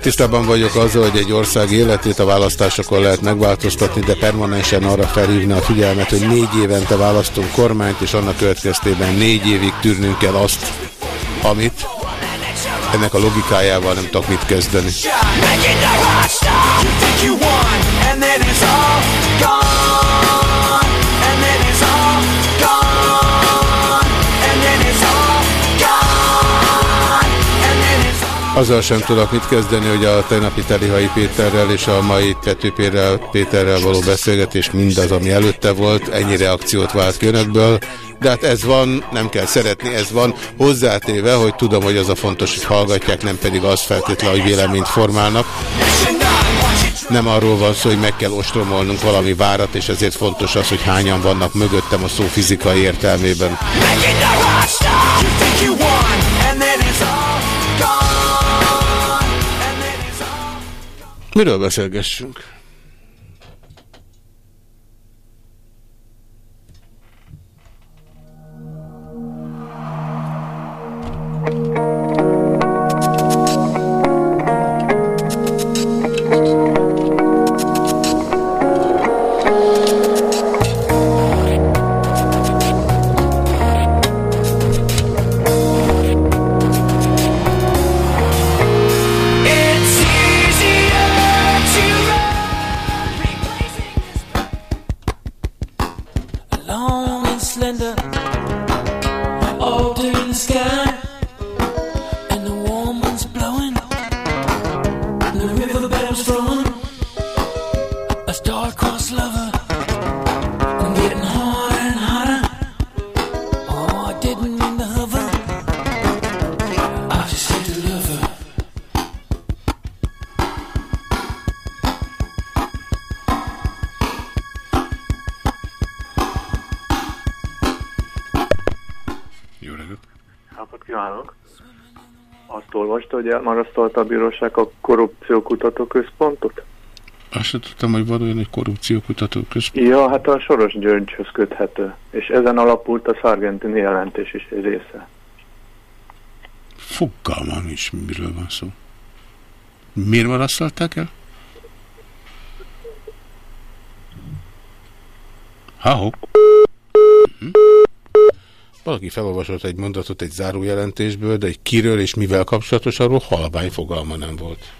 Tisztában vagyok azzal, hogy egy ország életét a választásokon lehet megváltoztatni, de permanensen arra felhívni a figyelmet, hogy négy évente választunk kormányt, és annak következtében négy évig tűrnünk kell azt, amit ennek a logikájával nem tudok mit kezdeni. Azzal sem tudok mit kezdeni, hogy a tegnapi Telihai Péterrel és a mai Petőpérrel Péterrel való beszélgetés mindaz, ami előtte volt, ennyi reakciót vált önökből, de hát ez van, nem kell szeretni, ez van, hozzátéve, hogy tudom, hogy az a fontos, hogy hallgatják, nem pedig az feltétlenül, hogy véleményt formálnak. Nem arról van szó, hogy meg kell ostromolnunk valami várat, és ezért fontos az, hogy hányan vannak mögöttem a szó fizikai értelmében. Miről beszélgessünk? Hogy elmarasztalta a bíróság a korrupciókutató központot? Azt sem tudtam, hogy van olyan egy korrupciókutató központ. Ja, hát a Soros Györgyhöz köthető. És ezen alapult a Sargentini jelentés is egy része. Fogalmam is, miről van szó. Miért marasztalták el? Ha-ho. Mhm. Valaki felolvasott egy mondatot egy zárójelentésből, de egy kiről és mivel kapcsolatos, arról halvány fogalma nem volt.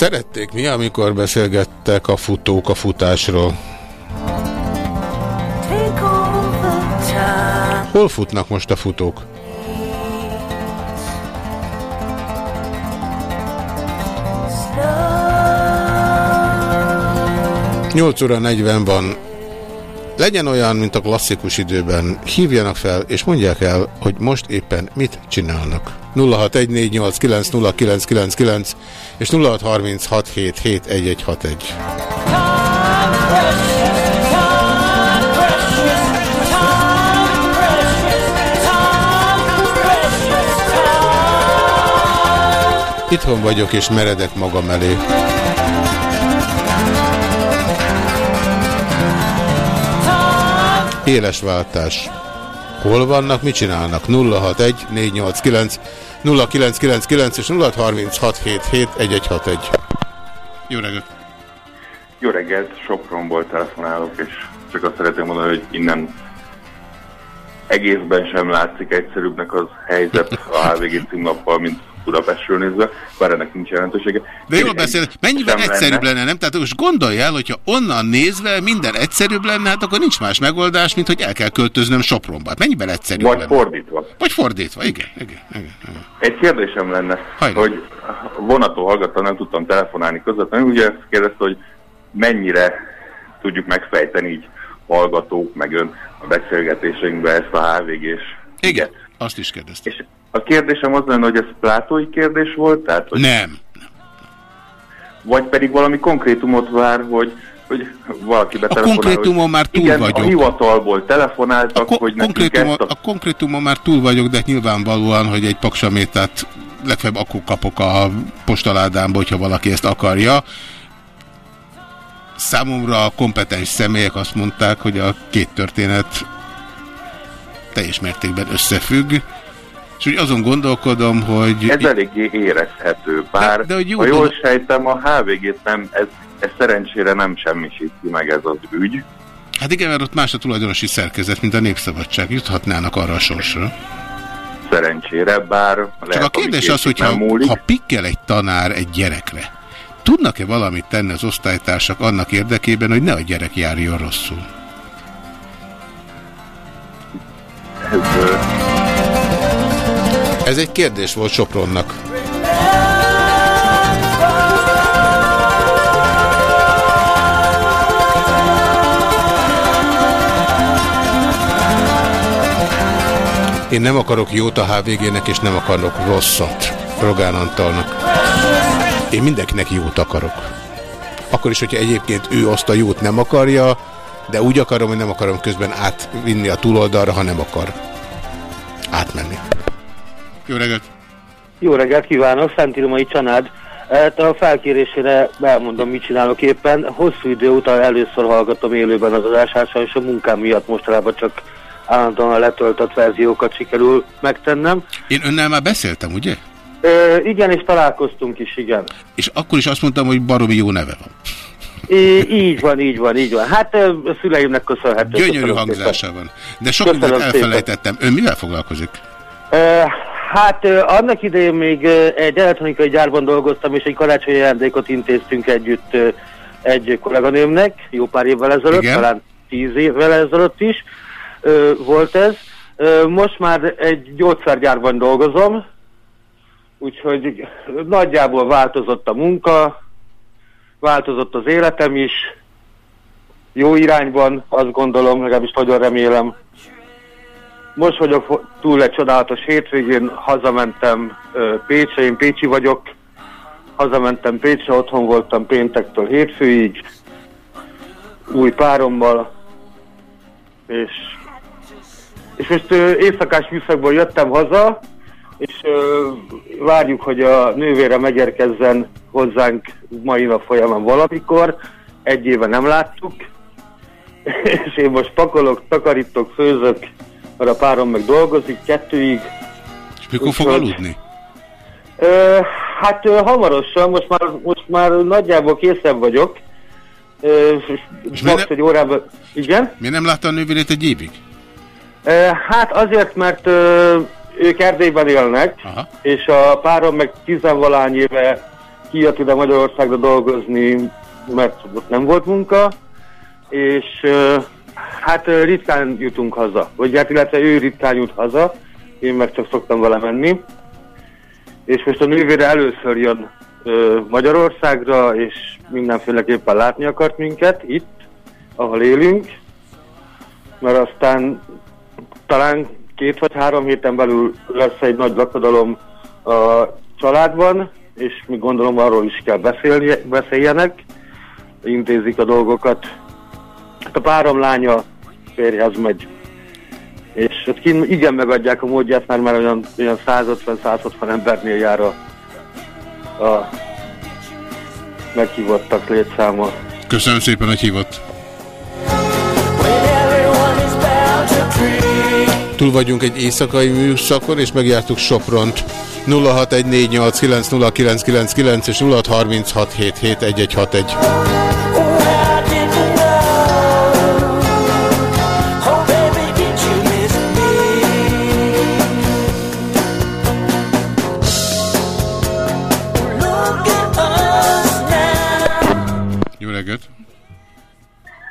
Szerették mi, amikor beszélgettek a futók a futásról? Hol futnak most a futók? Nyolc óra 40 van. Legyen olyan, mint a klasszikus időben. Hívjanak fel, és mondják el, hogy most éppen mit csinálnak. 0614890999 és 0636771161. Itthon vagyok, és meredek magam elé. Éles váltás. Hol vannak, mit csinálnak? 061 489 0999 és 0636771161. Jó reggelt! Jó reggelt, Sopronból telefonálok, és csak azt szeretném mondani, hogy innen egészben sem látszik egyszerűbbnek az helyzet a HVG címlappal, mint Budapestről nézve, bár ennek nincs jelentősége. De jól beszél, mennyivel egyszerűbb lenne, nem? Tehát most gondolj el, hogyha onnan nézve minden egyszerűbb lenne, hát akkor nincs más megoldás, mint hogy el kell költöznöm Sopronba. Hát mennyivel egyszerűbb Vagy lenne? fordítva. Vagy fordítva, igen. igen, igen, igen. Egy kérdésem lenne, Hajrá. hogy vonaton hallgattam, nem tudtam telefonálni közvetlenül, ugye ezt kérdezte, hogy mennyire tudjuk megfejteni így hallgatók, meg ön a beszélgetéseinkben ezt a HVG-s Igen, azt is kérdeztem. És a kérdésem az lenne, hogy ez plátói kérdés volt? Tehát, hogy Nem. Vagy pedig valami konkrétumot vár, hogy, hogy valaki betelefonál, konkrétumon hogy már túl igen, vagyok. a hivatalból telefonáltak, hogy nekünk Konkrétumon, ezt a... a konkrétumon már túl vagyok, de nyilvánvalóan, hogy egy paksamétát legfeljebb akkor kapok a postaládámba, hogyha valaki ezt akarja. Számomra a kompetens személyek azt mondták, hogy a két történet teljes mértékben összefügg, és úgy azon gondolkodom, hogy... Ez eléggé érezhető, bár De- de hogy jó ha jól sejtem, a HVG-t nem, ez, ez szerencsére nem semmisíti meg ez az ügy. Hát igen, mert ott más a tulajdonosi szerkezet, mint a Népszabadság. Juthatnának arra a sorsra. Szerencsére, bár Csak lehet, a kérdés az, hogy ha, múlik. ha pikkel egy tanár egy gyerekre, tudnak-e valamit tenni az osztálytársak annak érdekében, hogy ne a gyerek járjon rosszul? Ez egy kérdés volt Sopronnak. Én nem akarok jót a HVG-nek, és nem akarok rosszat Rogán Antalnak. Én mindenkinek jót akarok. Akkor is, hogyha egyébként ő azt a jót nem akarja, de úgy akarom, hogy nem akarom közben átvinni a túloldalra, ha nem akar átmenni. Jó reggelt! Jó reggelt kívánok, Szent Ilmai Csanád. Hát a felkérésére elmondom, mit csinálok éppen. Hosszú idő után először hallgatom élőben az adását, és a munkám miatt mostanában csak állandóan a letöltött verziókat sikerül megtennem. Én önnel már beszéltem, ugye? Ö, igen, és találkoztunk is, igen. És akkor is azt mondtam, hogy baromi jó neve van. É, így van, így van, így van. Hát a szüleimnek köszönhető. Gyönyörű Köszönöm hangzása szépen. van. De sok Köszönöm mindent szépen. elfelejtettem. Ön mivel foglalkozik? Hát annak idején még egy elektronikai gyárban dolgoztam, és egy karácsonyi ajándékot intéztünk együtt egy kolléganőmnek, jó pár évvel ezelőtt, Igen. talán tíz évvel ezelőtt is volt ez. Most már egy gyógyszergyárban dolgozom, úgyhogy nagyjából változott a munka, változott az életem is, jó irányban, azt gondolom, legalábbis nagyon remélem. Most vagyok túl egy csodálatos hétvégén, hazamentem Pécsre, én Pécsi vagyok, hazamentem Pécsre, otthon voltam péntektől hétfőig, új párommal, és, és most éjszakás műszakból jöttem haza, és ö, várjuk, hogy a nővére megérkezzen hozzánk mai nap folyamán valamikor, egy éve nem láttuk, és én most pakolok, takarítok, főzök, mert a párom meg dolgozik kettőig. És mikor fog aludni? Ö, hát ö, hamarosan, most már, most már nagyjából készen vagyok. Ö, és max egy órában... Igen? Miért nem látta a nővérét egy évig? Ö, hát azért, mert ö, ők Erdélyben élnek, Aha. és a párom meg tizenvalány éve kijött ide Magyarországra dolgozni, mert ott nem volt munka, és hát ritkán jutunk haza, vagy hát illetve ő ritkán jut haza, én meg csak szoktam vele menni. És most a nővére először jön Magyarországra, és mindenféleképpen látni akart minket itt, ahol élünk, mert aztán talán két vagy három héten belül lesz egy nagy lakodalom a családban, és mi gondolom arról is kell beszélni, beszéljenek, intézik a dolgokat. Hát a párom lánya férjhez megy. És ott kint igen megadják a módját, mert már olyan, olyan 150-160 embernél jár a, a meghívottak létszáma. Köszönöm szépen, hogy hívott. Túl vagyunk egy éjszakai műszakon, és megjártuk Sopront. 0614890999 és 0636771161.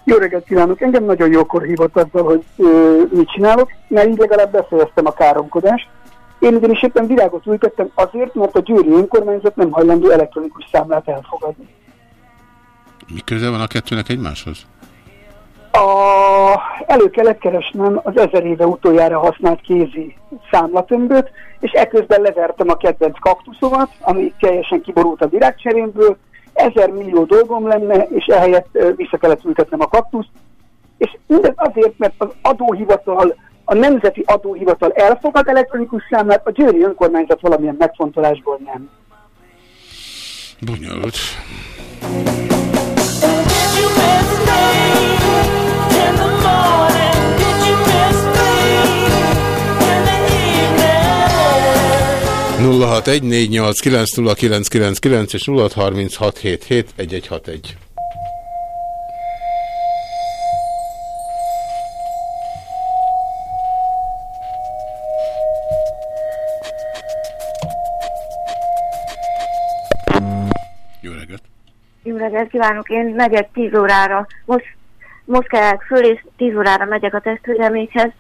Jó reggelt kívánok! Engem nagyon jókor hívott azzal, hogy ö, mit csinálok, mert így legalább befejeztem a káromkodást. Én ugyanis éppen virágot ültettem azért, mert a győri önkormányzat nem hajlandó elektronikus számlát elfogadni. Mi köze van a kettőnek egymáshoz? A, elő kellett keresnem az ezer éve utoljára használt kézi számlatömböt, és ekközben levertem a kedvenc kaktuszomat, ami teljesen kiborult a virágcserémből, ezer millió dolgom lenne, és ehelyett vissza kellett ültetnem a kaktuszt, és mindez azért, mert az adóhivatal, a Nemzeti Adóhivatal elfogad elektronikus számlát, a győri önkormányzat valamilyen megfontolásból nem. Bonyolult. nulla 0614890999 és 0636771161. Jó reggelt! Jó reggelt kívánok! Én megyek 10 órára. Most, most kelek föl, és 10 órára megyek a testvéremékhez.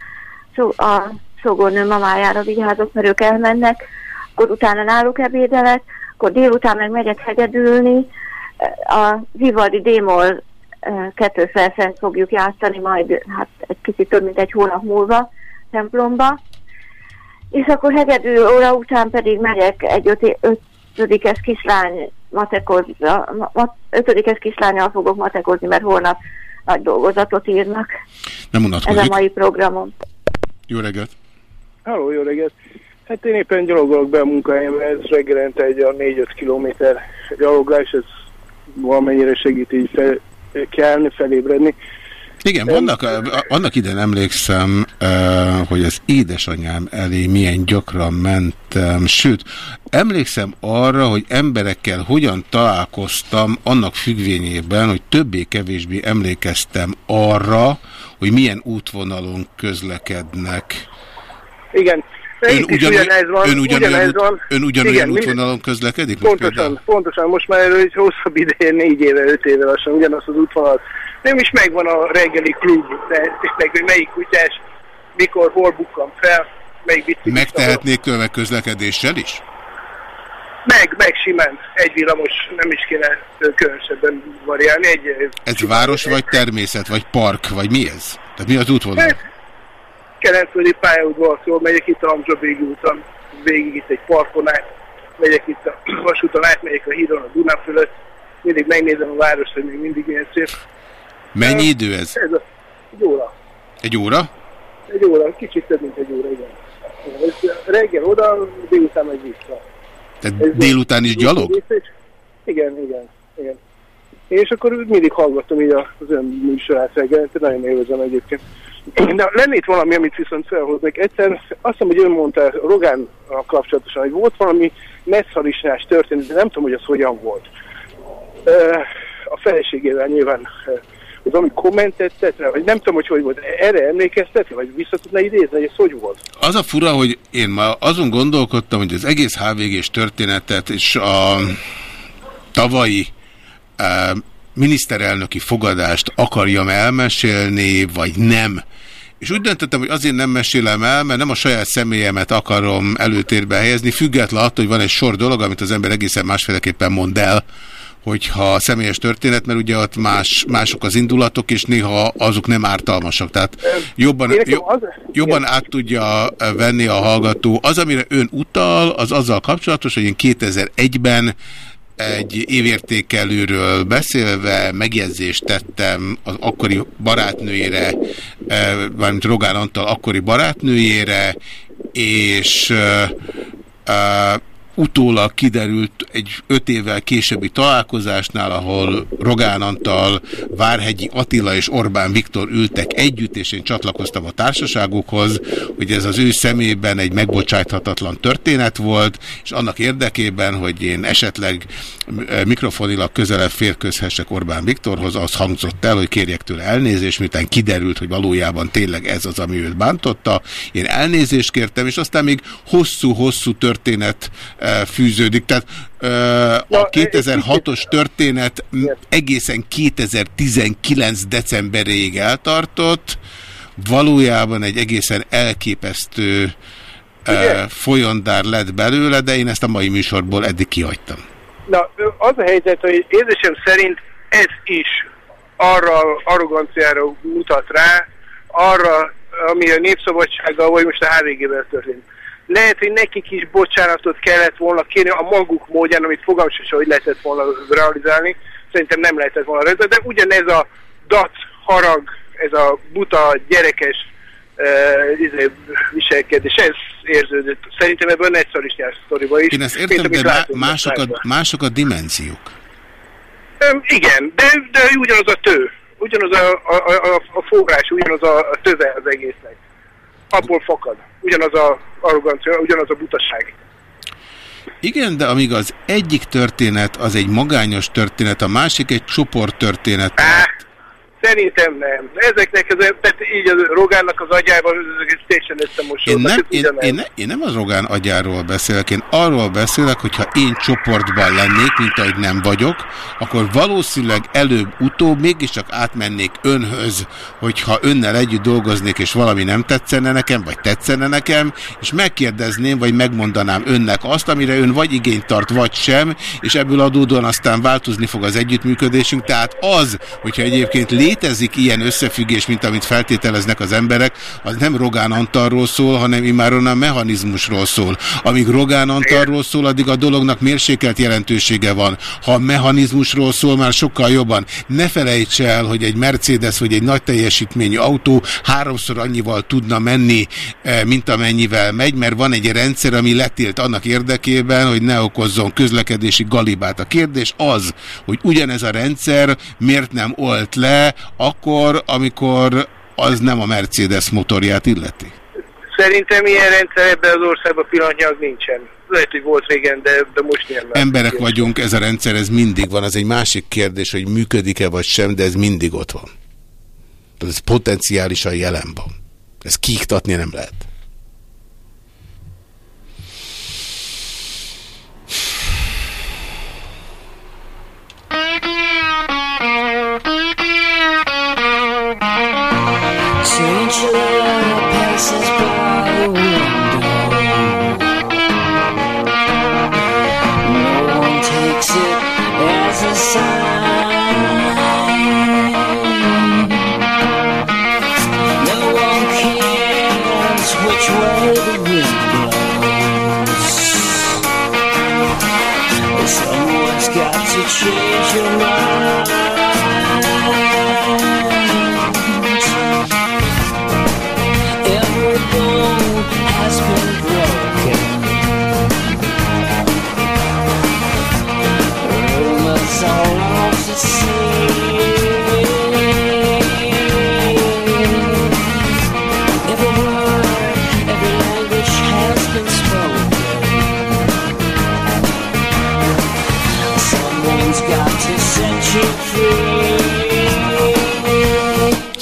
Szó, a szógornő mamájára vigyázok, mert ők elmennek akkor utána náluk ebédelek, akkor délután meg megyek hegedülni. A Vivaldi Démol eh, kettős versenyt fogjuk játszani majd hát egy kicsit több mint egy hónap múlva templomba. és akkor hegedű óra után pedig megyek egy öt, ötödikes kislány matekozni, ma, ötödikes kislányal fogok matekozni, mert holnap nagy dolgozatot írnak. Nem Ez unatkozik. a mai programom. Jó reggelt! Halló, jó reggelt! Hát én éppen gyalogolok be a munkahelyemre, ez reggelente egy a 4-5 kilométer gyaloglás, ez valamennyire segít így fel, kelni, felébredni. Igen, vannak, annak idején emlékszem, eh, hogy az édesanyám elé milyen gyakran mentem, sőt, emlékszem arra, hogy emberekkel hogyan találkoztam annak függvényében, hogy többé-kevésbé emlékeztem arra, hogy milyen útvonalon közlekednek. Igen, de Ön, itt is ugyanúgy, ugyanez van. ön ugyanolyan, ugyanez van. ön ugyanolyan Igen, útvonalon közlekedik? most Pontosan, például? pontosan. Most már egy hosszabb ideje, négy éve, öt éve lassan ugyanaz az útvonal. Nem is megvan a reggeli klub, de tényleg, hogy melyik kutyás, mikor, hol bukkan fel, melyik biciklis. Megtehetnék tömegközlekedéssel is? Meg, meg simán. Egy villamos nem is kéne különösebben variálni. Egy, Ez város, vagy természet, vagy park, vagy mi ez? Tehát mi az útvonal? Keletföldi pályaudvartól megyek itt a Amzsabégi úton, végig itt egy parkon át, megyek itt a vasúton át, megyek a hídon a Duna fölött, mindig megnézem a várost, hogy még mindig ilyen szép. Mennyi idő ez? Ez a, egy óra. Egy óra? Egy óra, kicsit több, mint egy óra, igen. Ez reggel oda, délután megy vissza. Tehát délután is gyalog? Igen, igen, igen. És akkor mindig hallgatom így az ön műsorát reggelente, nagyon élvezem egyébként. De lenne itt valami, amit viszont felhoznék. Egyszer azt hiszem, hogy ön mondta Rogán kapcsolatosan, hogy volt valami messzalisnás történet, de nem tudom, hogy az hogyan volt. A feleségével nyilván az, ami kommentet tett rá, vagy nem tudom, hogy hogy volt. Erre emlékeztetni, vagy vissza tudna idézni, hogy ez hogy volt? Az a fura, hogy én ma azon gondolkodtam, hogy az egész HVG-s történetet és a tavalyi miniszterelnöki fogadást akarjam elmesélni, vagy nem. És úgy döntöttem, hogy azért nem mesélem el, mert nem a saját személyemet akarom előtérbe helyezni, független attól, hogy van egy sor dolog, amit az ember egészen másféleképpen mond el, hogyha személyes történet, mert ugye ott más, mások az indulatok, és néha azok nem ártalmasak. Tehát jobban, jo, jobban át tudja venni a hallgató. Az, amire ön utal, az azzal kapcsolatos, hogy én 2001-ben egy évértékelőről beszélve megjegyzést tettem az akkori barátnőjére, eh, valamint Rogán Antal akkori barátnőjére, és eh, eh, utólag kiderült egy öt évvel későbbi találkozásnál, ahol Rogán Antal, Várhegyi Attila és Orbán Viktor ültek együtt, és én csatlakoztam a társaságukhoz, hogy ez az ő szemében egy megbocsáthatatlan történet volt, és annak érdekében, hogy én esetleg eh, mikrofonilag közelebb férközhessek Orbán Viktorhoz, az hangzott el, hogy kérjek tőle elnézést, miután kiderült, hogy valójában tényleg ez az, ami őt bántotta. Én elnézést kértem, és aztán még hosszú-hosszú történet eh, fűződik. Tehát eh, a 2006-os történet egészen 2019 decemberéig eltartott, valójában egy egészen elképesztő eh, folyondár lett belőle, de én ezt a mai műsorból eddig kihagytam. Na, az a helyzet, hogy érzésem szerint ez is arra arroganciára mutat rá, arra, ami a népszabadsággal, vagy most a HVG-vel történt. Lehet, hogy nekik is bocsánatot kellett volna kérni a maguk módján, amit fogalmam sem, hogy lehetett volna realizálni. Szerintem nem lehetett volna realizálni, de ugyanez a dac, harag, ez a buta, gyerekes uh, viselkedés, ez érződött. Szerintem ebben egyszer is nyert sztoriba is. Én ezt mint értem, amit de látunk mások a, mások a dimenziók. Öm, igen, de, de ugyanaz a tő, ugyanaz a, a, a, a forrás, ugyanaz a, a töve az egésznek. Abból fakad. Ugyanaz a arrogancia, ugyanaz a butaság. Igen, de amíg az egyik történet az egy magányos történet, a másik egy csoport történet. Szerintem nem. Ezeknek, ez, tehát így a Rogánnak az agyában teljesen Én összemosódnak. nem, ez én, én, ne, én nem az Rogán agyáról beszélek, én arról beszélek, hogyha én csoportban lennék, mint ahogy nem vagyok, akkor valószínűleg előbb-utóbb mégiscsak átmennék önhöz, hogyha önnel együtt dolgoznék, és valami nem tetszene nekem, vagy tetszene nekem, és megkérdezném, vagy megmondanám önnek azt, amire ön vagy igényt tart, vagy sem, és ebből adódóan aztán változni fog az együttműködésünk. Tehát az, hogyha egyébként létezik ilyen összefüggés, mint amit feltételeznek az emberek, az nem Rogán Antalról szól, hanem immáron a mechanizmusról szól. Amíg Rogán Antalról szól, addig a dolognak mérsékelt jelentősége van. Ha a mechanizmusról szól, már sokkal jobban. Ne felejts el, hogy egy Mercedes vagy egy nagy teljesítményű autó háromszor annyival tudna menni, eh, mint amennyivel megy, mert van egy rendszer, ami letilt annak érdekében, hogy ne okozzon közlekedési galibát. A kérdés az, hogy ugyanez a rendszer miért nem olt le akkor, amikor az nem a Mercedes motorját illeti? Szerintem ilyen rendszer ebben az országban pillanatnyilag nincsen. Lehet, hogy volt régen, de, de most nem. Emberek vagyunk, ez a rendszer, ez mindig van. Az egy másik kérdés, hogy működik-e vagy sem, de ez mindig ott van. Tehát ez potenciálisan jelen van. Ez kiiktatni nem lehet. faces borrowed.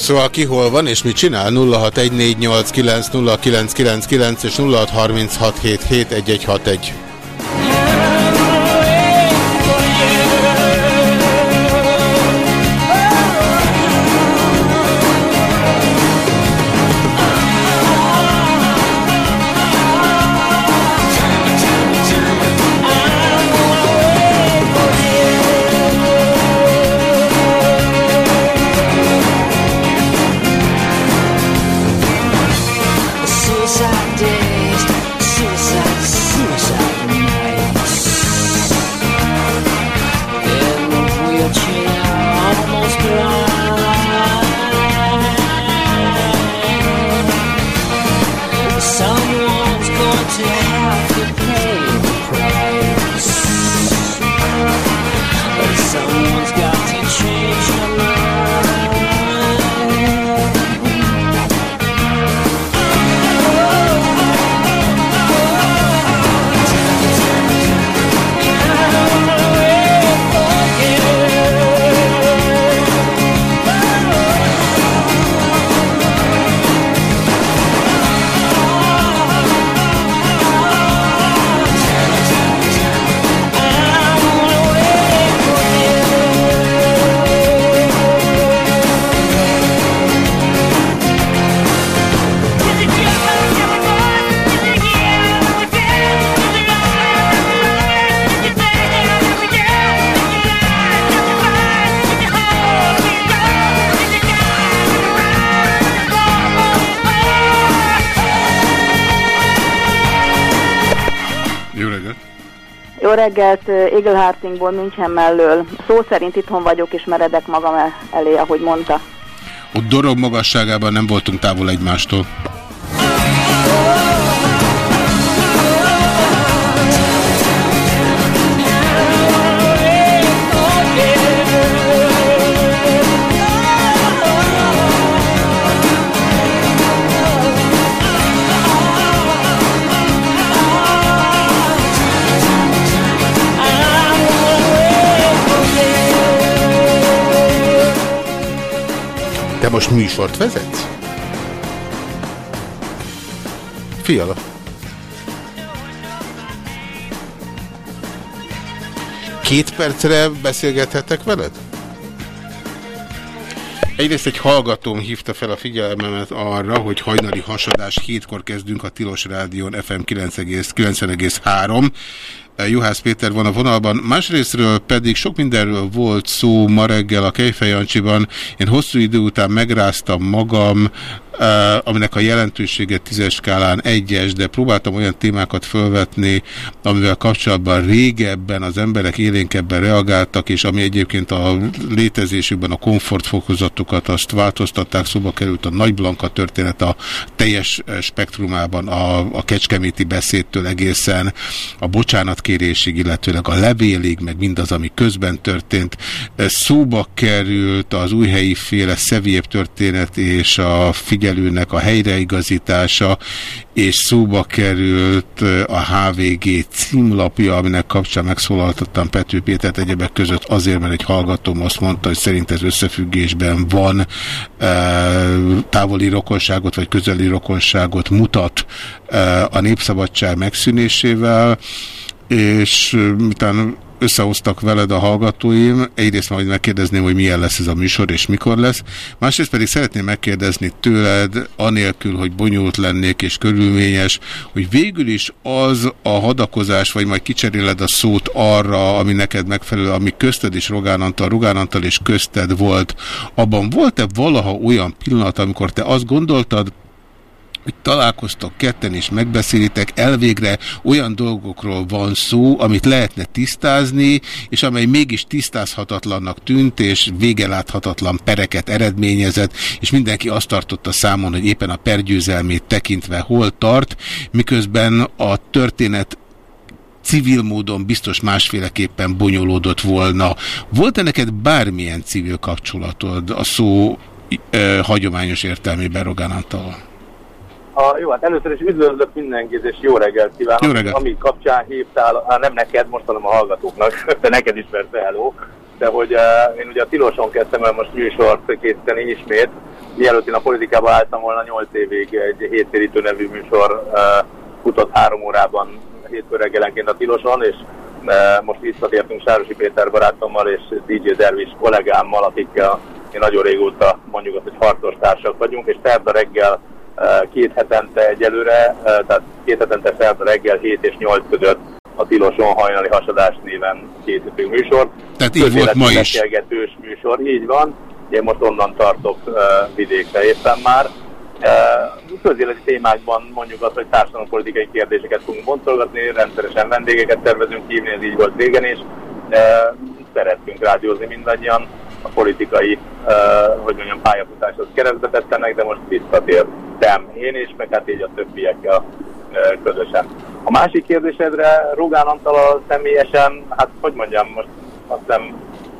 Szóval ki hol van és mit csinál? 0614890999 és 0636771161. reggelt, Eagle Hartingból, München mellől. Szó szerint itthon vagyok, és meredek magam el- elé, ahogy mondta. Ott dorog magasságában nem voltunk távol egymástól. Most műsort vezetsz? Fiala. Két percre beszélgethetek veled? Egyrészt egy hallgatóm hívta fel a figyelmemet arra, hogy hajnali hasadás hétkor kezdünk a Tilos Rádión FM 9,90,3. Juhász Péter van a vonalban. Másrésztről pedig sok mindenről volt szó ma reggel a Kejfejancsiban. Én hosszú idő után megráztam magam, aminek a jelentősége tízes skálán egyes, de próbáltam olyan témákat felvetni, amivel kapcsolatban régebben az emberek élénkebben reagáltak, és ami egyébként a létezésükben a komfortfokozatukat azt változtatták, szóba került a Nagy Blanka történet a teljes spektrumában, a, a kecskeméti beszédtől egészen a bocsánatkérésig, illetőleg a levélig, meg mindaz, ami közben történt. Szóba került az újhelyi féle szeviép történet és a figyelmet figyelőnek a helyreigazítása, és szóba került a HVG címlapja, aminek kapcsán megszólaltattam Pető Pétert egyebek között azért, mert egy hallgatóm azt mondta, hogy szerint ez összefüggésben van, távoli rokonságot vagy közeli rokonságot mutat a népszabadság megszűnésével, és utána összehoztak veled a hallgatóim. Egyrészt majd megkérdezném, hogy milyen lesz ez a műsor, és mikor lesz. Másrészt pedig szeretném megkérdezni tőled, anélkül, hogy bonyolult lennék és körülményes, hogy végül is az a hadakozás, vagy majd kicseréled a szót arra, ami neked megfelelő, ami közted és Rogán Antal, Rogán Antal és közted volt, abban volt-e valaha olyan pillanat, amikor te azt gondoltad, hogy találkoztok ketten és megbeszélitek, elvégre olyan dolgokról van szó, amit lehetne tisztázni, és amely mégis tisztázhatatlannak tűnt, és végeláthatatlan pereket eredményezett, és mindenki azt tartotta számon, hogy éppen a pergyőzelmét tekintve hol tart, miközben a történet civil módon biztos másféleképpen bonyolódott volna. Volt-e neked bármilyen civil kapcsolatod a szó e, hagyományos értelmében Rogán Antal? A, jó, hát először is üdvözlök mindenkit, és jó reggelt kívánok. Jó reggelt. Ami kapcsán hívtál, hát nem neked, most hanem a hallgatóknak, de neked is persze hello, de hogy uh, én ugye a Tiloson kezdtem el most műsort készíteni ismét, mielőtt én a politikába álltam volna 8 évig egy héttérítő nevű műsor uh, futott három órában hétfő reggelenként a Tiloson, és uh, most visszatértünk Sárosi Péter barátommal és DJ Dervis kollégámmal, akikkel én nagyon régóta mondjuk azt, hogy harcos társak vagyunk, és szerda reggel két hetente egyelőre, tehát két hetente szerda reggel 7 és 8 között a Tiloson hajnali hasadás néven készítünk műsor. Tehát így volt ma is. műsor, így van. Én most onnan tartok uh, vidékre éppen már. Uh, közéleti témákban mondjuk azt, hogy társadalompolitikai kérdéseket fogunk bontolgatni, rendszeresen vendégeket tervezünk hívni, ez így volt régen is. Uh, szeretünk rádiózni mindannyian a politikai, uh, hogy mondjam, pályafutáshoz keresztbe tettenek, de most visszatértem én is, meg hát így a többiekkel uh, közösen. A másik kérdésedre Rogán Antal személyesen, hát hogy mondjam, most azt nem,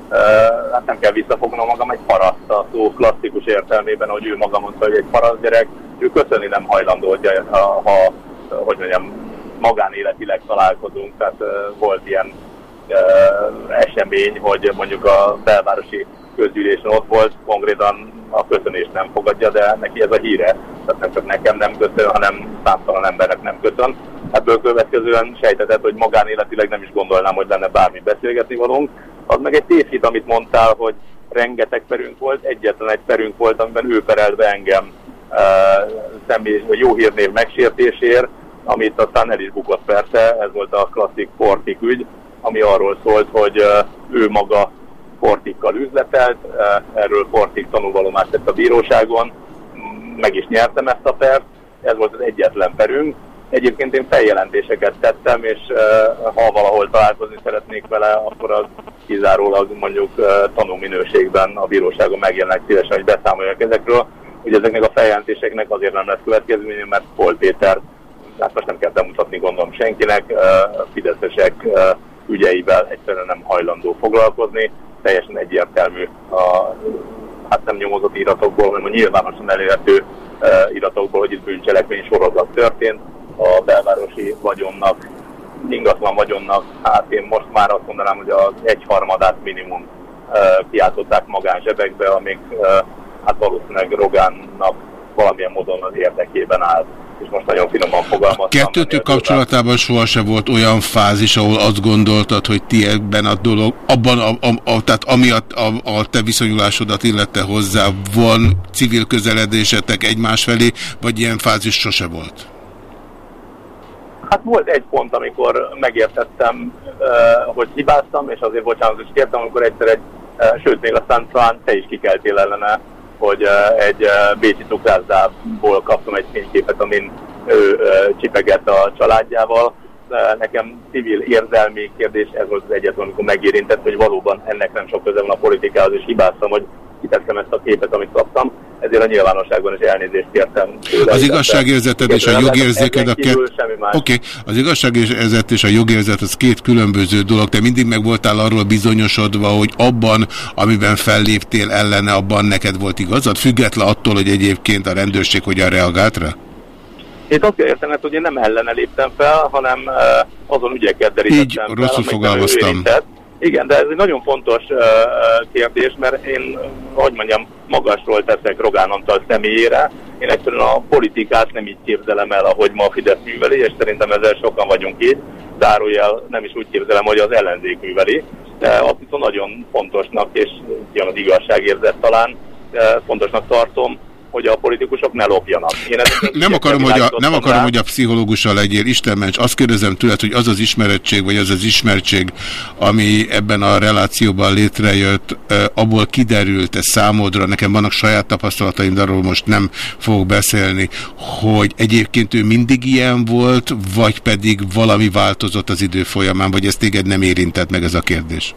uh, hát nem kell visszafognom magam, egy paraszt a szó klasszikus értelmében, hogy ő maga mondta, hogy egy paraszt gyerek, ő köszönni nem hajlandó, hogy, ha, ha hogy mondjam, magánéletileg találkozunk, tehát uh, volt ilyen esemény, hogy mondjuk a belvárosi közgyűlésen ott volt, konkrétan a köszönést nem fogadja, de neki ez a híre. Tehát nem csak nekem nem köszön, hanem számtalan embernek nem köszön. Ebből következően sejtetett, hogy magánéletileg nem is gondolnám, hogy lenne bármi beszélgetni valónk. Az meg egy tévhit, amit mondtál, hogy rengeteg perünk volt, egyetlen egy perünk volt, amiben ő perelt be engem uh, személy, jó hírnév megsértésért, amit aztán el is bukott persze, ez volt a klasszik Fortik ügy, ami arról szólt, hogy ő maga Fortikkal üzletelt, erről Fortik tanulvalomást tett a bíróságon, meg is nyertem ezt a pert, ez volt az egyetlen perünk. Egyébként én feljelentéseket tettem, és ha valahol találkozni szeretnék vele, akkor az kizárólag mondjuk tanúminőségben a bíróságon megjelennek szívesen, hogy beszámoljak ezekről. Ugye ezeknek a feljelentéseknek azért nem lesz következménye, mert Pol Péter, hát most nem kell bemutatni gondolom senkinek, fideszesek ügyeivel egyszerűen nem hajlandó foglalkozni. Teljesen egyértelmű a, hát nem nyomozott iratokból, hanem a nyilvánosan elérhető e, iratokból, hogy itt bűncselekmény sorozat történt a belvárosi vagyonnak, ingatlan vagyonnak, hát én most már azt mondanám, hogy az egyharmadát minimum e, kiáltották magán zsebekbe, amik e, hát valószínűleg Rogánnak valamilyen módon az érdekében áll és most nagyon finoman fogalmaztam. Kettőtök kapcsolatában sohasem volt olyan fázis, ahol azt gondoltad, hogy ti ebben a dolog, abban, a, a, a, tehát ami a, a, a te viszonyulásodat illette hozzá, van civil közeledésetek egymás felé, vagy ilyen fázis sose volt? Hát volt egy pont, amikor megértettem, hogy hibáztam, és azért bocsánatot is kértem, amikor egyszer egy, sőt még aztán talán te is kikeltél ellene, hogy egy bécsi cukrászdából kaptam egy fényképet, amin ő csipegett a családjával. Nekem civil érzelmi kérdés, ez volt az egyetlen, amikor megérintett, hogy valóban ennek nem sok köze van a politikához, és hibáztam, hogy kitettem ezt a képet, amit kaptam, ezért a nyilvánosságban is elnézést kértem. Tőle, Az igazságérzeted és a jogérzéked a két... Oké, okay. az igazságérzet és a jogérzet az két különböző dolog. Te mindig meg voltál arról bizonyosodva, hogy abban, amiben felléptél ellene, abban neked volt igazad, független attól, hogy egyébként a rendőrség hogyan reagált rá? Én azt értened, hogy én nem ellene léptem fel, hanem uh, azon ügyeket derítettem Így, fel, rosszul fogalmaztam. érintett. Igen, de ez egy nagyon fontos uh, kérdés, mert én, hogy mondjam, magasról teszek Rogán Antal személyére. Én egyszerűen a politikát nem így képzelem el, ahogy ma a Fidesz műveli, és szerintem ezzel sokan vagyunk így. Zárójel nem is úgy képzelem, hogy az ellenzék műveli. De azt viszont nagyon fontosnak, és jön az igazságérzet talán, fontosnak tartom, hogy a politikusok ne lopjanak. Én Nem akarom, hogy a, nem akarom, rá. hogy a pszichológussal legyél, Isten ments, azt kérdezem tőled, hogy az az ismerettség, vagy az az ismertség, ami ebben a relációban létrejött, abból kiderült-e számodra, nekem vannak saját tapasztalataim, de arról most nem fogok beszélni, hogy egyébként ő mindig ilyen volt, vagy pedig valami változott az idő folyamán, vagy ez téged nem érintett meg ez a kérdés?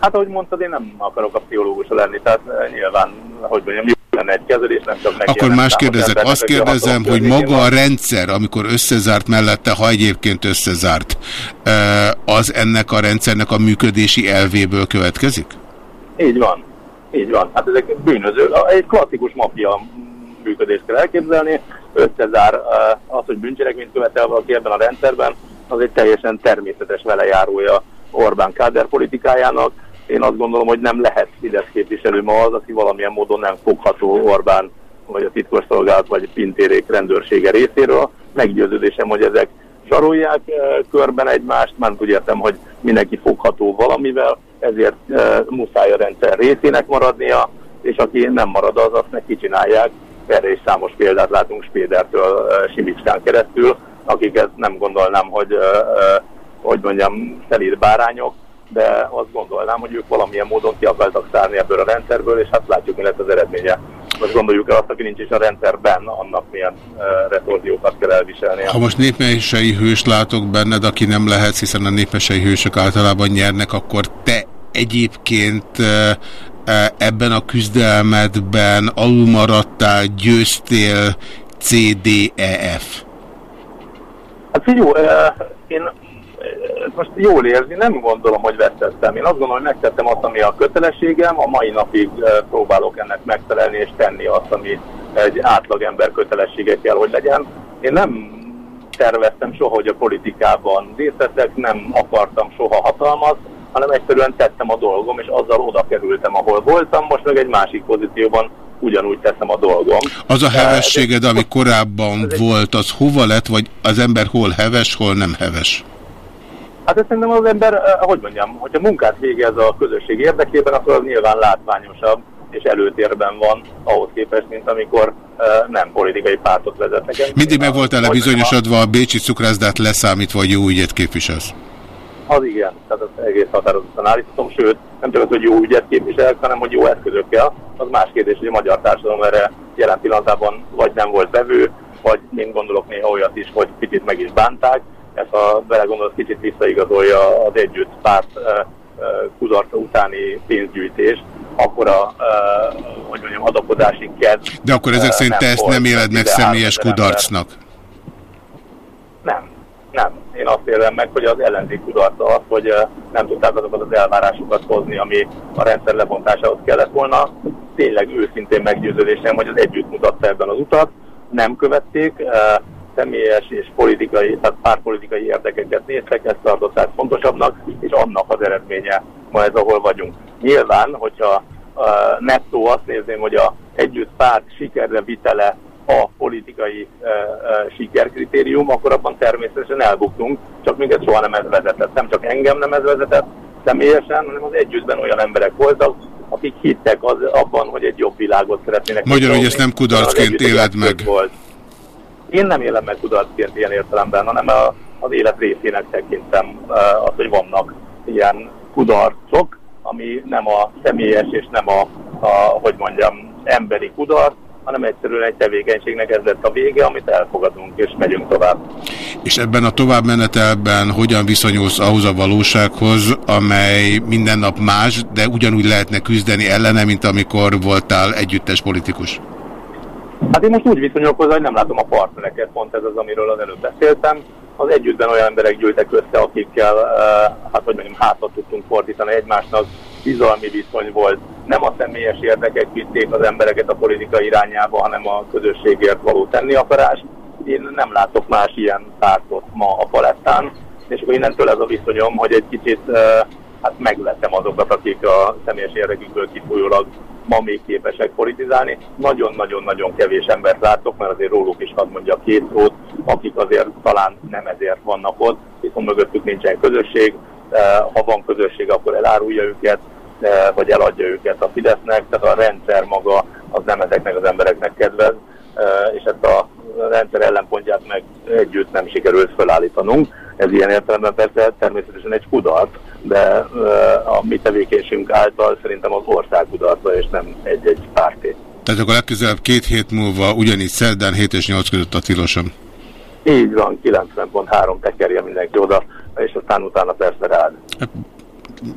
Hát ahogy mondtad, én nem akarok a pszichológus lenni, tehát eh, nyilván, hogy mondjam, lenne egy kezelés, nem csak. Akkor más kérdezek. embernek, Azt kérdezem, hogy maga a rendszer, amikor összezárt mellette, ha egyébként összezárt, eh, az ennek a rendszernek a működési elvéből következik? Így van. Így van. Hát ezek bűnöző. Egy klasszikus maffia működést kell elképzelni. Összezár eh, az, hogy bűncselekményt követel valaki ebben a rendszerben, az egy teljesen természetes velejárója Orbán káder politikájának. Én azt gondolom, hogy nem lehet Fidesz képviselő ma az, aki valamilyen módon nem fogható Orbán vagy a titkosszolgálat, vagy Pintérék rendőrsége részéről. Meggyőződésem, hogy ezek zsarolják eh, körben egymást, már úgy értem, hogy mindenki fogható valamivel, ezért eh, muszáj a rendszer részének maradnia, és aki nem marad az, azt meg kicsinálják. Erre is számos példát látunk Spédertől eh, Simicskán keresztül, akiket nem gondolnám, hogy, hogy mondjam, szelíd bárányok, de azt gondolnám, hogy ők valamilyen módon ki akartak szárni ebből a rendszerből, és hát látjuk, mi lett az eredménye. Most gondoljuk el azt, aki nincs is a rendszerben, annak milyen uh, retorziókat kell elviselnie. Ha most népmesei hős látok benned, aki nem lehetsz, hiszen a népmesei hősök általában nyernek, akkor te egyébként eh, ebben a küzdelmedben alulmaradtál, győztél CDEF. Hát jó, én most jól érzi, nem gondolom, hogy vesztettem. Én azt gondolom, hogy megtettem azt, ami a kötelességem, a mai napig próbálok ennek megfelelni és tenni azt, ami egy átlagember kötelessége kell, hogy legyen. Én nem terveztem soha, hogy a politikában részt veszek, nem akartam soha hatalmat, hanem egyszerűen tettem a dolgom, és azzal oda kerültem, ahol voltam, most meg egy másik pozícióban ugyanúgy teszem a dolgom. Az a hevességed, ami korábban volt, az hova lett, vagy az ember hol heves, hol nem heves? Hát ezt szerintem az ember, eh, hogy mondjam, hogyha munkát végez a közösség érdekében, akkor az nyilván látványosabb és előtérben van ahhoz képest, mint amikor eh, nem politikai pártot vezetnek. Mindig meg voltál le Hogy mondjam, bizonyosodva a Bécsi cukrászdát leszámítva, hogy jó ügyet képviselsz. Az igen, tehát az egész határozottan állítom, sőt, nem csak az, hogy jó ügyet képviselek, hanem hogy jó eszközökkel. Az más kérdés, hogy a magyar társadalom erre jelen pillanatában vagy nem volt bevő, vagy én gondolok néha olyat is, hogy picit meg is bánták. Ez a belegondolás kicsit visszaigazolja az együtt párt kudarca utáni pénzgyűjtés, akkor a, hogy mondjam, adakozási kedv. De akkor ezek szerint te ezt nem éled meg 13 személyes kudarcnak. Nem, nem. Én azt élem meg, hogy az ellenzék kudarca az, hogy nem tudták azokat az elvárásokat hozni, ami a rendszer lebontásához kellett volna. Tényleg őszintén meggyőződésem, hogy az együtt mutatta ebben az utat, nem követték, személyes és politikai, tehát pártpolitikai érdekeket néztek, ezt tartották fontosabbnak, és annak az eredménye ma ez, ahol vagyunk. Nyilván, hogyha uh, nettó azt nézném, hogy a együtt párt sikerre vitele a politikai uh, uh, sikerkritérium, akkor abban természetesen elbuktunk, csak minket soha nem ez vezetett. Nem csak engem nem ez vezetett személyesen, hanem az együttben olyan emberek voltak, akik hittek az, abban, hogy egy jobb világot szeretnének. Magyarul, hogy ezt nem kudarcként éled meg. Volt. Én nem élem meg kudarcként ilyen értelemben, hanem a, az élet részének tekintem az, hogy vannak ilyen kudarcok, ami nem a személyes és nem a, a hogy mondjam, emberi kudarc, hanem egyszerűen egy tevékenységnek ez lett a vége, amit elfogadunk és megyünk tovább. És ebben a továbbmenetelben hogyan viszonyulsz ahhoz a valósághoz, amely minden nap más, de ugyanúgy lehetne küzdeni ellene, mint amikor voltál együttes politikus? Hát én most úgy viszonyulok hozzá, hogy nem látom a partnereket, pont ez az, amiről az előbb beszéltem. Az együttben olyan emberek gyűltek össze, akikkel, hát hogy mondjam, hátat tudtunk fordítani egymásnak, bizalmi viszony volt. Nem a személyes érdekek vitték az embereket a politika irányába, hanem a közösségért való tenni akarás. Én nem látok más ilyen pártot ma a palettán, és akkor innentől ez a viszonyom, hogy egy kicsit hát megletem azokat, akik a személyes érdekükből kifolyólag ma még képesek politizálni. Nagyon-nagyon-nagyon kevés embert látok, mert azért róluk is hadd mondja két szót, akik azért talán nem ezért vannak ott, viszont mögöttük nincsen közösség, ha van közösség, akkor elárulja őket, vagy eladja őket a Fidesznek, tehát a rendszer maga az nem ezeknek az embereknek kedvez, és ezt a rendszer ellenpontját meg együtt nem sikerült felállítanunk. Ez ilyen értelemben persze természetesen egy kudarc, de a mi tevékenységünk által szerintem az ország kudarca, és nem egy-egy párté. Tehát akkor legközelebb két hét múlva ugyanígy szerdán 7 és 8 között a tilosom. Így van, 90.3 tekerje mindenki oda, és aztán utána persze rád. Hát,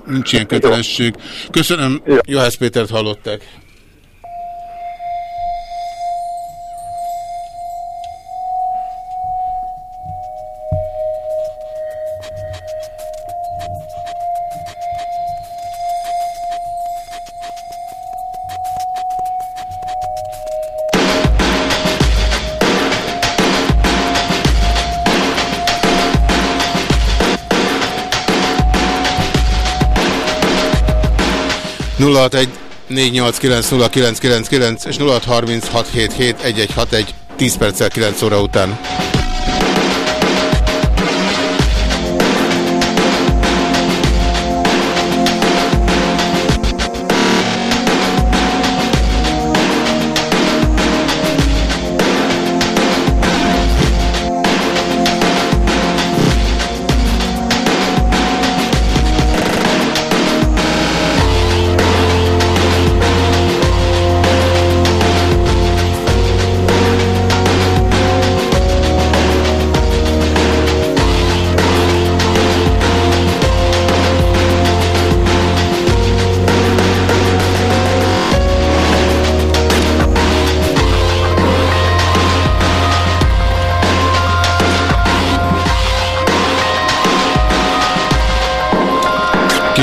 nincs ilyen kötelesség. Köszönöm, Johász Pétert hallották. Egy 489 és 0636771161 10 perccel 9 óra után.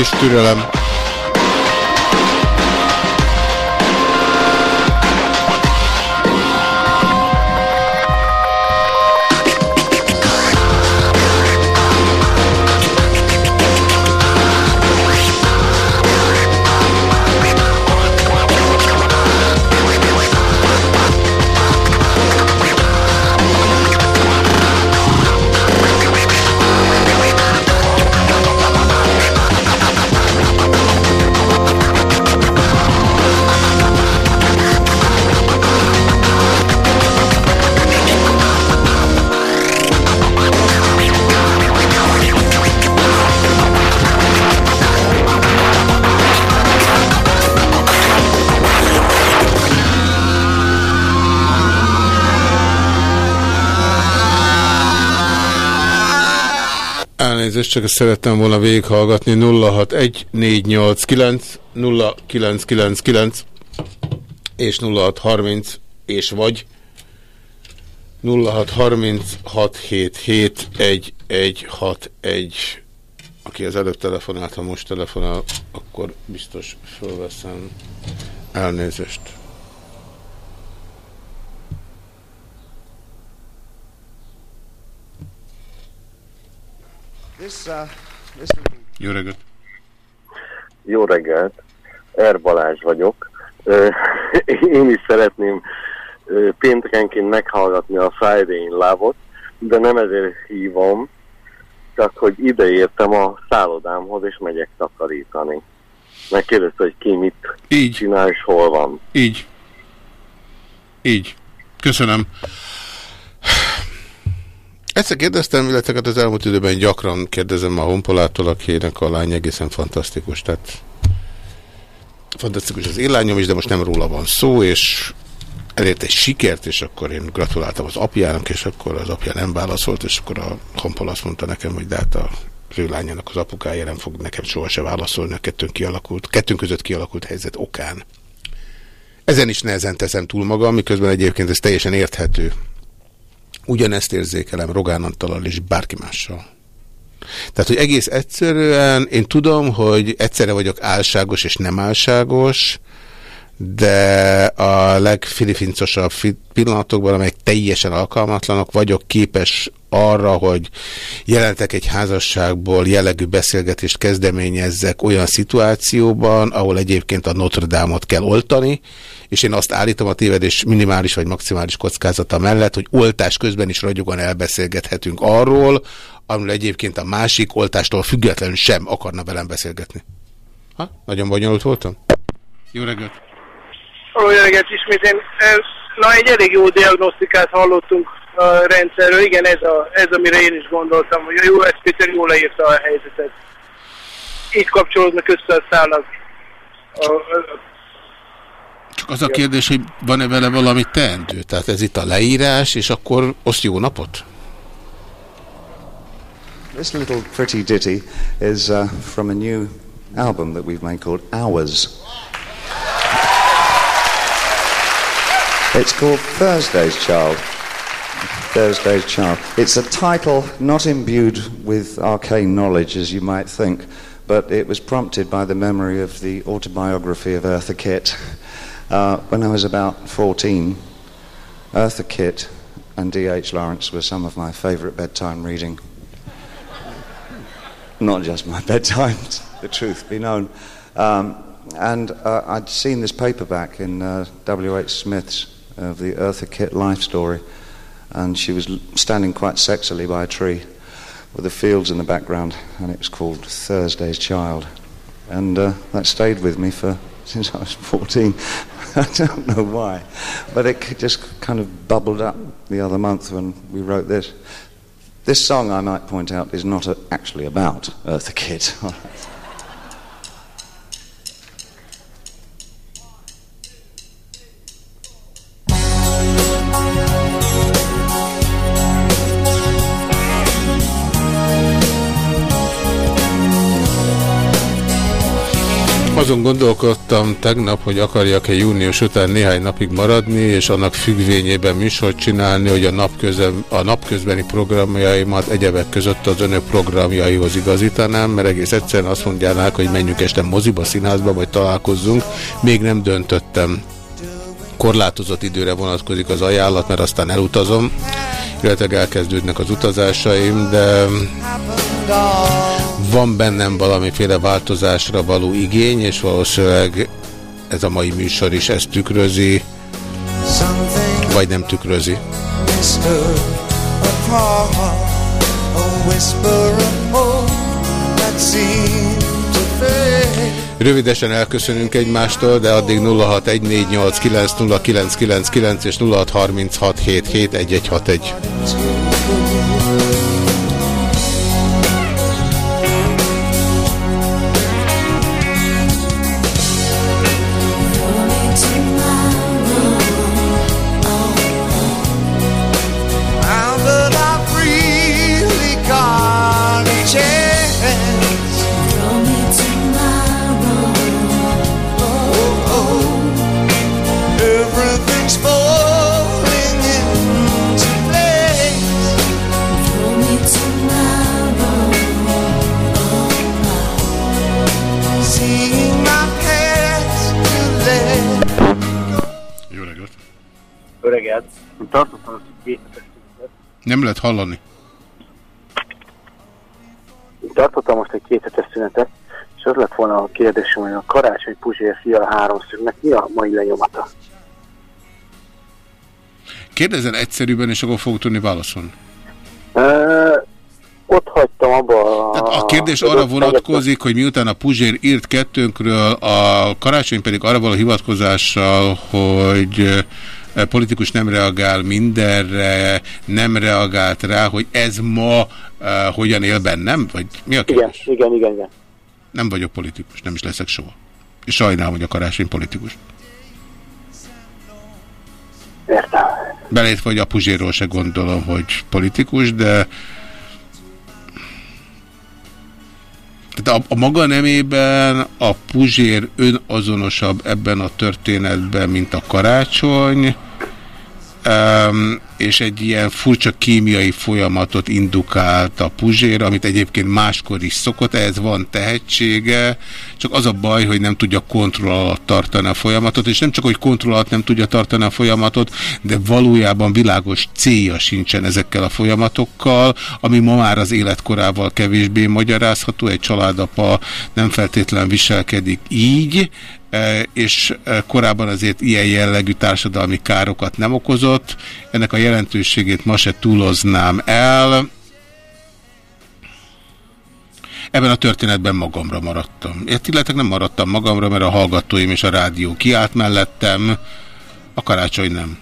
Kis türelem. Elnézést, csak szerettem volna végighallgatni. 061489 0999 és 0630 és vagy 0636771161 aki az előbb telefonált, ha most telefonál, akkor biztos fölveszem elnézést. Uh, Jó reggelt! Jó reggelt! Er Balázs vagyok. Én is szeretném péntekenként meghallgatni a Friday in Love-ot, de nem ezért hívom, csak hogy ide értem a szállodámhoz, és megyek takarítani. Megkérdezte, hogy ki mit Így. csinál, és hol van. Így. Így. Köszönöm. Egyszer kérdeztem, illetve hát az elmúlt időben gyakran kérdezem a honpolától, akinek a lány egészen fantasztikus. Tehát fantasztikus az élányom is, de most nem róla van szó, és elért egy sikert, és akkor én gratuláltam az apjának, és akkor az apja nem válaszolt, és akkor a honpol azt mondta nekem, hogy de hát a ő lányának az apukája nem fog nekem sohasem válaszolni a kettőnk, kialakult, kettőnk között kialakult helyzet okán. Ezen is nehezen teszem túl magam, miközben egyébként ez teljesen érthető. Ugyanezt érzékelem Rogán Antallal és bárki mással. Tehát, hogy egész egyszerűen én tudom, hogy egyszerre vagyok álságos és nem álságos, de a legfilifincosabb pillanatokban, amelyek teljesen alkalmatlanok, vagyok képes arra, hogy jelentek egy házasságból jellegű beszélgetést kezdeményezzek olyan szituációban, ahol egyébként a Notre Dame-ot kell oltani, és én azt állítom a tévedés minimális vagy maximális kockázata mellett, hogy oltás közben is ragyogan elbeszélgethetünk arról, amiről egyébként a másik oltástól függetlenül sem akarna velem beszélgetni. Ha? Nagyon bonyolult voltam? Jó reggelt! Jó reggelt ismét. Én, na, egy elég jó diagnosztikát hallottunk a rendszerről. Igen, ez, a, ez amire én is gondoltam, hogy a jó, ez Péter jól leírta a helyzetet. Így kapcsolódnak össze a szálak. A, a, Csak az a kérdés, hogy van-e vele valami teendő? Tehát ez itt a leírás, és akkor oszt jó napot? This little pretty ditty is uh, from a new album that we've made called Hours. It's called Thursday's Child. Thursday's Child. It's a title not imbued with arcane knowledge, as you might think, but it was prompted by the memory of the autobiography of Eartha Kitt. Uh, when I was about 14, Eartha Kitt and D.H. Lawrence were some of my favourite bedtime reading. Not just my bedtime, the truth be known. Um, and uh, I'd seen this paperback in uh, W.H. Smith's of the Eartha Kitt life story, and she was standing quite sexily by a tree with the fields in the background, and it was called Thursday's Child, and uh, that stayed with me for since I was 14. I don't know why, but it just kind of bubbled up the other month when we wrote this. This song, I might point out, is not a, actually about Eartha Kitt. Azon gondolkodtam tegnap, hogy akarjak-e június után néhány napig maradni, és annak függvényében műsort csinálni, hogy a, napközben, a napközbeni programjaimat egyebek között az önök programjaihoz igazítanám, mert egész egyszerűen azt mondják, hogy menjünk este moziba, színházba, vagy találkozzunk. Még nem döntöttem. Korlátozott időre vonatkozik az ajánlat, mert aztán elutazom, illetve elkezdődnek az utazásaim, de van bennem valamiféle változásra való igény, és valószínűleg ez a mai műsor is ezt tükrözi, vagy nem tükrözi. Rövidesen elköszönünk egymástól, de addig 0614890999 és 0636771161. Tartottam két Nem lehet hallani. Tartottam most egy kéthetes szünetet, és az lett volna a kérdésem, hogy a karácsony Puzsér fia a háromszögnek mi a mai lenyomata? Kérdezzen egyszerűbben, és akkor fogok tudni válaszolni. Uh, ott hagytam abba a... A kérdés arra vonatkozik, hogy miután a Puzsér írt kettőnkről, a karácsony pedig arra való hivatkozással, hogy politikus nem reagál mindenre, nem reagált rá, hogy ez ma e, hogyan él bennem? Vagy mi a kérdés? Igen, igen, igen, igen. Nem vagyok politikus, nem is leszek soha. És sajnálom, hogy a karácsony politikus. Értem. Belétve, hogy a Puzséról se gondolom, hogy politikus, de tehát a, a maga nemében a Puzsér önazonosabb ebben a történetben, mint a karácsony, um, és egy ilyen furcsa kémiai folyamatot indukált a Puzsér, amit egyébként máskor is szokott, ehhez van tehetsége, csak az a baj, hogy nem tudja kontroll alatt tartani a folyamatot, és nem csak, hogy kontroll alatt nem tudja tartani a folyamatot, de valójában világos célja sincsen ezekkel a folyamatokkal, ami ma már az életkorával kevésbé magyarázható, egy családapa nem feltétlen viselkedik így, e, és e, korábban azért ilyen jellegű társadalmi károkat nem okozott. Ennek a jelentőségét ma se túloznám el. Ebben a történetben magamra maradtam. Illetve nem maradtam magamra, mert a hallgatóim és a rádió kiállt mellettem, a karácsony nem.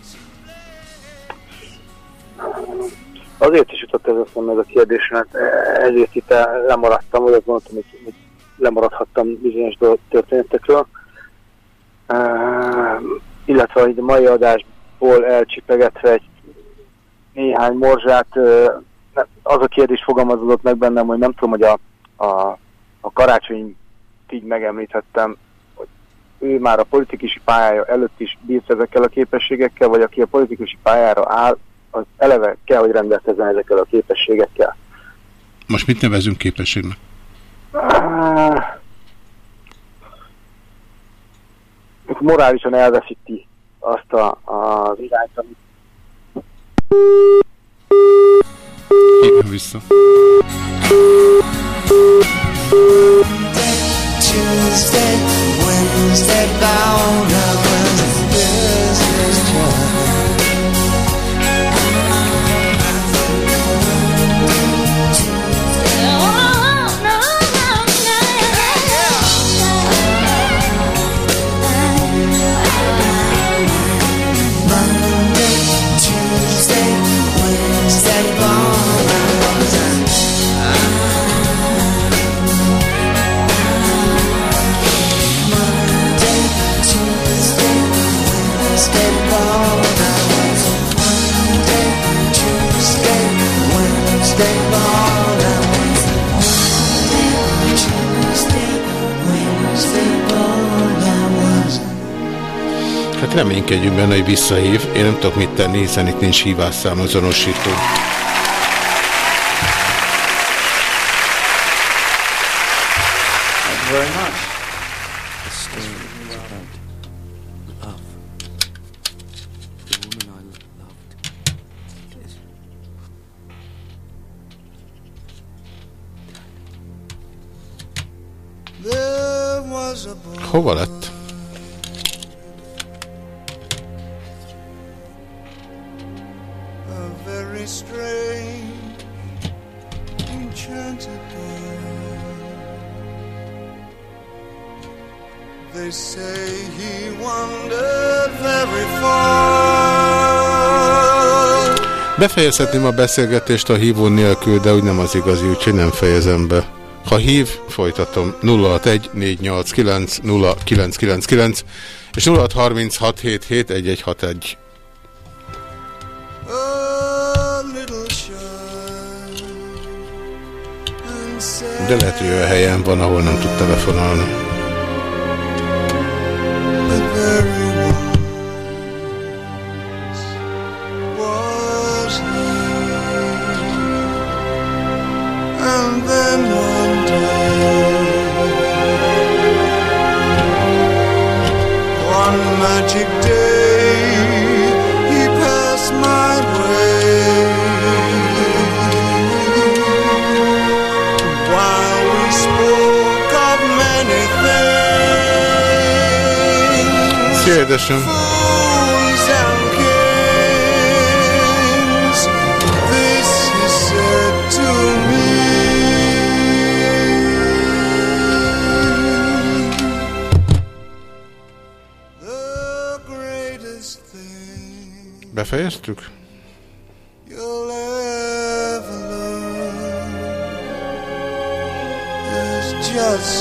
Azért is jutott ez eszembe ez a kérdés, mert ezért itt lemaradtam, vagy azt mondtam, hogy, hogy lemaradhattam bizonyos történetekről. Uh, illetve hogy a mai adásból elcsipegetve egy néhány morzsát, az a kérdés fogalmazódott meg bennem, hogy nem tudom, hogy a, a, a karácsony így megemlíthettem, hogy ő már a politikusi pályája előtt is bírt ezekkel a képességekkel, vagy aki a politikusi pályára áll, az eleve kell, hogy rendelkezzen ezekkel a képességekkel. Most mit nevezünk képességnek? Uh, morálisan elveszíti azt a, az irányt, amit Hívjam vissza. Tuesday, Wednesday, bound up Hát reménykedjünk benne, hogy visszahív. Én nem tudok mit tenni, hiszen itt nincs hívásszám azonosító. very much. Befejezhetném a beszélgetést a hívó nélkül, de úgy nem az igazi, úgyhogy nem fejezem be. Ha hív, folytatom 061 489 0999 és 0636771161. A little shy and sad. De lehet, hogy olyan helyen van, ahol nem tud telefonálni. Thing befejeztük? You'll ever learn is just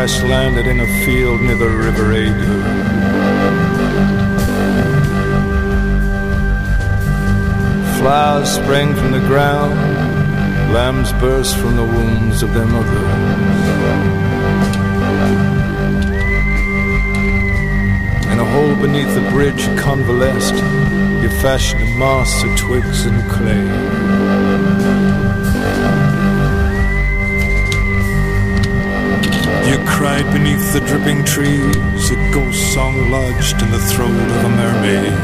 crash landed in a field near the River Adur. Flowers sprang from the ground, lambs burst from the wombs of their mothers. In a hole beneath the bridge convalesced, you fashioned a mass of twigs and clay. Cried beneath the dripping trees, a ghost song lodged in the throat of a mermaid.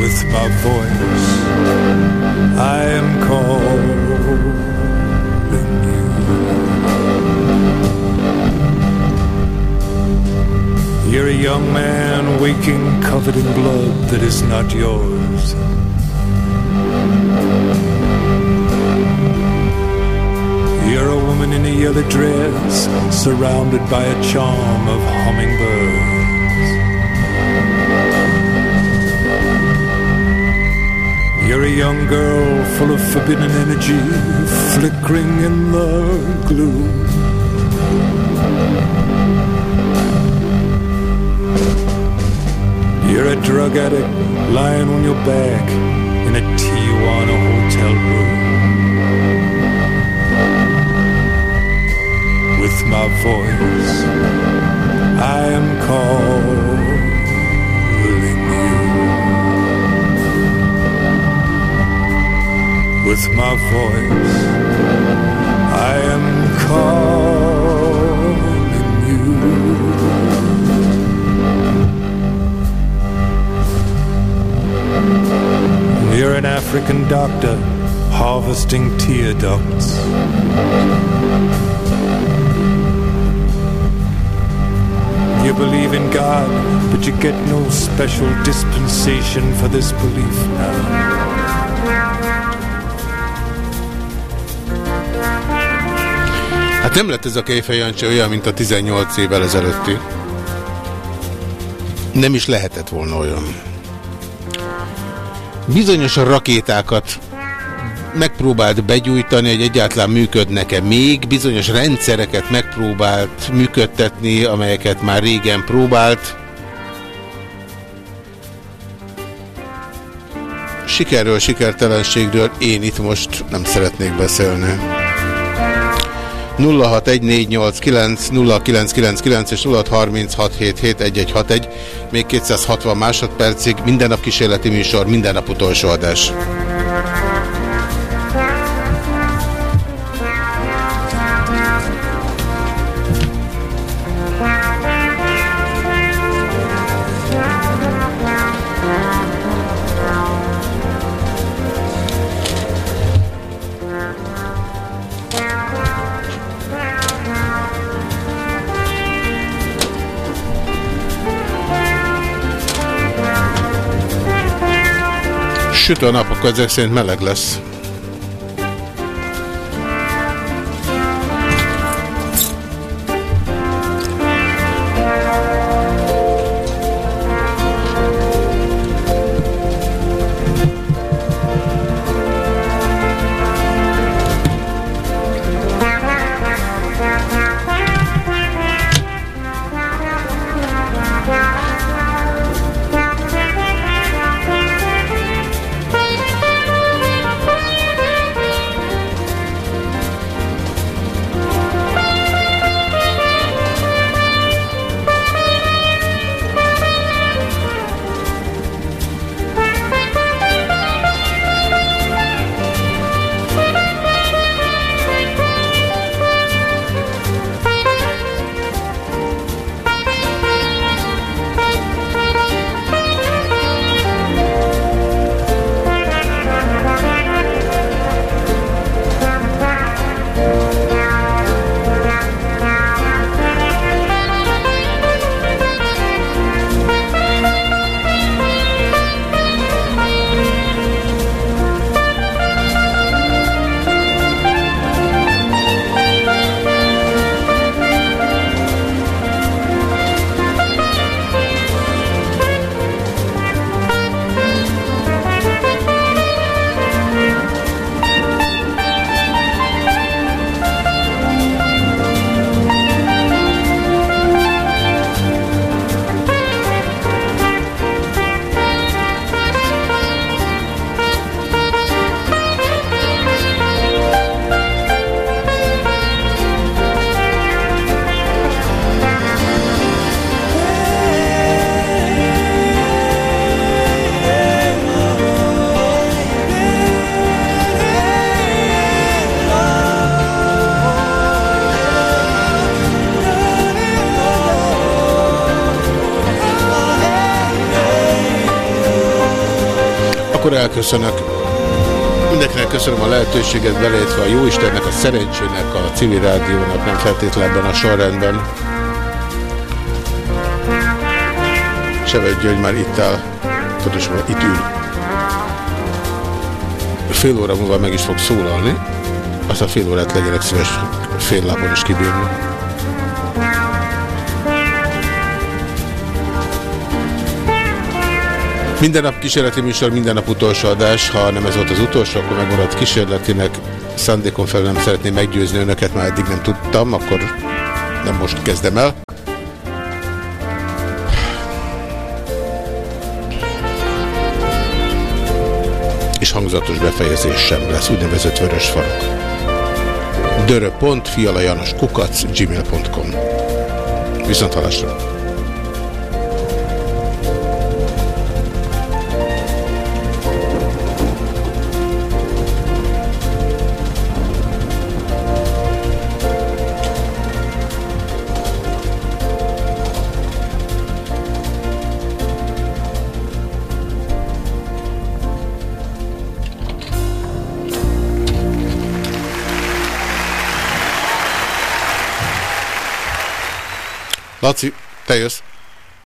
With my voice, I am calling you. You're a young man waking covered in blood that is not yours. Woman in a yellow dress, surrounded by a charm of hummingbirds. You're a young girl full of forbidden energy, flickering in the gloom. You're a drug addict lying on your back my voice, I am calling you. With my voice, I am calling you. You're an African doctor harvesting tear ducts. You believe in God, but you get no special dispensation for this belief now. Hát nem lett ez a Kejfej olyan, mint a 18 évvel ezelőtti. Nem is lehetett volna olyan. Bizonyos rakétákat megpróbált begyújtani, hogy egyáltalán működnek-e még, bizonyos rendszereket megpróbált működtetni, amelyeket már régen próbált. Sikerről, sikertelenségről én itt most nem szeretnék beszélni. 0614890999 és 0636771161, még 260 másodpercig, minden nap kísérleti műsor, minden nap utolsó adás. Süt a nap, akkor ezek szerint meleg lesz. Elköszönök. Mindenkinek köszönöm a lehetőséget, beleértve a Jóistennek, a szerencsének, a civil rádiónak, nem feltétlenben a sorrendben. Sevet György már itt áll, pontosan itt ül. Fél óra múlva meg is fog szólalni, azt a fél órát legyenek szíves fél lábon is kibírni. Minden nap kísérleti műsor, minden nap utolsó adás. Ha nem ez volt az utolsó, akkor megmaradt kísérletinek. Szándékon fel nem szeretném meggyőzni önöket, már eddig nem tudtam, akkor nem most kezdem el. És hangzatos befejezés sem lesz, úgynevezett vörös farok. dörö.fialajanoskukac gmail.com Viszont halásra! Laci, te jössz.